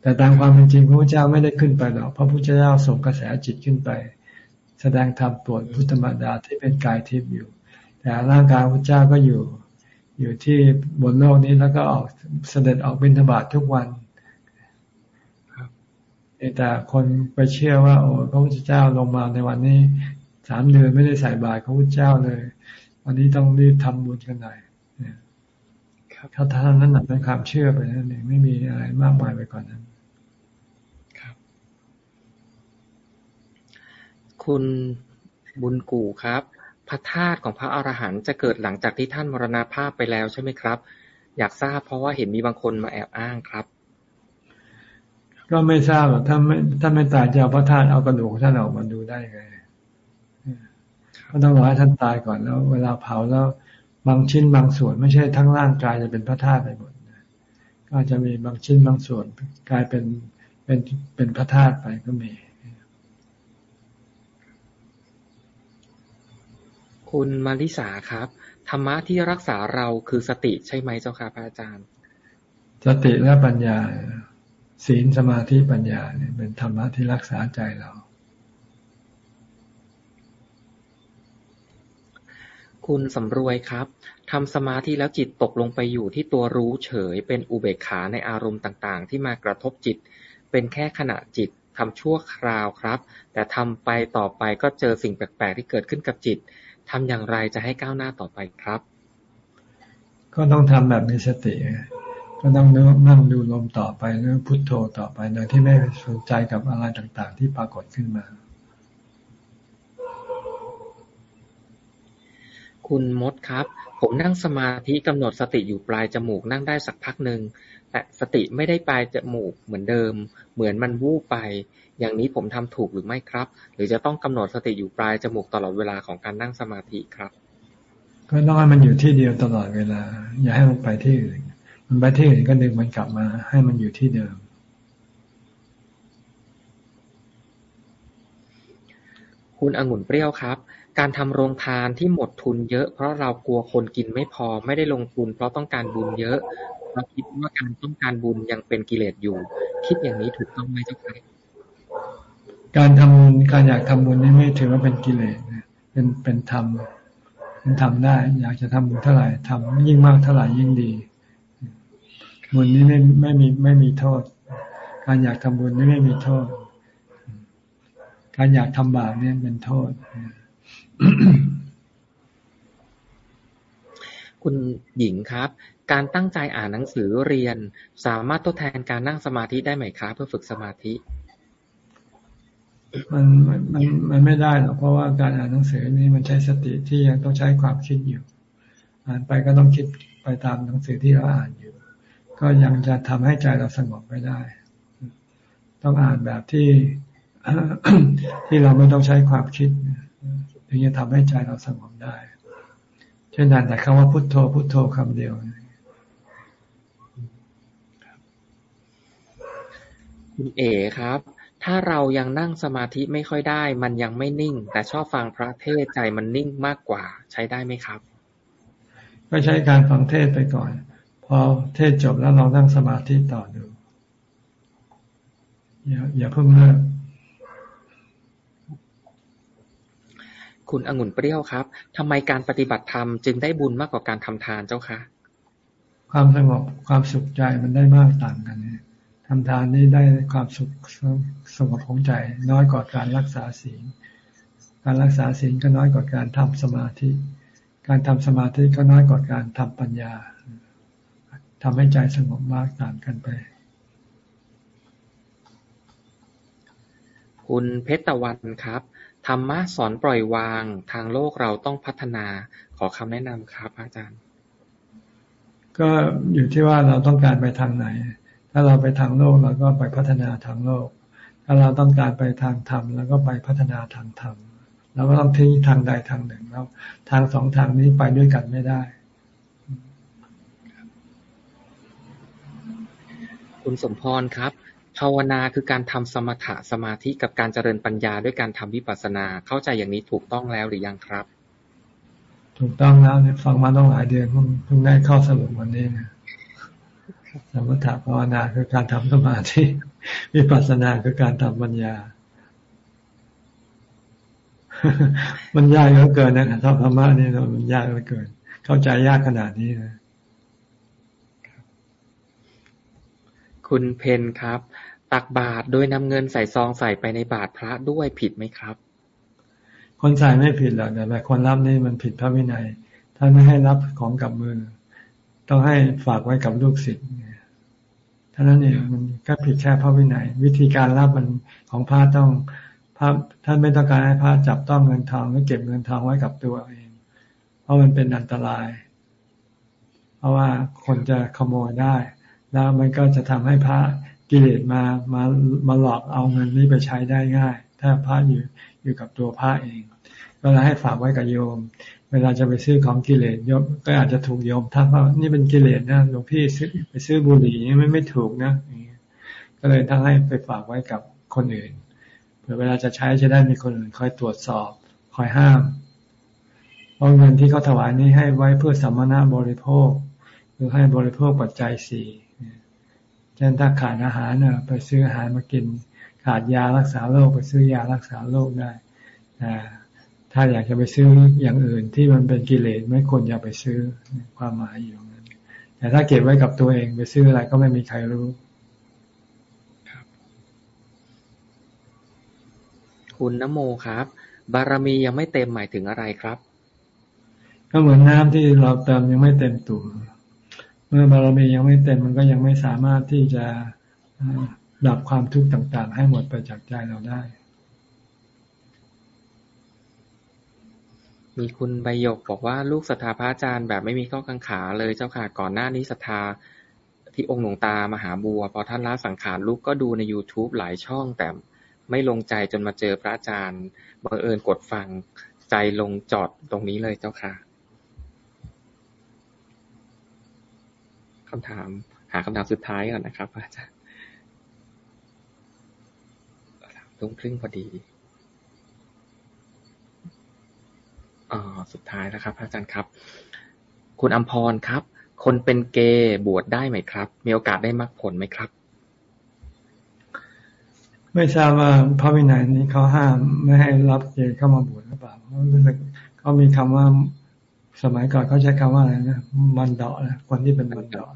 แต่ตามความเป็นจริงพระพุทธเจ้าไม่ได้ขึ้นไปหรอกพระพุทธเจ้าส่งกระแสจิตขึ้นไป แสดงธรรมตรวจพุทธมารดาที่เป็นกายทิพย์อยู่ แต่ร่างกายพระเจ้าก็อยู่ อยู่ที่บนโลกนี้แล้วก็ออกเสด็จออกบิณฑบาตททุกวันแต่คนไปเชื่อว่า โอ้พระพุทธเจ้าลงมาในวันนี้ สามเดือนไม่ได้ใส่บาตรของพระเจ้าเลยวันนี้ต้องรีบทำบุญกันหน่อยถ้าท่านนั้นเป็นความเชื่อไปนั่นเองไม่มีอะไรมากมายไปกว่านนั้น ครับ คุณบุญกู่ครับ พระธาตุของพระอรหันต์จะเกิดหลังจากที่ท่านมรณาภาพไปแล้วใช่ไหมครับ อยากทราบเพราะว่าเห็นมีบางคนมาแอบอ้างครับ ก็ไม่ทราบหรอกถ้าไม่ถ้าไม่ตายจะเอาพระธาตุเอากระดูกท่านออกมาดูได้ไง ก็ต้องรอให้ท่านตายก่อนแล้ว เวลาเผาแล้วบางชิ้นบางส่วนไม่ใช่ทั้งร่างกายจะเป็นพระธาตุไปหมดก็จะมีบางชิ้นบางส่วนกลายเป็นเป็นเป็นพระธาตุไปก็มี คุณมาริสาครับ ธรรมะที่รักษาเราคือสติใช่ไหมเจ้าค่ะพระอาจารย์ สติและปัญญา ศีลสมาธิปัญญาเนี่ยเป็นธรรมะที่รักษาใจเรา คุณสำรวยครับ ทำสมาธิแล้วจิตตกลงไปอยู่ที่ตัวรู้เฉย เป็นอุเบกขาในอารมณ์ต่างๆ ที่มากระทบจิต เป็นแค่ขณะจิตทำชั่วคราวครับ แต่ทำไปต่อไปก็เจอสิ่งแปลกๆที่เกิดขึ้นกับจิตทำอย่างไรจะให้ก้าวหน้าต่อไปครับ ก็ต้องทำแบบมีสติ ก็ต้องนั่งดูลมต่อไปหรือพุทโธต่อไปโดยที่ไม่สนใจกับอะไรต่างๆ ที่ปรากฏขึ้นมา คุณมดครับ ผมนั่งสมาธิกำหนดสติอยู่ปลายจมูกนั่งได้สักพักหนึ่ง แต่สติไม่ได้ปลายจมูกเหมือนเดิม เหมือนมันวูบไป อย่างนี้ผมทำถูกหรือไม่ครับ หรือจะต้องกำหนดสติอยู่ปลายจมูกตลอดเวลาของการนั่งสมาธิครับ ก็ต้องให้มันอยู่ที่เดียวตลอดเวลา อย่าให้มันไปที่อื่น มันไปที่อื่นก็ดึงมันกลับมา ให้มันอยู่ที่เดิมคุณองุ่นเปรี้ยวครับ การทำโรงทานที่หมดทุนเยอะเพราะเรากลัวคนกินไม่พอ ไม่ได้ลงทุนเพราะต้องการบุญเยอะเราคิดว่าการต้องการบุญยังเป็นกิเลสอยู่ คิดอย่างนี้ถูกต้องไหมเจ้าค่ะการทำบุญการอยากทำบุญนี่ไม่ถือว่าเป็นกิเลสเป็นเป็นธรรมมันทำได้ อยากจะทำบุญเท่าไหร่ทำยิ่งมากเท่าไหร่ยิ่งดี บุญนี้ไม่ไม่มีไม่มีโทษ การอยากทำบุญนี่ไม่มีโทษ การอยากทำบาปเนี่ยเป็นโทษ คุณหญิงครับ การตั้งใจอ่านหนังสือเรียน สามารถทดแทนการนั่งสมาธิได้ไหมครับเพื่อฝึกสมาธิ มันมันมันไม่ได้หรอกเพราะว่าการอ่านหนังสือนี้มันใช้สติที่ยังต้องใช้ความคิดอยู่ อ่านไปก็ต้องคิดไปตามหนังสือที่เราอ่านอยู่ ก็ยังจะทำให้ใจเราสงบไม่ได้ ต้องอ่านแบบที่ที่เราไม่ต้องใช้ความคิด ถึงจะทำให้ใจเราสงบได้ เช่นอ่านแต่คำว่าพุทโธพุทโธคำเดียวคุณเอ๋ครับ ถ้าเรายังนั่งสมาธิไม่ค่อยได้ มันยังไม่นิ่ง แต่ชอบฟังพระเทศใจมันนิ่งมากกว่า ใช้ได้ไหมครับ ก็ใช้การฟังเทศไปก่อน พอเทศจบแล้วเรานั่งสมาธิต่อดูอย่าอย่าเพิ่งเลิก คุณองุ่นเปรี้ยวครับ ทำไมการปฏิบัติธรรมจึงได้บุญมากกว่าการทำทานเจ้าคะ ความสงบความสุขใจมันได้มากต่างกันเนี่ยทำทานนี่ได้ความสุขสงบของใจ น้อยกว่าการรักษาศีล การรักษาศีลก็น้อยกว่าการทำสมาธิ การทำสมาธิก็น้อยกว่าการทำปัญญาทำให้ใจสงบมากต่างกันไปคุณเพชรตะวันครับ ธรรมะสอนปล่อยวาง ทางโลกเราต้องพัฒนา ขอคำแนะนำครับอาจารย์ ก็อยู่ที่ว่าเราต้องการไปทางไหน ถ้าเราไปทางโลกเราก็ไปพัฒนาทางโลก ถ้าเราต้องการไปทางธรรมเราก็ไปพัฒนาทางธรรมเราก็ต้องทิ้งทางใดทางหนึ่งแล้วทางสองทางนี้ไปด้วยกันไม่ได้ คุณสมพรครับ ภาวนาคือการทำสมถะสมาธิกับการเจริญปัญญาด้วยการทำวิปัสสนา เข้าใจอย่างนี้ถูกต้องแล้วหรือยังครับ ถูกต้องแล้วเนี่ยฟังมาต้องหลายเดือนเพิ่งเพิ่งได้ข้อสรุปวันนี้นะสมถะภาวนาคือการทำสมาธิวิปัสสนาคือการทำปัญญา มันยากเหลือเกินนะทำธรรมะนี่มันยากเหลือเกิน เข้าใจยากขนาดนี้นะ คุณเพนครับ ตักบาตรโดยนำเงินใส่ซองใส่ไปในบาตรพระด้วยผิดไหมครับ คนใส่ไม่ผิดหรอกแต่คนรับนี่มันผิดพระวินัยท่านไม่ให้รับของกับมือ ต้องให้ฝากไว้กับลูกศิษย์ท่านั้นเองมันก็ผิดแค่พระวินัย วิธีการรับมันของพระต้องพระท่านไม่ต้องการให้พระจับต้องเงินทองหรือเก็บเงินทองไว้กับตัวเอง เพราะมันเป็นอันตราย เพราะว่าคนจะขโมยได้ แล้วมันก็จะทำให้พระกิเลสมามามาหลอกเอาเงินนี้ไปใช้ได้ง่าย ถ้าพระอยู่อยู่กับตัวพระเองเวลาให้ฝากไว้กับโยม เวลาจะไปซื้อของกิเลสโยมก็อาจจะถูกโยมทักว่านี่เป็นกิเลสนะหลวงพี่ซื้อไปซื้อบุหรี่นี่ไม่ไม่ถูกนะก็เลยทั้งให้ไปฝากไว้กับคนอื่นเผื่อเวลาจะใช้จะได้มีคนอื่นคอยตรวจสอบคอยห้ามเพราะเงินที่เขาถวายนี้ให้ไว้เพื่อสัมมนาบริโภคคือให้บริโภคปัจจัยสี่ เช่นถ้าขาดอาหารเนี่ยไปซื้ออาหารมากิน ขาดยารักษาโรคไปซื้อยารักษาโรคได้แต่ถ้าอยากจะไปซื้ออย่างอื่นที่มันเป็นกิเลสไม่ควรอย่าไปซื้อความหมายอยู่นั้นแต่ถ้าเก็บไว้กับตัวเองไปซื้ออะไรก็ไม่มีใครรู้คุณนโมครับ บารมียังไม่เต็มหมายถึงอะไรครับ ก็เหมือนน้ำที่เราเติมยังไม่เต็มตุ่ม เมื่อบารมียังไม่เต็มมันก็ยังไม่สามารถที่จะดับความทุกข์ต่างๆ ให้หมดไปจากใจเราได้ มีคุณใบยกบอกว่าลูกศรัทธาพระอาจารย์แบบไม่มีข้อกังขาเลยเจ้าค่ะก่อนหน้านี้ศรัทธาที่องค์หลวงตามหาบัวพอท่านละสังขารลูกก็ดูใน youtube หลายช่องแต่ไม่ลงใจจนมาเจอพระอาจารย์บังเอิญกดฟังใจลงจอดตรงนี้เลยเจ้าค่ะ คำถาม หาคำถามสุดท้ายก่อนนะครับอาจารย์ทุ่มครึ่งพอดีอ่าสุดท้ายนะครับ อาจารย์ครับ คุณอัมพรครับ คนเป็นเกย์บวชได้ไหมครับ มีโอกาสได้มรรคผลไหมครับ ไม่ทราบว่าพระวินัยนี้เขาห้ามไม่ให้รับเกย์เข้ามาบวชหรือเปล่ารู้สึกเขามีคำว่า สมัยก่อนเขาใช้คำว่าอะไรนะมันเดาะนะคนที่เป็นมันเดาะ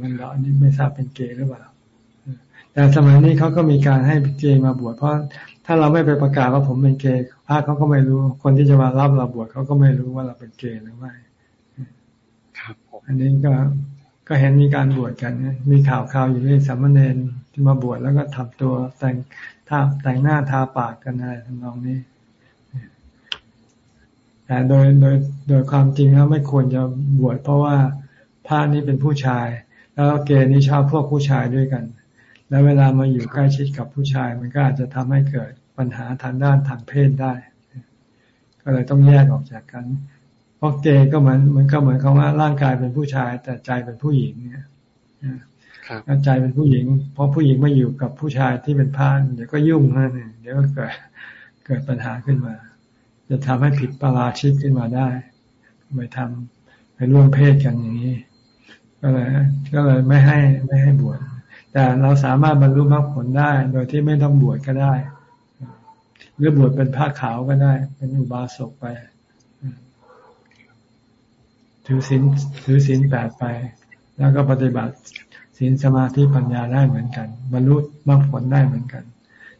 มันเดาะนี่ไม่ทราบเป็นเกย์หรือเปล่าแต่สมัยนี้เขาก็มีการให้เกย์มาบวชเพราะถ้าเราไม่ไปประกาศว่าผมเป็นเกย์พระเขาก็ไม่รู้ คนที่จะมารับเราบวชเขาก็ไม่รู้ว่าเราเป็นเกย์หรือไม่ครับอันนี้ก็ก็เห็นมีการบวชกันมีข่าวข่าวอยู่ในสามเณรที่มาบวชแล้วก็ทำตัวแต่งทาแต่งหน้าทาปากกันอะไรทำนองนี้ แต่โดยโดยโดยความจริงแล้วไม่ควรจะบวชเพราะว่าพระนี้เป็นผู้ชาย แล้วเกย์นี่ชอบพวกผู้ชายด้วยกัน แล้วเวลามาอยู่ใกล้ชิดกับผู้ชาย มันก็อาจจะทำให้เกิดปัญหาทางด้านทางเพศได้ ก็เลยต้องแยกออกจากกัน เพราะเกย์ก็เหมือนมันก็เหมือนคำว่าร่างกายเป็นผู้ชาย แต่ใจเป็นผู้หญิงเนี่ยใจเป็นผู้หญิง เพราะผู้หญิงมาอยู่กับผู้ชายที่เป็นพระเดี๋ยวก็ยุ่งนั่นเองเดี๋ยวก็เกิดเกิดปัญหาขึ้นมา จะทำให้ผิดประราชิกขึ้นมาได้ไปทำไปร่วมเพศกันอย่างนี้ ก็เลยก็เลยไม่ให้ไม่ให้บวชแต่เราสามารถบรรลุมรรคผลได้ โดยที่ไม่ต้องบวชก็ได้ หรือบวชเป็นผ้าขาวก็ได้ เป็นอุบาสกไป ถือศีลถือศีลแปดไป แล้วก็ปฏิบัติศีลสมาธิปัญญาได้เหมือนกัน บรรลุมรรคผลได้เหมือนกัน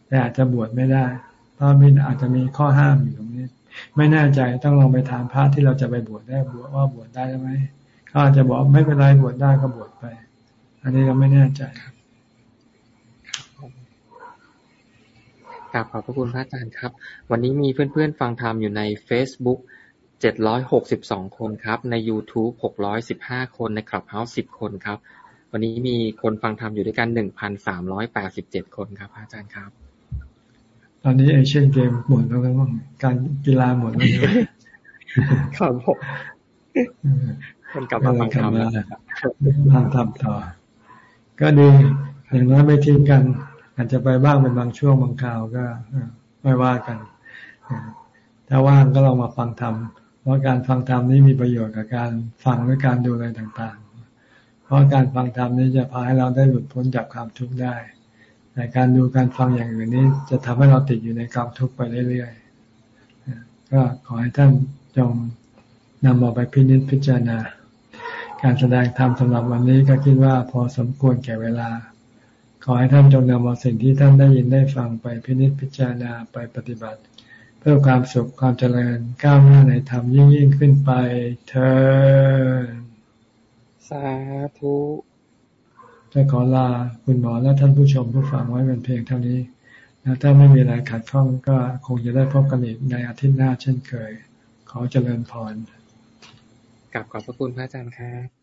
แต่อาจจะบวชไม่ได้ เพราะมีอาจจะมีข้อห้ามอยู่ตรงนี้ ไม่แน่ใจต้องลองไปถามพระที่เราจะไปบวชได้บวชว่าบวชได้ไหมเขาอาจจะบอกไม่เป็นไรบวชได้ก็บวชไป อันนี้เราไม่แน่ใจครับกราบขอบพระคุณพระอาจารย์ครับ วันนี้มีเพื่อนๆฟังธรรมอยู่ใน Facebook 762 คนครับ ใน YouTube 615 คนในคลับเฮาส์10 คนครับ วันนี้มีคนฟังธรรมอยู่ด้วยกัน 1,387 คนครับอาจารย์ครับ ตอนนี้เอเชียนเกมหมดแล้วมั้งการกีฬาหมดแล้วครับผมคนกลับมาฟังธรรมแล้วทำทำต่อ ก็ดีอย่างน้อยไม่ทิ้งกัน อาจจะไปบ้างเป็นบางช่วงบางคราวก็ไม่ว่ากันถ้าว่างก็ลองมาฟังธรรมเพราะการฟังธรรมนี้มีประโยชน์กับการฟังและการดูอะไรต่างๆ เพราะการฟังธรรมนี้จะพาให้เราได้หลุดพ้นจากความทุกข์ได้ แต่การดูการฟังอย่างอื่นนี้ จะทำให้เราติดอยู่ในกองทุกข์ไปเรื่อยๆก็ขอให้ท่านจงนำเอาไปพินิจพิจารณา การแสดงธรรมสำหรับวันนี้ก็คิดว่าพอสมควรแก่เวลา ขอให้ท่านจงนำเอาสิ่งที่ท่านได้ยินได้ฟังไปพินิจพิจารณาไปปฏิบัติ เพื่อความสุขความเจริญก้าวหน้าในธรรมยิ่งยิ่งขึ้นไปเธอสาธุ จะขอลาคุณหมอและท่านผู้ชมผู้ฟังไว้เป็นเพียงเท่านี้แล้วถ้าไม่มีอะไรขัดข้องก็คงจะได้พบกันอีกในอาทิตย์หน้าเช่นเคย ขอเจริญพรกลับขอบพระคุณพระอาจารย์ครับ